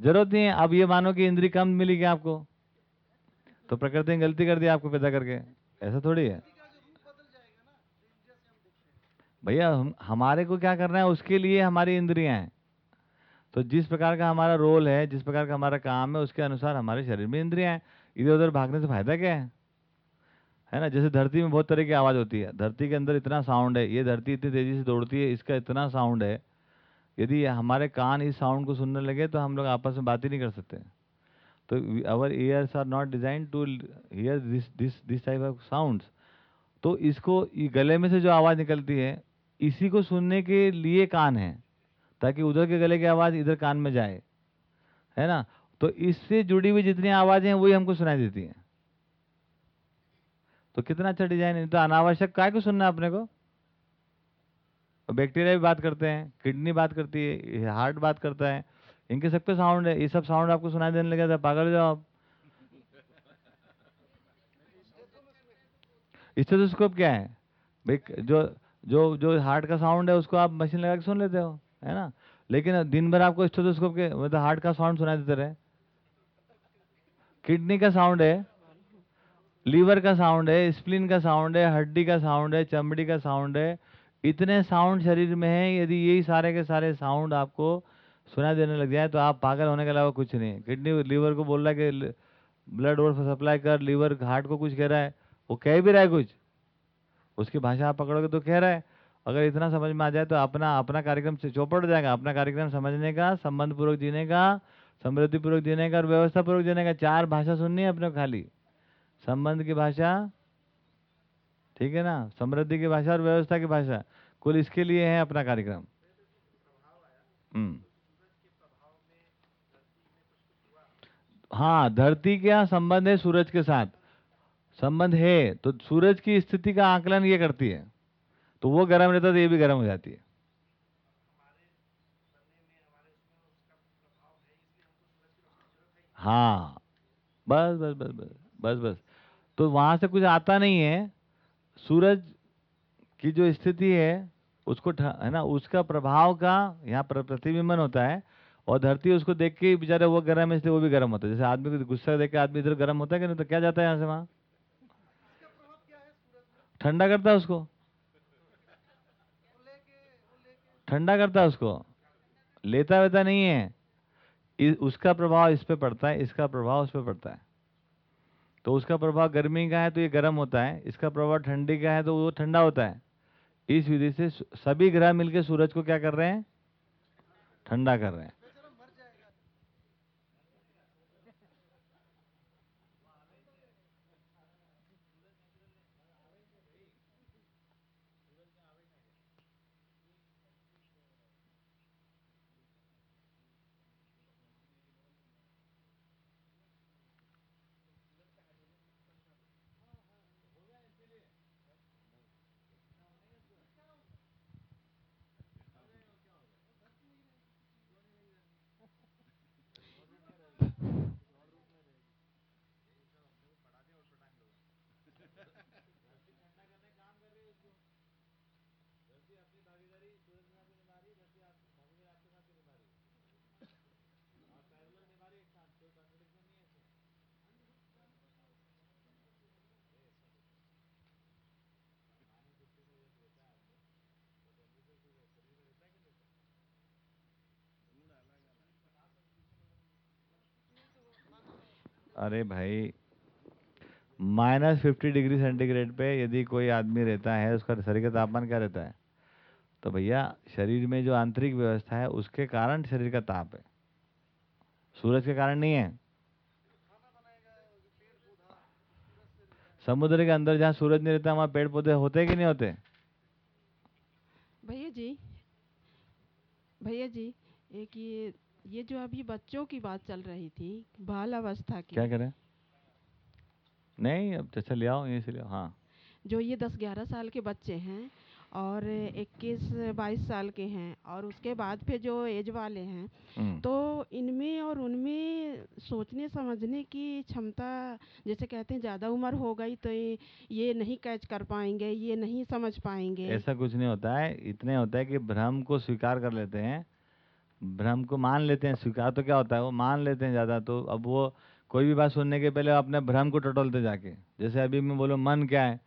ज़रूरत नहीं है अब ये मानो कि इंद्री कम मिली क्या आपको? तो प्रकृति ने गलती कर दी आपको पैदा करके। ऐसा थोड़ी है। भैया, हम, हमारे को क्या करना है? उसके लिए हमारी इंद्रियाँ हैं। तो जिस प्रकार का हमारा रोल है, जिस प्रकार का हमारा काम है, उसके अनुसार हमारे शरीर में इंद्रियाँ हैं। इधर उधर भागने से फ़ायदा क्या है? है ना? जैसे धरती में बहुत तरह की आवाज़ होती है। धरती के अंदर इतना साउंड है, ये धरती इतनी तेज़ी से दौड़ती है, इसका इतना साउंड है यदि हमारे कान इस साउंड को सुनने लगे तो हम लोग आपस में बात ही नहीं कर सकते। तो our ears are not design to hear this this this type of sounds तो इसको गले में से जो आवाज़ निकलती है, इसी को सुनने के लिए कान है, ताकि उधर के गले की आवाज़ इधर कान में जाए। है ना? तो इससे जुड़ी हुई जितनी आवाज़ें हैं, वही हमको सुनाई देती हैं। तो कितना अच्छा डिज़ाइन है। तो अनावश्यक काय को सुनना है अपने को? बैक्टीरिया भी बात करते हैं, किडनी बात करती है हार्ट बात करता है। इनके सब पे साउंड है, ये सब साउंड आपको सुनाई देने लगा था पागल जाओ आप। स्टेथोस्कोप क्या है? भाई जो जो जो हार्ट का साउंड है, उसको आप मशीन लगा के सुन लेते हो, है ना? लेकिन दिन भर आपको स्टेथोस्कोप के मतलब हार्ट का साउंड सुनाई देते रहे। किडनी का साउंड है लीवर का साउंड है स्प्लिन का साउंड है, हड्डी का साउंड है, चमड़ी का साउंड है इतने साउंड शरीर में है, यदि यही सारे के सारे साउंड आपको सुनाई देने लग जाए तो आप पागल होने के अलावा कुछ नहीं। किडनी लीवर को बोल रहा है कि ब्लड और सप्लाई कर, लीवर हार्ट को कुछ कह रहा है, वो कह भी रहा है कुछ। उसकी भाषा आप पकड़ोगे तो कह रहा है। अगर इतना समझ में आ जाए तो अपना अपना कार्यक्रम चौपट हो जाएगा, अपना कार्यक्रम समझने का संबंध पूर्वक जीने का समृद्धि पूर्वक जीने का और व्यवस्था पूर्वक जीने का, चार भाषा सुननी है अपने खाली। संबंध की भाषा ठीक है ना? समृद्धि की भाषा और व्यवस्था की भाषा। कुल इसके लिए है अपना कार्यक्रम। हम्म। हाँ धरती का संबंध है सूरज के साथ। संबंध है तो सूरज की स्थिति का आकलन ये करती है। तो वो गर्म रहता तो ये भी गर्म हो जाती है। हाँ। बस बस बस बस बस बस। तो वहाँ से कुछ आता नहीं है। सूरज की जो स्थिति है, उसको है ना, उसका प्रभाव का यहाँ पर, प्रतिबिंबन होता है और धरती उसको देख के बेचारे वो गर्म है, इसलिए वो भी गर्म होता है। जैसे आदमी को गुस्सा देख के आदमी इधर गर्म होता है कि नहीं तो क्या जाता है यहाँ से वहाँ? ठंडा करता है उसको। ठंडा करता है उसको। लेता वेता नहीं है। उसका प्रभाव इस पर पड़ता है, इसका प्रभाव उस पर पड़ता है। तो उसका प्रभाव गर्मी का है तो ये गर्म होता है, इसका प्रभाव ठंडी का है तो वो ठंडा होता है। इस विधि से सभी ग्रह मिलकर सूरज को क्या कर रहे हैं? ठंडा कर रहे हैं। अरे भाई, माइनस फिफ्टी डिग्री सेंटीग्रेड पे यदि कोई आदमी रहता है, उसका शरीर का तापमान क्या रहता है? तो भैया, शरीर में जो आंतरिक व्यवस्था है, उसके कारण शरीर का ताप है। सूरज के कारण नहीं है। समुद्र के अंदर जहाँ सूरज नहीं रहता, वहाँ पेड़ पौधे होते कि नहीं होते? भैया जी भैया जी, एक ये ये जो अभी बच्चों की बात चल रही थी बाल अवस्था की। क्या करें? नहीं अब अच्छा ले आओ यहीं से ले आओ हाँ। जो ये दस ग्यारह साल के बच्चे हैं और इक्कीस बाईस साल के हैं और उसके बाद फिर जो एज वाले हैं हम्म, तो इनमें और उनमें सोचने समझने की क्षमता जैसे कहते हैं ज़्यादा उम्र हो गई तो ये नहीं कैच कर पाएँगे ये नहीं समझ पाएँगे। ऐसा कुछ नहीं होता है इतने होता है कि भ्रम को स्वीकार कर लेते हैं भ्रम को मान लेते हैं, स्वीकार तो क्या होता है, वो मान लेते हैं ज़्यादा तो अब वो कोई भी बात सुनने के पहले अपने भ्रम को टटोलते जाके। जैसे अभी मैं बोलो, मन क्या है?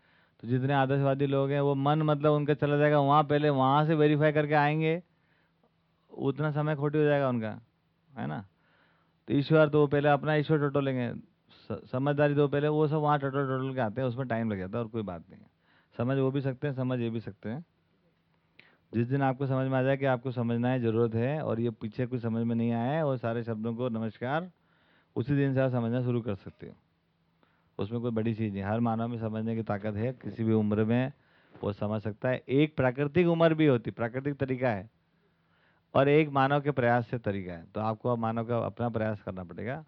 तो जितने आदर्शवादी लोग हैं, वो मन मतलब उनका चला जाएगा, वहाँ पहले वहाँ से वेरीफाई करके आएँगे, उतना समय खोटी हो जाएगा उनका, है ना? तो ईश्वर तो पहले अपना ईश्वर टटोलेंगे समझदारी तो पहले वो सब वहाँ टटोल टटोल के आते हैं, उसमें टाइम लग जाता है और कोई बात नहीं है। समझ वो भी सकते हैं, समझ ये भी सकते हैं। जिस दिन आपको समझ में आ जाए कि आपको समझना है, ज़रूरत है और ये पीछे कुछ समझ में नहीं आया है वो सारे शब्दों को नमस्कार, उसी दिन से आप समझना शुरू कर सकते हो। उसमें कोई बड़ी चीज़ नहीं। हर मानव में समझने की ताकत है, किसी भी उम्र में वो समझ सकता है। एक प्राकृतिक उम्र भी होती, प्राकृतिक तरीका है और एक मानव के प्रयास से तरीका है। तो आपको अब मानव का अपना प्रयास करना पड़ेगा।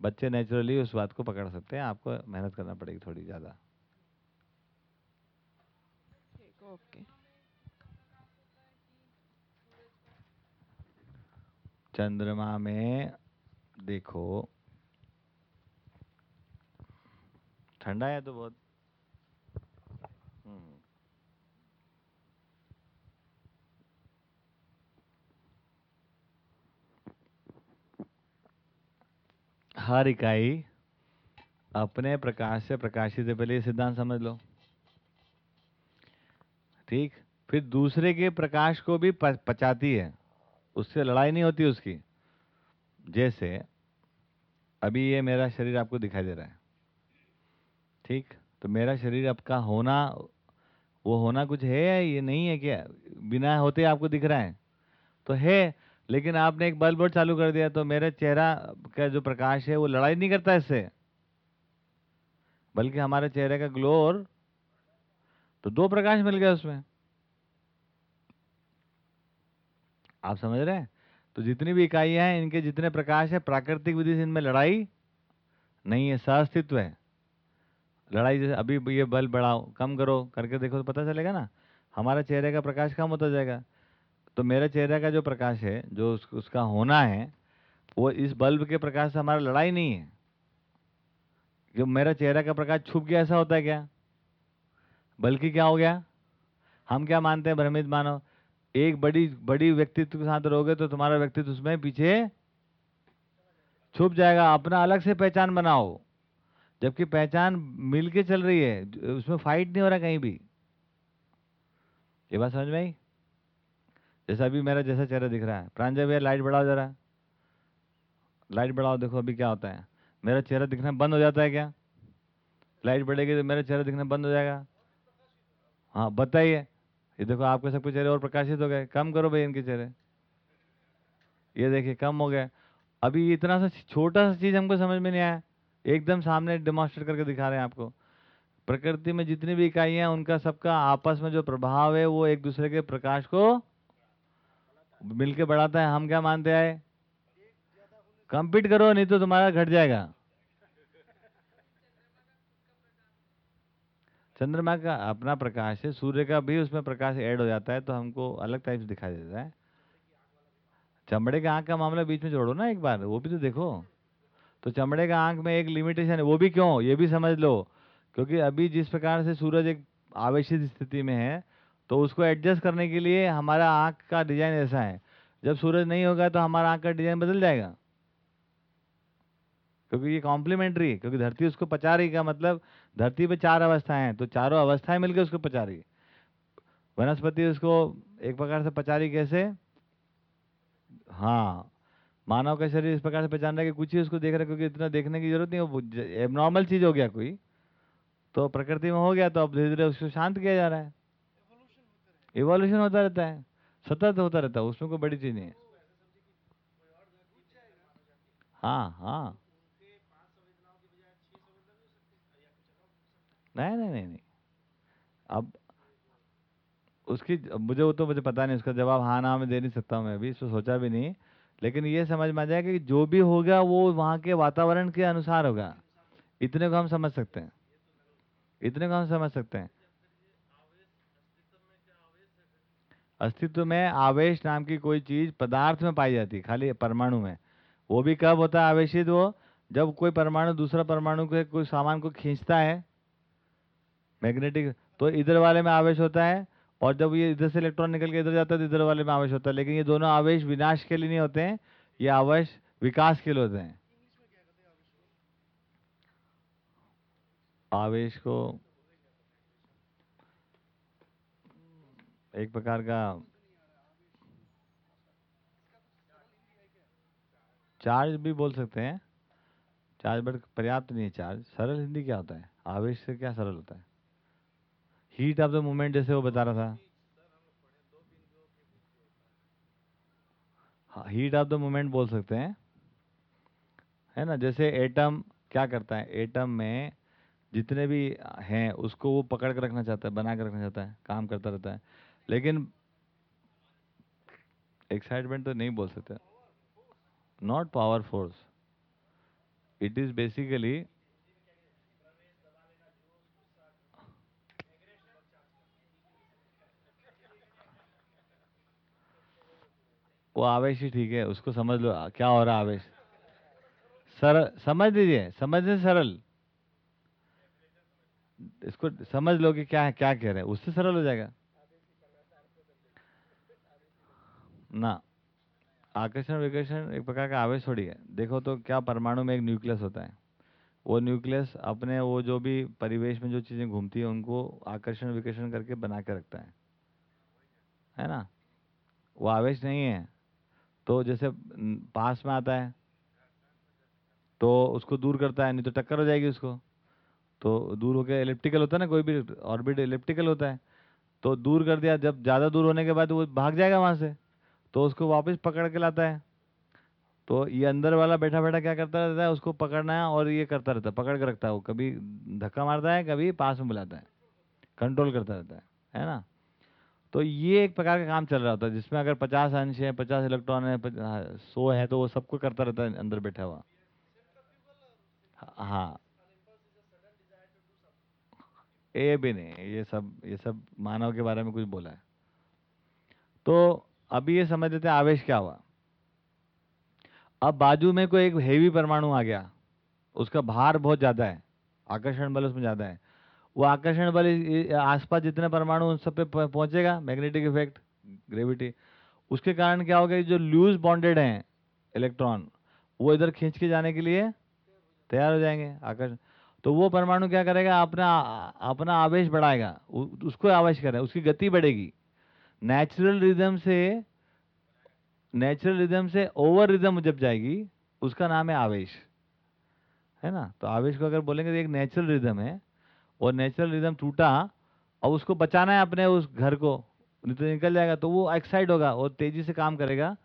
बच्चे नेचुरली उस बात को पकड़ सकते हैं, आपको मेहनत करना पड़ेगी थोड़ी ज़्यादा। ओके। चंद्रमा में देखो। ठंडा है तो बहुत। हम्म। हर इकाई अपने प्रकाश से प्रकाशित है, पहले ये सिद्धांत समझ लो। ठीक? फिर दूसरे के प्रकाश को भी पचाती है। उससे लड़ाई नहीं होती उसकी। जैसे, अभी ये मेरा शरीर आपको दिखाई दे रहा है। ठीक? तो मेरा शरीर आपका होना, वो होना कुछ है या नहीं है क्या? बिना होते आपको दिख रहा है। तो है, लेकिन आपने एक बल्ब चालू कर दिया तो मेरा चेहरा का जो प्रकाश है, वो लड़ाई नहीं करता इससे। बल्कि हमारे चेहरे का ग्लो और तो दो प्रकाश मिल गया उसमें। आप समझ रहे हैं? तो जितनी भी इकाइयाँ हैं इनके जितने प्रकाश है प्राकृतिक विधि से इनमें लड़ाई नहीं है सहअस्तित्व है। लड़ाई जैसे अभी ये बल बढ़ाओ कम करो करके देखो तो पता चलेगा ना। हमारा चेहरे का प्रकाश कम होता जाएगा। तो मेरे चेहरे का जो प्रकाश है जो उस, उसका होना है वो इस बल्ब के प्रकाश से हमारा लड़ाई नहीं है। जो मेरा चेहरा का प्रकाश छुप गया ऐसा होता है क्या? बल्कि क्या हो गया? हम क्या मानते हैं भ्रमित मानव एक बड़ी बड़ी व्यक्तित्व के साथ रहोगे तो तुम्हारा व्यक्तित्व उसमें पीछे छुप जाएगा। अपना अलग से पहचान बनाओ। जबकि पहचान मिल के चल रही है, उसमें फाइट नहीं हो रहा कहीं भी। ये बात समझ में आई? जैसा अभी मेरा जैसा चेहरा दिख रहा है। प्रांजय भैया लाइट बढ़ाओ जरा। लाइट बढ़ाओ, देखो अभी क्या होता है। मेरा चेहरा दिखना बंद हो जाता है क्या? लाइट बढ़ेगी तो मेरा चेहरा दिखना बंद हो जाएगा? हाँ बताइए। ये देखो, आपके सबके चेहरे और प्रकाशित हो गए। कम करो भाई इनके चेहरे। ये देखिए, कम हो गए। अभी इतना सा छोटा सा चीज़ हमको समझ में नहीं आया। एकदम सामने डेमोन्स्ट्रेट करके दिखा रहे हैं आपको। प्रकृति में जितनी भी इकाइयाँ उनका सबका आपस में जो प्रभाव है, वो एक दूसरे के प्रकाश को मिलके बढ़ाता है। हम क्या मानते आए कंपीट करो, नहीं तो तुम्हारा घट जाएगा। चंद्रमा का अपना प्रकाश है, सूर्य का भी उसमें प्रकाश ऐड हो जाता है तो हमको अलग टाइप से दिखाई देता है। चमड़े के आँख का मामला बीच में जोड़ो ना एक बार, वो भी तो देखो। तो चमड़े का आँख में एक लिमिटेशन है, वो भी क्यों? ये भी समझ लो। क्योंकि अभी जिस प्रकार से सूरज एक आवेशित स्थिति में है तो उसको एडजस्ट करने के लिए हमारा आँख का डिज़ाइन ऐसा है। जब सूरज नहीं होगा तो हमारा आँख का डिज़ाइन बदल जाएगा। क्योंकि ये कॉम्प्लीमेंट्री क्योंकि धरती उसको पचा रही का मतलब धरती पे चार अवस्थाएँ हैं तो चारों अवस्थाएँ मिलकर उसको पचा रही वनस्पति उसको एक प्रकार से पचा रही कैसे? हाँ मानव का शरीर इस प्रकार से पहचान रहा है कि कुछ ही उसको देख रहा है, क्योंकि इतना देखने की ज़रूरत नहीं वो एबनॉर्मल चीज़ हो गया कोई। तो प्रकृति में हो गया तो अब धीरे धीरे उसको शांत किया जा रहा है। इवोल्यूशन होता रहता है, सतत होता रहता है, उसमें कोई बड़ी चीज़ नहीं है। हाँ हाँ। नहीं नहीं नहीं नहीं। अब उसकी मुझे वो तो मुझे पता नहीं, उसका जवाब हाँ ना मैं दे नहीं सकता मैं अभी इसको सोचा भी नहीं। लेकिन ये समझ में आ जाएगा कि जो भी होगा वो वहाँ के वातावरण के अनुसार होगा। इतने को हम समझ सकते हैं। इतने को हम समझ सकते हैं। अस्तित्व में आवेश नाम की कोई चीज़ पदार्थ में पाई जाती है, खाली परमाणु में। वो भी कब होता है आवेशित? वो जब कोई परमाणु दूसरा परमाणु के कोई सामान को खींचता है मैग्नेटिक तो इधर वाले में आवेश होता है और जब ये इधर से इलेक्ट्रॉन निकल के इधर जाता है तो इधर वाले में आवेश होता है। लेकिन ये दोनों आवेश विनाश के लिए नहीं होते हैं, ये आवेश विकास के लिए होते हैं। आवेश को एक प्रकार का चार्ज भी बोल सकते हैं। चार्ज बट पर्याप्त नहीं है चार्ज। सरल हिंदी क्या होता है? आवेश से क्या सरल होता है? हीट ऑफ़ द मोमेंट जैसे वो बता रहा था। हीट ऑफ़ द मोमेंट बोल सकते हैं। है ना, जैसे एटम क्या करता है? एटम में जितने भी हैं, उसको वो पकड़ कर रखना चाहता है, बना कर रखना चाहता है, काम करता रहता है। लेकिन एक्साइटमेंट तो नहीं बोल सकते। Not power force it is basically वो आवेश ही ठीक है, उसको समझ लो क्या हो रहा आवेश? सरल, समझ लीजिए, समझने से सरल। इसको समझ लो कि क्या है, क्या कह रहे हैं, उससे सरल हो जाएगा। ना, आकर्षण विकर्षण एक प्रकार का आवेश थोड़ी है। देखो तो क्या परमाणु में एक न्यूक्लियस होता है। वो न्यूक्लियस अपने वो जो भी परिवेश में जो चीज़ें घूमती है, उनको आकर्षण विकर्षण करके बना के रखता है। है ना? वो आवेश नहीं है। तो जैसे पास में आता है तो उसको दूर करता है, नहीं तो टक्कर हो जाएगी उसको। तो दूर होकर इलेप्टिकल होता है ना, कोई भी ऑर्बिट इलेप्टिकल होता है तो दूर कर दिया, जब ज़्यादा दूर होने के बाद वो भाग जाएगा वहाँ से तो उसको वापस पकड़ के लाता है। तो ये अंदर वाला बैठा बैठा क्या करता रहता है, उसको पकड़ना है और ये करता रहता है, पकड़ के रखता है, वो कभी धक्का मारता है, कभी पास में बुलाता है कंट्रोल करता रहता है है ना? तो ये एक प्रकार का काम चल रहा होता है, जिसमें अगर पचास अंश है, पचास इलेक्ट्रॉन है सौ है तो वो सबको करता रहता है अंदर बैठा हुआ। हाँ। ये भी नहीं, ये सब ये सब मानव के बारे में कुछ बोला है। तो अभी ये समझ लेते हैं आवेश क्या हुआ। अब बाजू में कोई एक हेवी परमाणु आ गया, उसका भार बहुत ज़्यादा है, आकर्षण बल उसमें ज़्यादा है वो आकर्षण बल आसपास जितने परमाणु उन सब पे पहुंचेगा मैग्नेटिक इफ़ेक्ट ग्रेविटी उसके कारण क्या होगा जो लूज बॉन्डेड हैं इलेक्ट्रॉन वो इधर खींच के जाने के लिए तैयार हो जाएँगे आकर्षण तो वो परमाणु क्या करेगा, अपना अपना आवेश बढ़ाएगा उसको आवेश करेगा, उसकी गति बढ़ेगी। नेचुरल रिदम से नेचुरल रिदम से ओवर रिदम जब जाएगी, उसका नाम है आवेश, है ना? तो आवेश को अगर बोलेंगे तो एक नेचुरल रिदम है। और नेचुरल रिदम टूटा और उसको बचाना है अपने उस घर को, नहीं तो निकल जाएगा तो वो एक्साइड होगा और तेज़ी से काम करेगा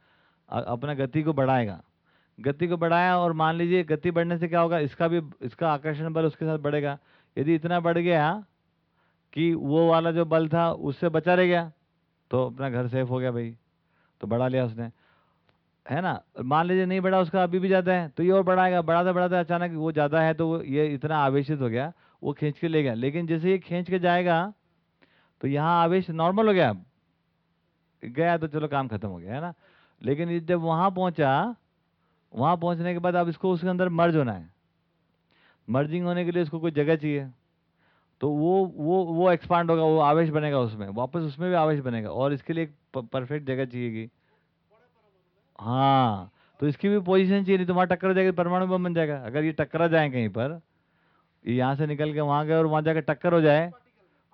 अपना गति को बढ़ाएगा। गति को बढ़ाया और मान लीजिए गति बढ़ने से क्या होगा, इसका भी, इसका आकर्षण बल उसके साथ बढ़ेगा। यदि इतना बढ़ गया कि वो वाला जो बल था, उससे बचा रह गया तो अपना घर सेफ़ हो गया भाई। तो बढ़ा लिया उसने। है ना? मान लीजिए नहीं बढ़ा, उसका अभी भी ज़्यादा है तो ये और बढ़ाएगा बढ़ाता बढ़ाता अचानक वो ज़्यादा है तो वो ये इतना आवेशित हो गया वो खींच के ले गया लेकिन जैसे ये खींच के जाएगा तो यहाँ आवेश नॉर्मल हो गया। गया तो चलो काम खत्म हो गया, है ना? लेकिन जब वहाँ पहुँचा, वहाँ पहुँचने के बाद अब इसको उसके अंदर मर्ज होना है। मर्जिंग होने के लिए उसको कोई जगह चाहिए। तो वो वो वो एक्सपांड होगा, वो आवेश बनेगा उसमें। वापस उसमें भी आवेश बनेगा और इसके लिए एक परफेक्ट जगह चाहिएगी। हाँ तो इसकी भी पोजीशन चाहिए, नहीं तो वहाँ टक्कर हो जाएगी, परमाणु बम बन जाएगा। अगर ये टकरा जाए कहीं पर यहाँ से निकल के वहाँ गए और वहाँ जाकर टक्कर हो जाए।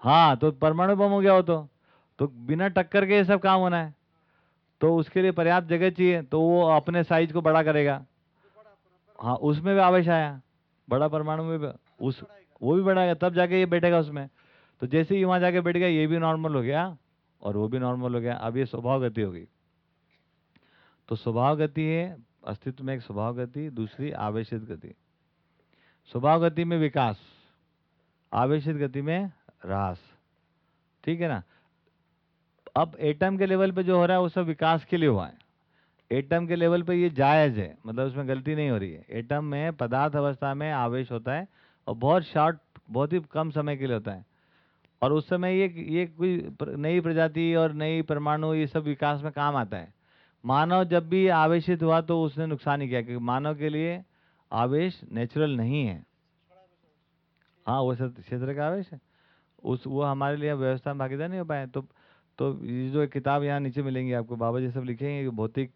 हाँ तो परमाणु बम हो गया हो तो। तो बिना टक्कर के ये सब काम होना है। तो उसके लिए पर्याप्त जगह चाहिए तो वो अपने साइज़ को बड़ा करेगा। हाँ उसमें भी आवेश आया। बड़ा परमाणु में भी, उस, वो भी बढ़ाएगा तब जाके ये बैठेगा उसमें। तो जैसे ही वहाँ जाके बैठ गया, ये भी नॉर्मल हो गया और वो भी नॉर्मल हो गया। अब ये स्वभाव गति हो गई तो स्वभाव गति है, अस्तित्व में एक स्वभाव गति, दूसरी आवेशित गति। स्वभाव गति में विकास, आवेशित गति में ह्रास। ठीक है ना? अब एटम के लेवल पे जो हो रहा है, वो सब विकास के लिए हुआ है। एटम के लेवल पे ये जायज़ है मतलब उसमें गलती नहीं हो रही है। एटम में पदार्थ अवस्था में आवेश होता है और बहुत शॉर्ट बहुत ही कम समय के लिए होता है। और उस समय ये ये कोई नई प्रजाति और नई परमाणु, ये सब विकास में काम आता है। मानव जब भी आवेशित हुआ तो उसने नुकसान ही किया, क्योंकि मानव के लिए आवेश नेचुरल नहीं है। हाँ वो सब क्षेत्र का आवेश है। उस, वो हमारे लिए व्यवस्था में भागीदार नहीं हो पाए तो तो ये जो किताब यहाँ नीचे मिलेंगी, आपको बाबा जी सब लिखेंगे कि भौतिक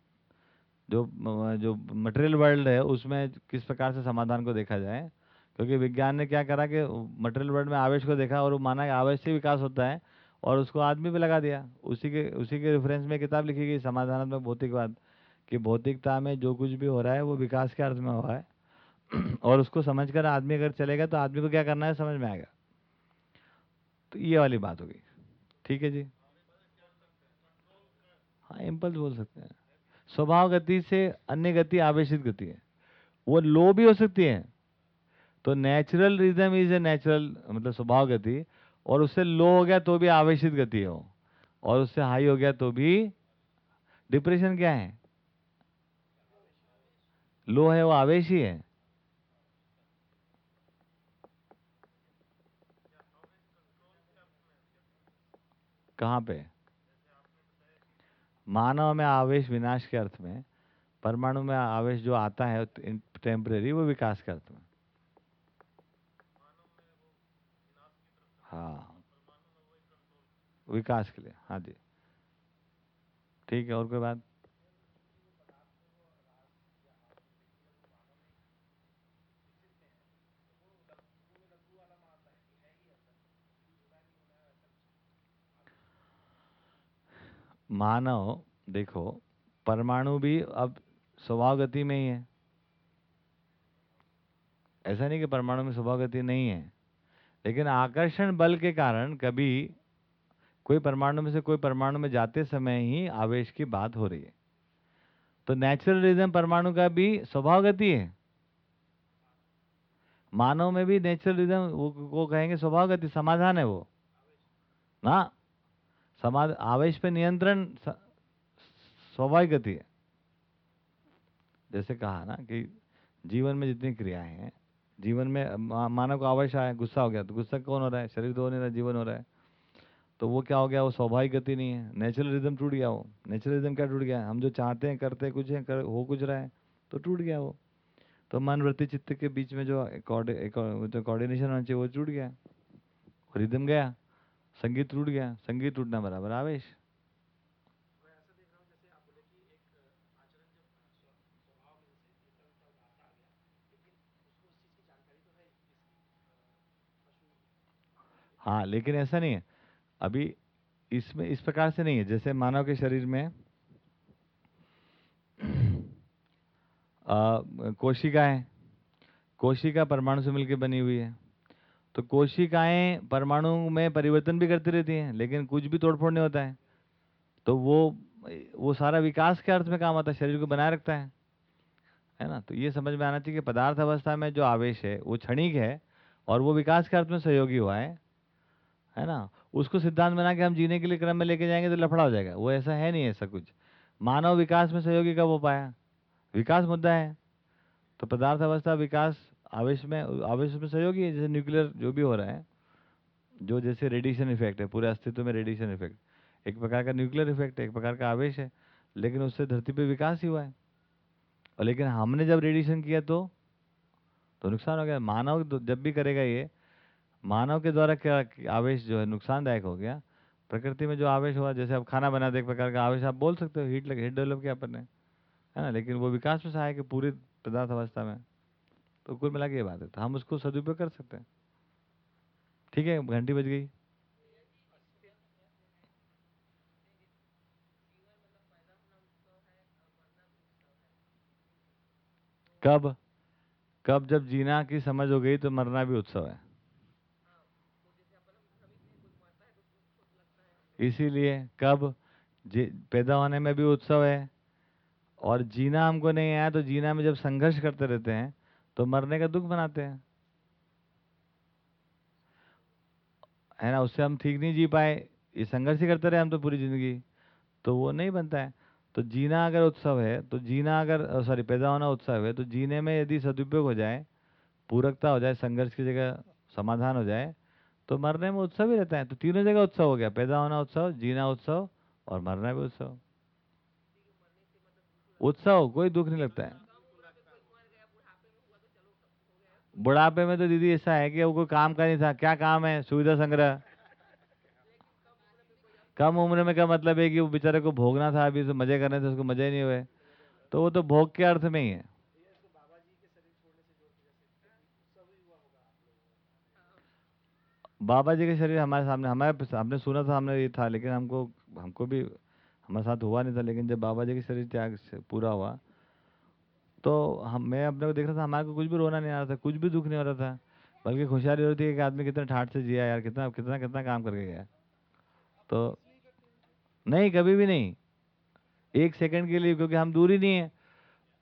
जो जो मटेरियल वर्ल्ड है, उसमें किस प्रकार से समाधान को देखा जाए। क्योंकि विज्ञान ने क्या करा कि मटेरियल वर्ल्ड में आवेश को देखा और वो माना कि आवेश से विकास होता है और उसको आदमी पे लगा दिया। उसी के उसी के रेफरेंस में किताब लिखी गई, समाधानात्मक भौतिकवाद, कि भौतिकता में जो कुछ भी हो रहा है, वो विकास के अर्थ में हुआ है। और उसको समझकर आदमी अगर चलेगा तो आदमी को क्या करना है? समझ में आएगा। तो ये वाली बात हो गई। ठीक है जी? हाँ इम्पल्स बोल सकते हैं। स्वभाव गति से अन्य गति आवेशित गति है। वो लो भी हो सकती है। तो natural rhythm is a natural मतलब स्वभाव गति, और उससे लो हो गया तो भी आवेशित गति है वो। और उससे हाई हो गया तो भी डिप्रेशन क्या है? लो है वो आवेश ही है। कहाँ पे? मानव में आवेश विनाश के अर्थ में, परमाणु में आवेश जो आता है टेम्परेरी वो विकास के अर्थ में। हाँ। विकास के लिए हाँ जी। ठीक है, और कोई बात? मानव देखो परमाणु भी अब स्वभाव गति में ही है। ऐसा नहीं कि परमाणु में स्वभाव गति नहीं है लेकिन आकर्षण बल के कारण कभी कोई परमाणु में से कोई परमाणु में जाते समय ही आवेश की बात हो रही है। तो नेचुरल रिदम परमाणु का भी स्वभाव गति है। मानव में भी नेचुरल रिदम वो, कहेंगे स्वभाव गति समाधान है वो। ना समाध आवेश पे नियंत्रण स्वाभाविक गति है। जैसे कहा ना कि जीवन में जितनी क्रियाएँ हैं जीवन में मानव को आवेश आया गुस्सा हो गया तो गुस्सा कौन हो रहा है? शरीर तो हो नहीं रहा जीवन हो रहा है। तो वो क्या हो गया? वो स्वाभाविक गति नहीं है। नेचुरल रिदम टूट गया वो। नेचुरल रिदम क्या टूट गया? हम जो चाहते हैं करते हैं कुछ हैं कर, हो कुछ रहा है तो टूट गया वो। तो मन वृत्ति चित्त के बीच में जो कोऑर्डिनेशन होना चाहिए वो टूट गया। रिदम गया। संगीत टूट गया संगीत टूटना बराबर। आवेश? हाँ लेकिन ऐसा नहीं है। अभी इसमें इस प्रकार से नहीं है जैसे मानव के शरीर में कोशिका है कोशिका परमाणु से मिलकर बनी हुई है। तो कोशिकाएँ परमाणु में परिवर्तन भी करती रहती हैं, लेकिन कुछ भी तोड़फोड़ नहीं होता है। तो वो वो सारा विकास के अर्थ में काम आता है, शरीर को बनाए रखता है। है ना? तो ये समझ में आना चाहिए कि पदार्थ अवस्था में जो आवेश है, वो क्षणिक है और वो विकास के अर्थ में सहयोगी हुआ है। है ना? उसको सिद्धांत बना के हम जीने के लिए क्रम में लेके जाएँगे तो लफड़ा हो जाएगा। वो ऐसा है नहीं, ऐसा कुछ। मानव विकास में सहयोगी कब हो पाया? विकास मुद्दा है। तो पदार्थ अवस्था विकास आवेश में आवेश में सहयोगी है जैसे न्यूक्लियर जो भी हो रहा है, जो जैसे रेडिएशन इफ़ेक्ट है, पूरे अस्तित्व में रेडिएशन इफ़ेक्ट एक प्रकार का न्यूक्लियर इफ़ेक्ट है, एक प्रकार का आवेश है, लेकिन उससे धरती पे विकास ही हुआ है। और लेकिन हमने जब रेडिएशन किया तो तो नुकसान हो गया। मानव तो जब भी करेगा ये, मानव के द्वारा क्या, आवेश जो है नुकसानदायक हो गया। प्रकृति में जो आवेश हुआ, जैसे आप खाना बनाते एक प्रकार का आवेश, आप बोल सकते हो हीट लगे हीट डेवलप किया अपन ने। है ना? लेकिन वो विकास में सहायक है, पूरी पदार्थ अवस्था में। तो कुल मिला के ये बात है। तो हम उसको सदुपयोग कर सकते हैं। ठीक है, घंटी बज गई। कब? कब जब जीना की समझ हो गई तो मरना भी उत्सव है। इसीलिए कब? पैदा होने में भी उत्सव है। और जीना हमको नहीं आया तो जीना में जब संघर्ष करते रहते हैं तो मरने का दुख बनाते हैं। है ना? उससे हम ठीक नहीं जी पाए, ये संघर्ष ही करते रहे हम तो पूरी ज़िंदगी। तो वो नहीं बनता है। तो जीना अगर उत्सव है तो जीना अगर, सॉरी, पैदा होना उत्सव है तो जीने में यदि सदुपयोग हो जाए, पूरकता हो जाए, संघर्ष की जगह समाधान हो जाए तो मरने में उत्सव ही रहता है। तो तीनों जगह उत्सव हो गया। पैदा होना उत्सव, जीना उत्सव और मरना भी उत्सव। उत्सव, कोई दुख नहीं लगता है। बुढ़ापे में तो दीदी ऐसा है कि वो काम का नहीं था। क्या काम है? सुविधा संग्रह। कम उम्र में क्या मतलब है कि वो बेचारे को भोगना था अभी तो मज़े करने थे, उसको मज़े नहीं हुए? तो वो तो भोग के अर्थ में ही है। बाबा जी के शरीर हमारे सामने, हमारे हमने सुना था, हमने ये था, लेकिन हमको हमको भी, हमारे साथ हुआ नहीं था, लेकिन जब बाबा जी के शरीर त्याग पूरा हुआ तो हम, मैं अपने को देख रहा था, हमारे को कुछ भी रोना नहीं आ रहा था, कुछ भी दुख नहीं हो रहा था, बल्कि खुशहाली हो रही थी कि आदमी कितना ठाठ से जिया यार, कितना कितना कितना काम करके गया। तो नहीं, कभी भी नहीं। एक सेकंड के लिए, क्योंकि हम दूरी नहीं है,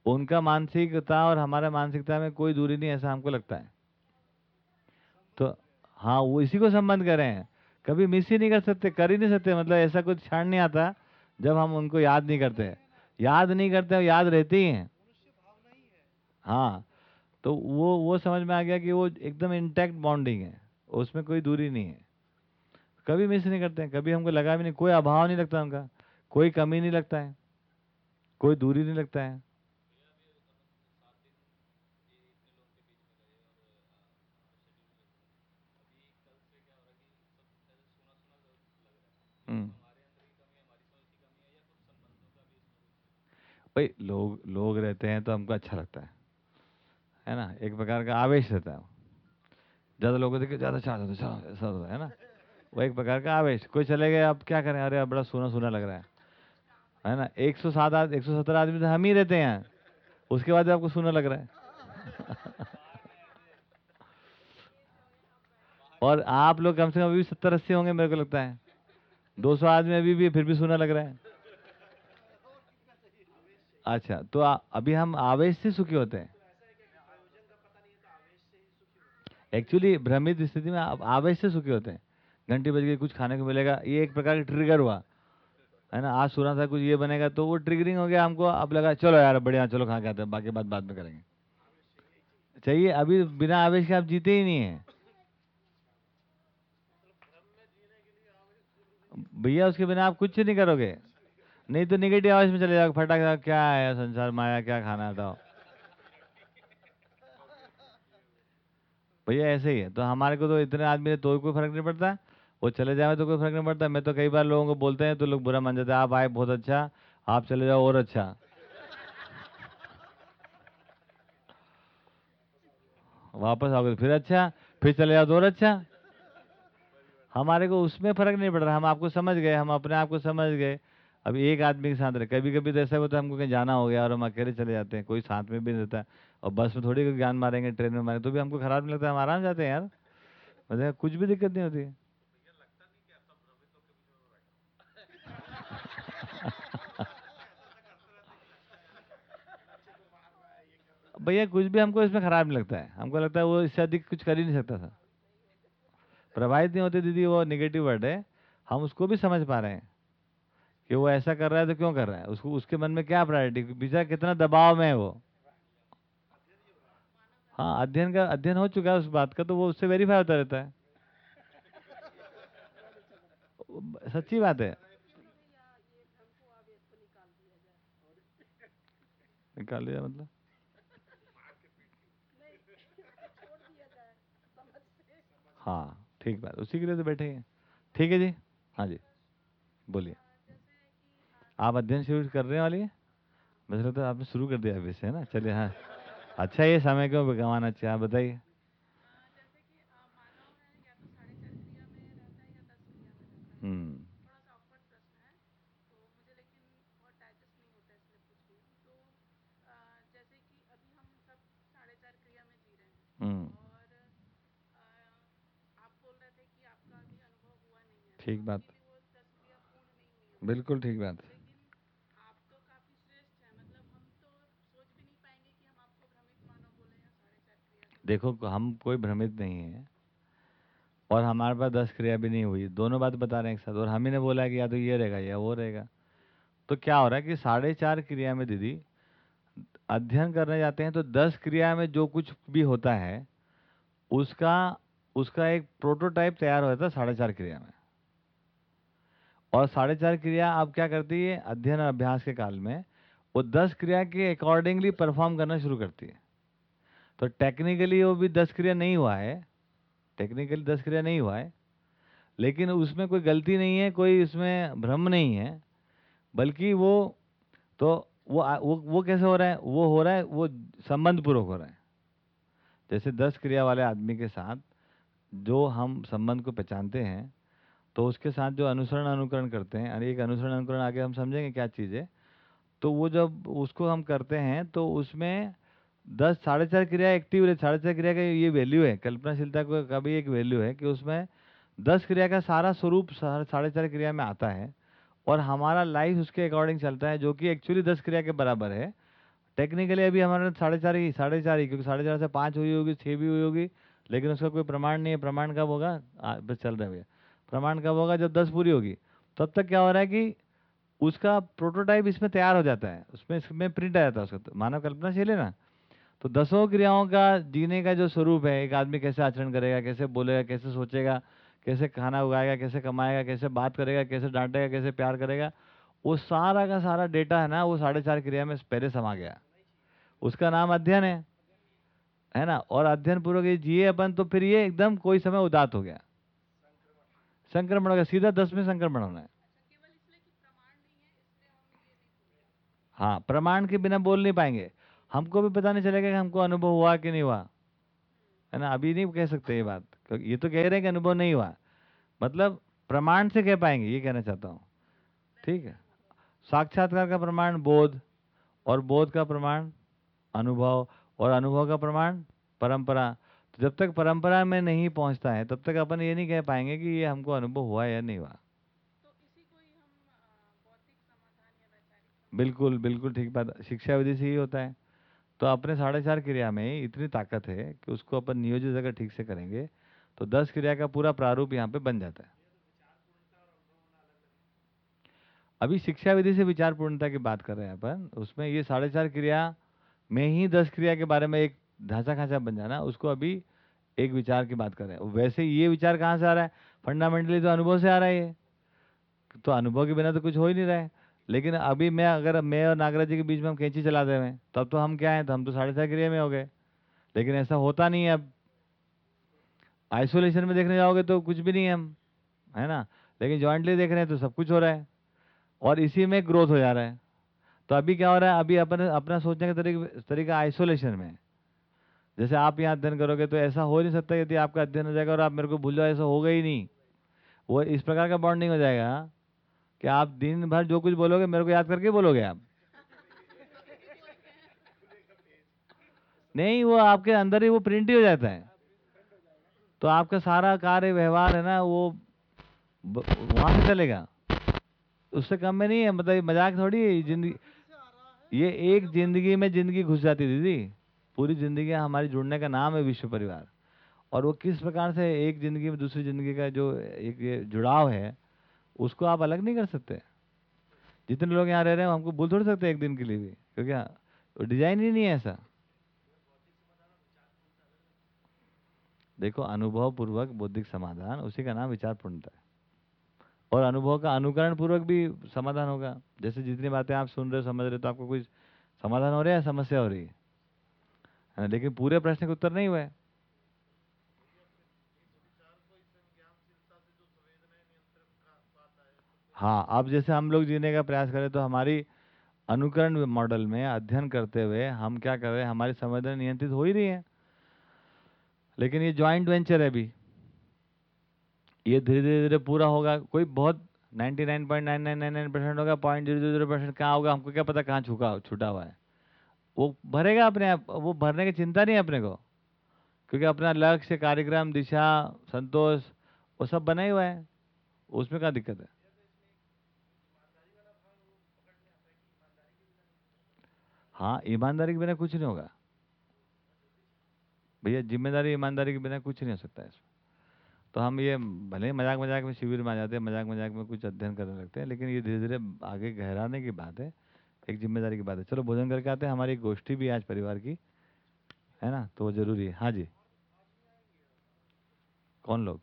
उनका मानसिकता और हमारा मानसिकता में कोई दूरी नहीं, ऐसा हमको लगता है। तो हाँ वो इसी को संबंध कर रहे हैं। कभी मिस ही नहीं कर सकते, कर ही नहीं सकते मतलब ऐसा कुछ क्षण नहीं आता जब हम उनको याद नहीं करते। याद नहीं करते याद रहते ही हैं। हाँ तो वो वो समझ में आ गया कि वो एकदम इंटैक्ट बॉन्डिंग है, उसमें कोई दूरी नहीं है। कभी मिस नहीं करते हैं, कभी हमको लगा भी नहीं, कोई अभाव नहीं लगता उनका कोई कमी नहीं लगता है, कोई दूरी नहीं लगता है। हम्म। भाई, लोग लोग रहते हैं तो हमको अच्छा लगता है। है ना? एक प्रकार का आवेश रहता है ज़्यादा लोगों देखे ज़्यादा चाह जाते चलो ऐसा होता है ना? वो एक प्रकार का आवेश। कोई चले गए अब क्या करें? अरे अब बड़ा सोना सोना लग रहा है। है ना? एक सौ सात आदमी एक सौ सत्तर आदमी तो हम ही रहते हैं। उसके बाद आपको सोना लग रहा है। और आप लोग कम से कम अभी सत्तर अस्सी होंगे मेरे को लगता है। दो सौ आदमी अभी भी फिर भी सोना लग रहा है। अच्छा तो आ, अभी हम आवेश से सुखी होते हैं। एक्चुअली भ्रमित स्थिति में आप आवेश से सुखी होते हैं। घंटी बज गई कुछ खाने को मिलेगा, ये एक प्रकार का ट्रिगर हुआ। है ना? आज सुना था कुछ ये बनेगा तो वो ट्रिगरिंग हो गया हमको। अब लगा, चलो यार, बढ़िया, चलो खा के आते हैं, बाकी बात बाद में करेंगे। चाहिए अभी बिना आवेश के आप जीते ही नहीं है। भैया, उसके बिना आप कुछ नहीं करोगे। नहीं तो निगेटिव आवाज़ में चले जाओगे, फटाक क्या है, संसार माया, क्या खाना था भैया ऐसे ही है। तो हमारे को तो इतने आदमी है तो कोई फ़र्क नहीं पड़ता। वो चले जाए तो कोई फ़र्क नहीं पड़ता। मैं तो कई बार लोगों को बोलते हैं तो लोग बुरा मान जाते हैं, आप आए बहुत अच्छा आप चले जाओ और अच्छा। वापस आओगे तो फिर अच्छा फिर चले जाओ तो और अच्छा। हमारे को उसमें फ़र्क नहीं पड़ रहा, हम आपको समझ गए, हम अपने आप को समझ गए। अब एक आदमी के साथ रहे कभी कभी तो ऐसा होता है, हमको कहीं जाना हो गया और हम अकेले चले जाते हैं, कोई साथ में भी नहीं रहता। और बस में थोड़ी ज्ञान मारेंगे, ट्रेन में मारेंगे तो भी हमको खराब नहीं लगता, हम आराम जाते हैं यार। मतलब कुछ भी दिक्कत नहीं होती। भैया, कुछ भी हमको इसमें खराब नहीं लगता है। हमको लगता है वो इससे अधिक कुछ कर ही नहीं सकता था। प्रभावित नहीं होते दीदी, वो निगेटिव वर्ड है। हम उसको भी समझ पा रहे हैं कि वो ऐसा कर रहा है तो क्यों कर रहा है? उसको, उसके मन में क्या प्रायोरिटी बेचारा कितना दबाव में है वो। हाँ अध्ययन का, अध्ययन हो चुका है उस बात का तो वो उससे वेरीफाई होता रहता है। सच्ची बात है। निकाल दिया मतलब। हाँ ठीक बात, उसी के लिए तो बैठे हैं। ठीक है जी? हाँ जी, बोलिए। आप अध्ययन शुरू करने वाली है मुझे लगता है आपने शुरू कर दिया अभी से, है ना? चलिए हाँ। अच्छा ये समय क्यों गंवाना चाहिए? आप बताइए। हम्म। हम्म। ठीक बात। बिल्कुल ठीक बात। देखो, हम कोई भ्रमित नहीं है। और हमारे पास दस क्रिया भी नहीं हुई। दोनों बात बता रहे हैं एक साथ। और हम ही ने बोला कि या तो ये रहेगा या वो रहेगा। तो क्या हो रहा है कि साढ़े चार क्रिया में दीदी, अध्ययन करने जाते हैं तो दस क्रिया में जो कुछ भी होता है, उसका उसका एक प्रोटोटाइप तैयार हो जाता है साढ़े चार क्रिया में। और साढ़े चार क्रिया आप क्या करती है? अध्ययन और अभ्यास के काल में वो दस क्रिया के अकॉर्डिंगली परफॉर्म करना शुरू करती है। तो टेक्निकली वो भी दस क्रिया नहीं हुआ है। टेक्निकली दस क्रिया नहीं हुआ है। लेकिन उसमें कोई गलती नहीं है, कोई उसमें भ्रम नहीं है। बल्कि वो तो वो वो वो कैसे हो रहा है? वो हो रहा है, वो संबंध पूर्वक हो रहा है। जैसे दस क्रिया वाले आदमी के साथ जो हम संबंध को पहचानते हैं तो उसके साथ जो अनुसरण अनुकरण करते हैं अरे एक अनुसरण अनुकरण आगे हम समझेंगे क्या चीज़ है तो वो जब उसको हम करते हैं तो उसमें दस, साढ़े चार क्रिया एक्टिव रहे साढ़े चार क्रिया का ये वैल्यू है। कल्पनाशीलता का भी एक वैल्यू है कि उसमें दस क्रिया का सारा स्वरूप, साढ़े चार क्रिया में आता है और हमारा लाइफ उसके अकॉर्डिंग चलता है, जो कि एक्चुअली दस क्रिया के बराबर है। टेक्निकली अभी हमारे साढ़े चार ही, साढ़े चार ही, क्योंकि साढ़े चार से पाँच हुई होगी छः भी हुई होगी, लेकिन उसका कोई प्रमाण नहीं है। प्रमाण कब होगा? बस चल रहा है भैया। प्रमाण कब होगा? जब दस पूरी होगी। तब तक क्या हो रहा है कि उसका प्रोटोटाइप इसमें तैयार हो जाता है। उसमें, इसमें प्रिंट आ जाता है उसका। मानव कल्पनाशील है ना? तो दसों क्रियाओं का जीने का जो स्वरूप है, एक आदमी कैसे आचरण करेगा, कैसे बोलेगा, कैसे सोचेगा, कैसे खाना उगाएगा, कैसे कमाएगा, कैसे बात करेगा, कैसे डांटेगा, कैसे प्यार करेगा, वो सारा का सारा डेटा है ना, वो साढ़े चार क्रिया में पहले समा गया। उसका नाम अध्ययन है है ना? और अध्ययन पूर्वक ये जिए अपन तो फिर ये एकदम कोई समय उदात हो गया। संक्रमण हो गया, सीधा दस में संक्रमण होना है। हाँ प्रमाण के बिना बोल नहीं पाएँगे। हमको भी पता नहीं चलेगा कि हमको अनुभव हुआ कि नहीं हुआ। है ना? अभी नहीं कह सकते ये बात। क्योंकि ये तो कह रहे हैं कि अनुभव नहीं हुआ। मतलब प्रमाण से कह पाएँगे ये कहना चाहता हूँ। ठीक है? साक्षात्कार का प्रमाण बोध। और बोध का प्रमाण अनुभव। और अनुभव का प्रमाण परंपरा। तो जब तक परंपरा में नहीं पहुँचता है तब तक अपन ये नहीं कह पाएँगे कि ये हमको अनुभव हुआ या नहीं हुआ। बिल्कुल बिल्कुल ठीक बात। शिक्षा विधि से ही होता है। तो अपने साढ़े चार क्रिया में इतनी ताकत है कि उसको अपन नियोजित अगर ठीक से करेंगे तो दस क्रिया का पूरा प्रारूप यहाँ पे बन जाता है। अभी शिक्षा विधि से विचार पूर्णता की बात कर रहे हैं अपन, उसमें ये साढ़े चार क्रिया में ही दस क्रिया के बारे में एक ढांचा खांचा बन जाना, उसको अभी एक विचार की बात कर रहे हैं। वैसे ये विचार कहाँ से आ रहा है? फंडामेंटली तो अनुभव से आ रहा है तो अनुभव के बिना तो कुछ हो ही नहीं रहा है। लेकिन अभी मैं, अगर मैं और नागराज जी के बीच में हम कैंची चला दे हैं तब तो हम क्या हैं? तो हम तो साढ़े क्रिया में हो गए। लेकिन ऐसा होता नहीं है अब। आइसोलेशन में देखने जाओगे तो कुछ भी नहीं है हम, है ना? लेकिन जॉइंटली देख रहे हैं तो सब कुछ हो रहा है। और इसी में ग्रोथ हो जा रहा है। तो अभी क्या हो रहा है? अभी अपन, अपना सोचने का तरीका तरीका आइसोलेशन में जैसे आप यहाँ अध्ययन करोगे तो ऐसा हो नहीं सकता यदि आपका अध्ययन हो जाएगा और आप मेरे को भूल जाओ, ऐसा होगा ही नहीं। वो इस प्रकार का बॉन्डिंग हो जाएगा कि आप दिन भर जो कुछ बोलोगे, मेरे को याद करके बोलोगे आप? नहीं, वो आपके अंदर ही वो प्रिंट ही हो जाता है। तो आपका सारा कार्य, व्यवहार है ना, वो वहाँ से चलेगा। उससे कम में नहीं है मतलब मज़ाक थोड़ी ज़िंदगी ये एक ज़िंदगी में ज़िंदगी घुस जाती दीदी। पूरी ज़िंदगी हमारी जुड़ने का नाम है विश्व परिवार। और वो किस प्रकार से एक ज़िंदगी में दूसरी ज़िंदगी का जो एक जुड़ाव है उसको आप अलग नहीं कर सकते। जितने लोग यहाँ रह रहे हैं हमको भूल थोड़ी सकते एक दिन के लिए भी क्योंकि हाँ, वो डिज़ाइन ही नहीं है ऐसा। देखो अनुभव पूर्वक बौद्धिक समाधान उसी का नाम विचार पूर्णता है। और अनुभव का अनुकरण पूर्वक भी समाधान होगा। जैसे जितनी बातें आप सुन रहे हो समझ रहे हो तो आपको कोई समाधान हो रहा है समस्या हो रही है? लेकिन पूरे प्रश्न का उत्तर नहीं हुआ है हाँ अब जैसे हम लोग जीने का प्रयास करें तो हमारी अनुकरण मॉडल में अध्ययन करते हुए हम क्या कर रहे हैं, हमारी संवेदना नियंत्रित हो ही रही है। लेकिन ये ज्वाइंट वेंचर है अभी ये धीरे धीरे धीरे पूरा होगा। कोई बहुत 99.9999 परसेंट होगा पॉइंट ज़ीरो ज़ीरो परसेंट कहाँ होगा, हमको क्या पता कहाँ छुका, छूटा हुआ है। वो भरेगा अपने आप, वो भरने की चिंता नहीं है अपने को। क्योंकि अपना लक्ष्य, कार्यक्रम, दिशा, संतोष, वो सब बना ही हुआ है। उसमें क्या दिक्कत है? हाँ ईमानदारी के बिना कुछ नहीं होगा। भैया, ज़िम्मेदारी ईमानदारी के बिना कुछ नहीं हो सकता इसमें। तो हम ये भले मज़ाक मज़ाक में शिविर में आ जाते हैं मज़ाक मज़ाक में कुछ अध्ययन करने लगते हैं, लेकिन ये धीरे धीरे आगे गहराने की बात है, एक ज़िम्मेदारी की बात है। चलो, भोजन करके आते हैं, हमारी गोष्ठी भी आज परिवार की, है ना? तो वो ज़रूरी है। हाँ जी। कौन लोग?